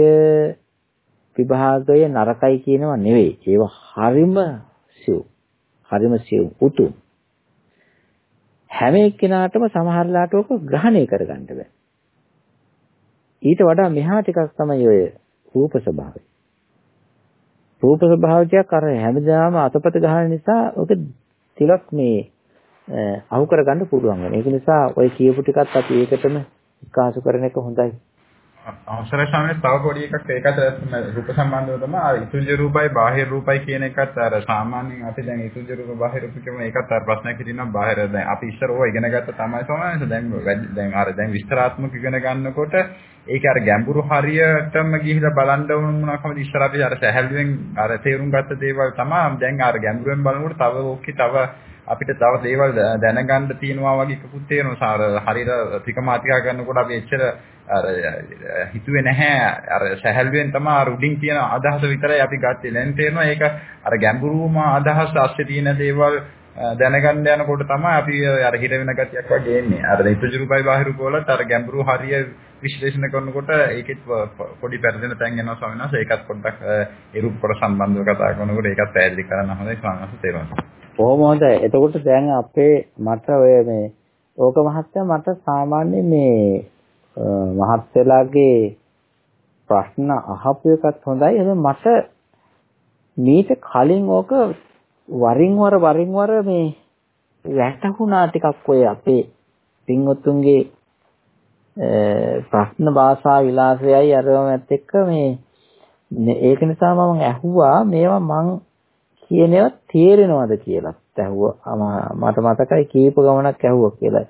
විභාගය නරකයි කියනවා නෙවෙයි. ඒවා හරිම සිව්. හරිම සිව් උතුම්. හැම එක්කෙනාටම සමහරලාට ඕක ග්‍රහණය කරගන්න බෑ. ඊට වඩා මෙහා ටිකක් තමයි ඔය රූප ස්වභාවය. රූප ස්වභාවයක් අර හැමදාම අතපත ගහන නිසා ඔක ටිකක් මේ අහු කරගන්න පුළුවන් වෙන. ඒක නිසා ඔය කියපු ටිකත් අපි ඒකටම විකාශ කරන එක හොඳයි. අවසරයි ස්වාමීනි තව පොඩි එකක් ඒකට රූප සම්බන්ධව තමයි ඉතුජ රූපයි බාහිර රූපයි කියන එකත් අර සාමාන්‍යයෙන් අපි දැන් ඉතුජ රූප බාහිර රූප කියමු ඒකත් අර ප්‍රශ්නයක් හිටිනවා බාහිර දැන් අපි ඉස්සර ඕවා ඉගෙන ගත්ත තමයි ස්වාමීනි දැන් දැන් අර දැන් විස්තරාත්මක ඉගෙන ගන්නකොට ඒක අර ගැඹුරු හරියටම ගිහිලා බලන්න ඕන මොනවාකමද ඉස්සර අපි අර සැහැල්ලුවෙන් අර තේරුම් ගත්ත දේවල් තමයි දැන් අර ගැඹුරෙන් බලනකොට තව ඕකේ තව අපිට තව දේවල් දැනගන්න තියෙනවා වගේ එකකුත් තේරෙනවා. අර හරියට ත්‍රිකමාතිකා කරනකොට අපි එච්චර අර හිතුවේ නැහැ. අර සැහැල්ලුවෙන් තමයි අර උඩින් තියෙන අදහස විතරයි අපි ගත්තේ. දැන් තේරෙනවා ඒක අර ගැඹුරුම අදහස් ASCII තියෙන දේවල් දැනගන්න යනකොට තමයි අපි අර හිර වෙන ගතියක් වගේ එන්නේ. අර ඉතුජුරුපයි බාහිරුප වලත් අර ගැඹුරු හරිය විශ්ලේෂණය කරනකොට ඒකෙත් පොඩි පෙරදෙන තැන් එනවා ස්වාමීන් වහන්සේ. ඒකත් පොඩ්ඩක් ඒ රූප කොට සම්බන්ධව කතා කරනකොට ඒකත් පැහැදිලි කරන්න හොඳයි ස්වාමීන් වහන්සේ තේරුණා. කොහොම හොඳයි. එතකොට දැන් අපේ මට ඔය මේ ඕක මහත්තයා මට සාමාන්‍ය මේ මහත්යලාගේ ප්‍රශ්න අහපු එකත් හොඳයි. හැබැයි මට මීට කලින් ඕක වරින් වර වරින් වර මේ වැටහුණා ටිකක් ඔය අපේ පින්වත්තුන්ගේ ප්‍රශ්න භාෂා විලාසයයි අරවමත් එක්ක මේ ඒක නිසා මම ඇහුවා මේවා මං කියන ඒවා තේරෙනවද කියලා. ඇහුවා මට මතකයි කීප ගමනක් ඇහුවා කියලා.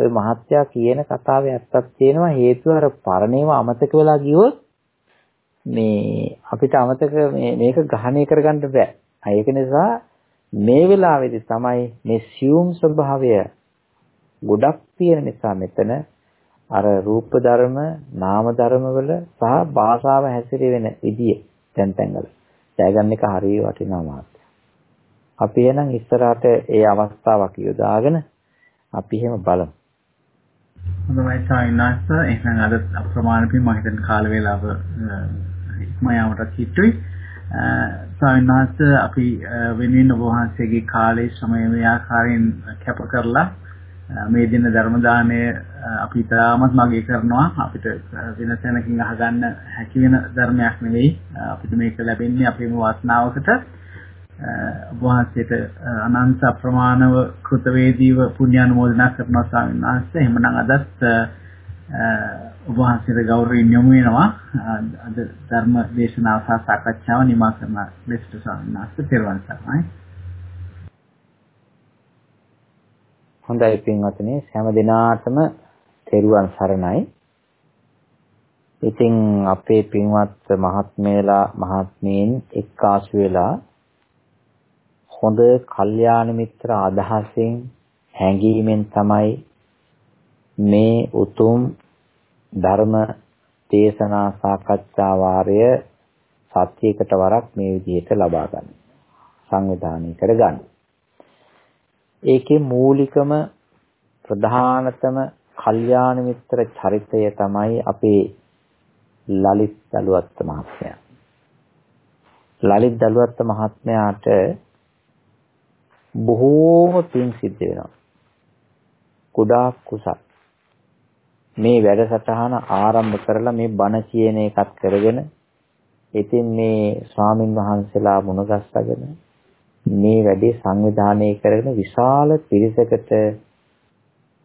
ඔය මහත්යා කියන කතාවේ ඇත්තක් තියෙනවා හේතුව අර පරණේව අමතක වෙලා ගියොත් මේ අපිට අමතක මේ මේක ග්‍රහණය කරගන්න බෑ. ඒක නිසා මේ වෙලාවේදී තමයි මේ සියුම් ස්වභාවය ගොඩක් තියෙන නිසා මෙතන අර රූප ධර්ම, නාම ධර්ම වල සහ භාෂාව හැසිරෙන විදිය තැන් තැන්වල. දැනගන්න එක හරිය වටිනවා මාත්. අපි එහෙනම් ඉස්සරහට ඒ අවස්ථාවක් යොදාගෙන අපි එහෙම බලමු. හොඳයි සායනාස්ස එහෙනම් අද අප්‍රමාණ පින් මම හිතන කාල වේලාව ඉක්ම යාමට කිට්ටුයි. සායනාස්ස අපි වෙනුවෙන් ඔබ වහන්සේගේ කාලේ ශ්‍රමය මේ ආකාරයෙන් කැප කරලා මේ දින ධර්ම දාණය අපි තාමත් මගේ කරනවා අපිට වෙන තැනකින් අහගන්න හැකි වෙන ධර්මයක් නෙවෙයි අපිට මේක ලැබෙන්නේ අපේම වාසනාවකට ඔබ වහන්සේට අනන්ත අප්‍රමාණව කෘතවේදීව පුණ්‍යානුමෝදනා කරනවා ස්වාමීන් වහන්සේ. එහෙමනම් අදත් ඔබ වහන්සේට ගෞරවයෙන් යොමු වෙනවා. අද ධර්ම දේශනාව සහ සාකච්ඡාව නිමා කරන ලෙසට ස්වාමීන් වහන්සේ පෙරවන් සරණයි. හොඳයි පින්වත්නි හැම දිනාටම තෙරුවන් සරණයි. ඉතින් අපේ පින්වත් මහත්මේලා මහත්මීන් එක්කාසු වෙලා හොඳ කල්යාණ මිත්‍ර අදහසින් හැඟීමෙන් තමයි මේ උතුම් ධර්ම දේශනා සාකච්ඡා වාරය සත්‍යයකට වරක් මේ විදිහට ලබා ගන්න. සංවිධානය කරගන්න. ඒකේ මූලිකම ප්‍රධානතම කල්යාණ මිත්‍ර චරිතය තමයි අපේ ලලිත් දලුවත් මහත්මයා. ලලිත් දලුවත් මහත්මයාට බොහෝම පින් සිද්ධ වෙනවා. කුඩා කුසල්. මේ වැඩසටහන ආරම්භ කරලා මේ බණ කියන එකත් කරගෙන ඉතින් මේ ස්වාමින් වහන්සේලා මුණගස්සගෙන මේ වැඩේ සංවිධානය කරගෙන විශාල පිරිසකට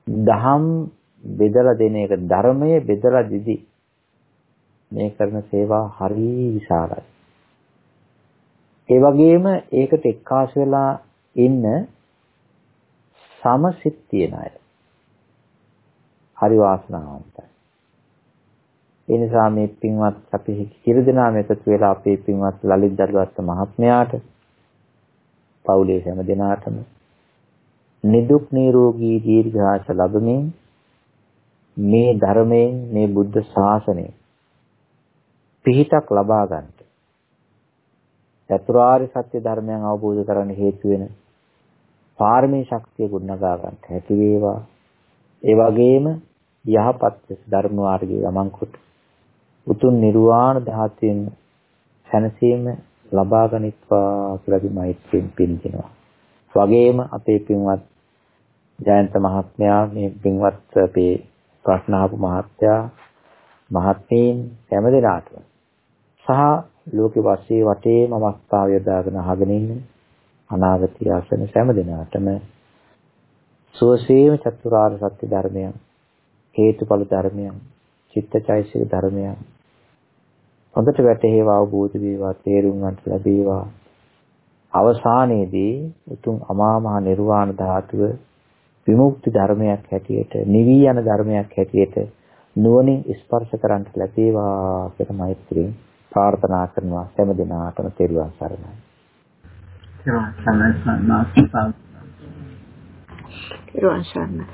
දහම් බෙදලා දෙන එක ධර්මයේ බෙදලා දීදි මේ කරන සේවා හරි විශාලයි. ඒ වගේම ඒකට එක්කාසු වෙලා ඉන්න සමසිත තියන අය. හරි වාසනාවන්තයි. ඒ නිසා මේ පින්වත් අපි හිිර දෙනාම එකතු වෙලා අපේ පින්වත් ලලිත් දරුවත් මහත්මයාට පවුලේ හැම දෙනාටම නිදුක් නිරෝගී දීර්ඝාස ලැබමින් මේ ධර්මයෙන් මේ බුද්ධ ශාසනය පිහිටක් ලබා ගන්නට චතුරාර්ය සත්‍ය ධර්මයන් අවබෝධ කරගන්න හේතු වෙන පාරමී ශක්තිය ගොඩනගා ගන්නට හැකි වේවා. ඒ වගේම යහපත් ධර්ම මාර්ගයේ ගමන් කොට උතුම් නිර්වාණ ධාතුවෙන් සැනසීම ලබා ගනිත්වා කියලා අපි මෛත්‍රියෙන් පිළිගනවා. වගේම අපේ පින්වත් ජයන්ත මහත්මයා මේ පින්වත් අපේ ප්‍රශ්න අහපු මහත්තයා මහත්මීන් හැම දිනාටම සහ ලෝකෙ වාසී වටේම අවස්ථාව යොදාගෙන අහගෙන ඉන්න අනාගතය ආසන හැම දිනාටම සුවසේම චතුරාර්ය සත්‍ය ධර්මයන් හේතුඵල ධර්මයන් චිත්තචෛසික ධර්මයන් හොඳට වැටහෙවා අවබෝධ වේවා තේරුම් ගන්නට ලැබේවා අවසානයේදී උතුම් අමා මහ නිර්වාණ ධාතුව විමුක්ති ධර්මයක් හැටියට නිවි යන ධර්මයක් හැටියට නුවණින් ස්පර්ශ කරන්නට ලැබේවා කියලා මෛත්‍රියෙන් ප්‍රාර්ථනා කරනවා හැම දිනාටම තෙරුවන් සරණයි. තෙරුවන් සරණයි. තෙරුවන් සරණයි.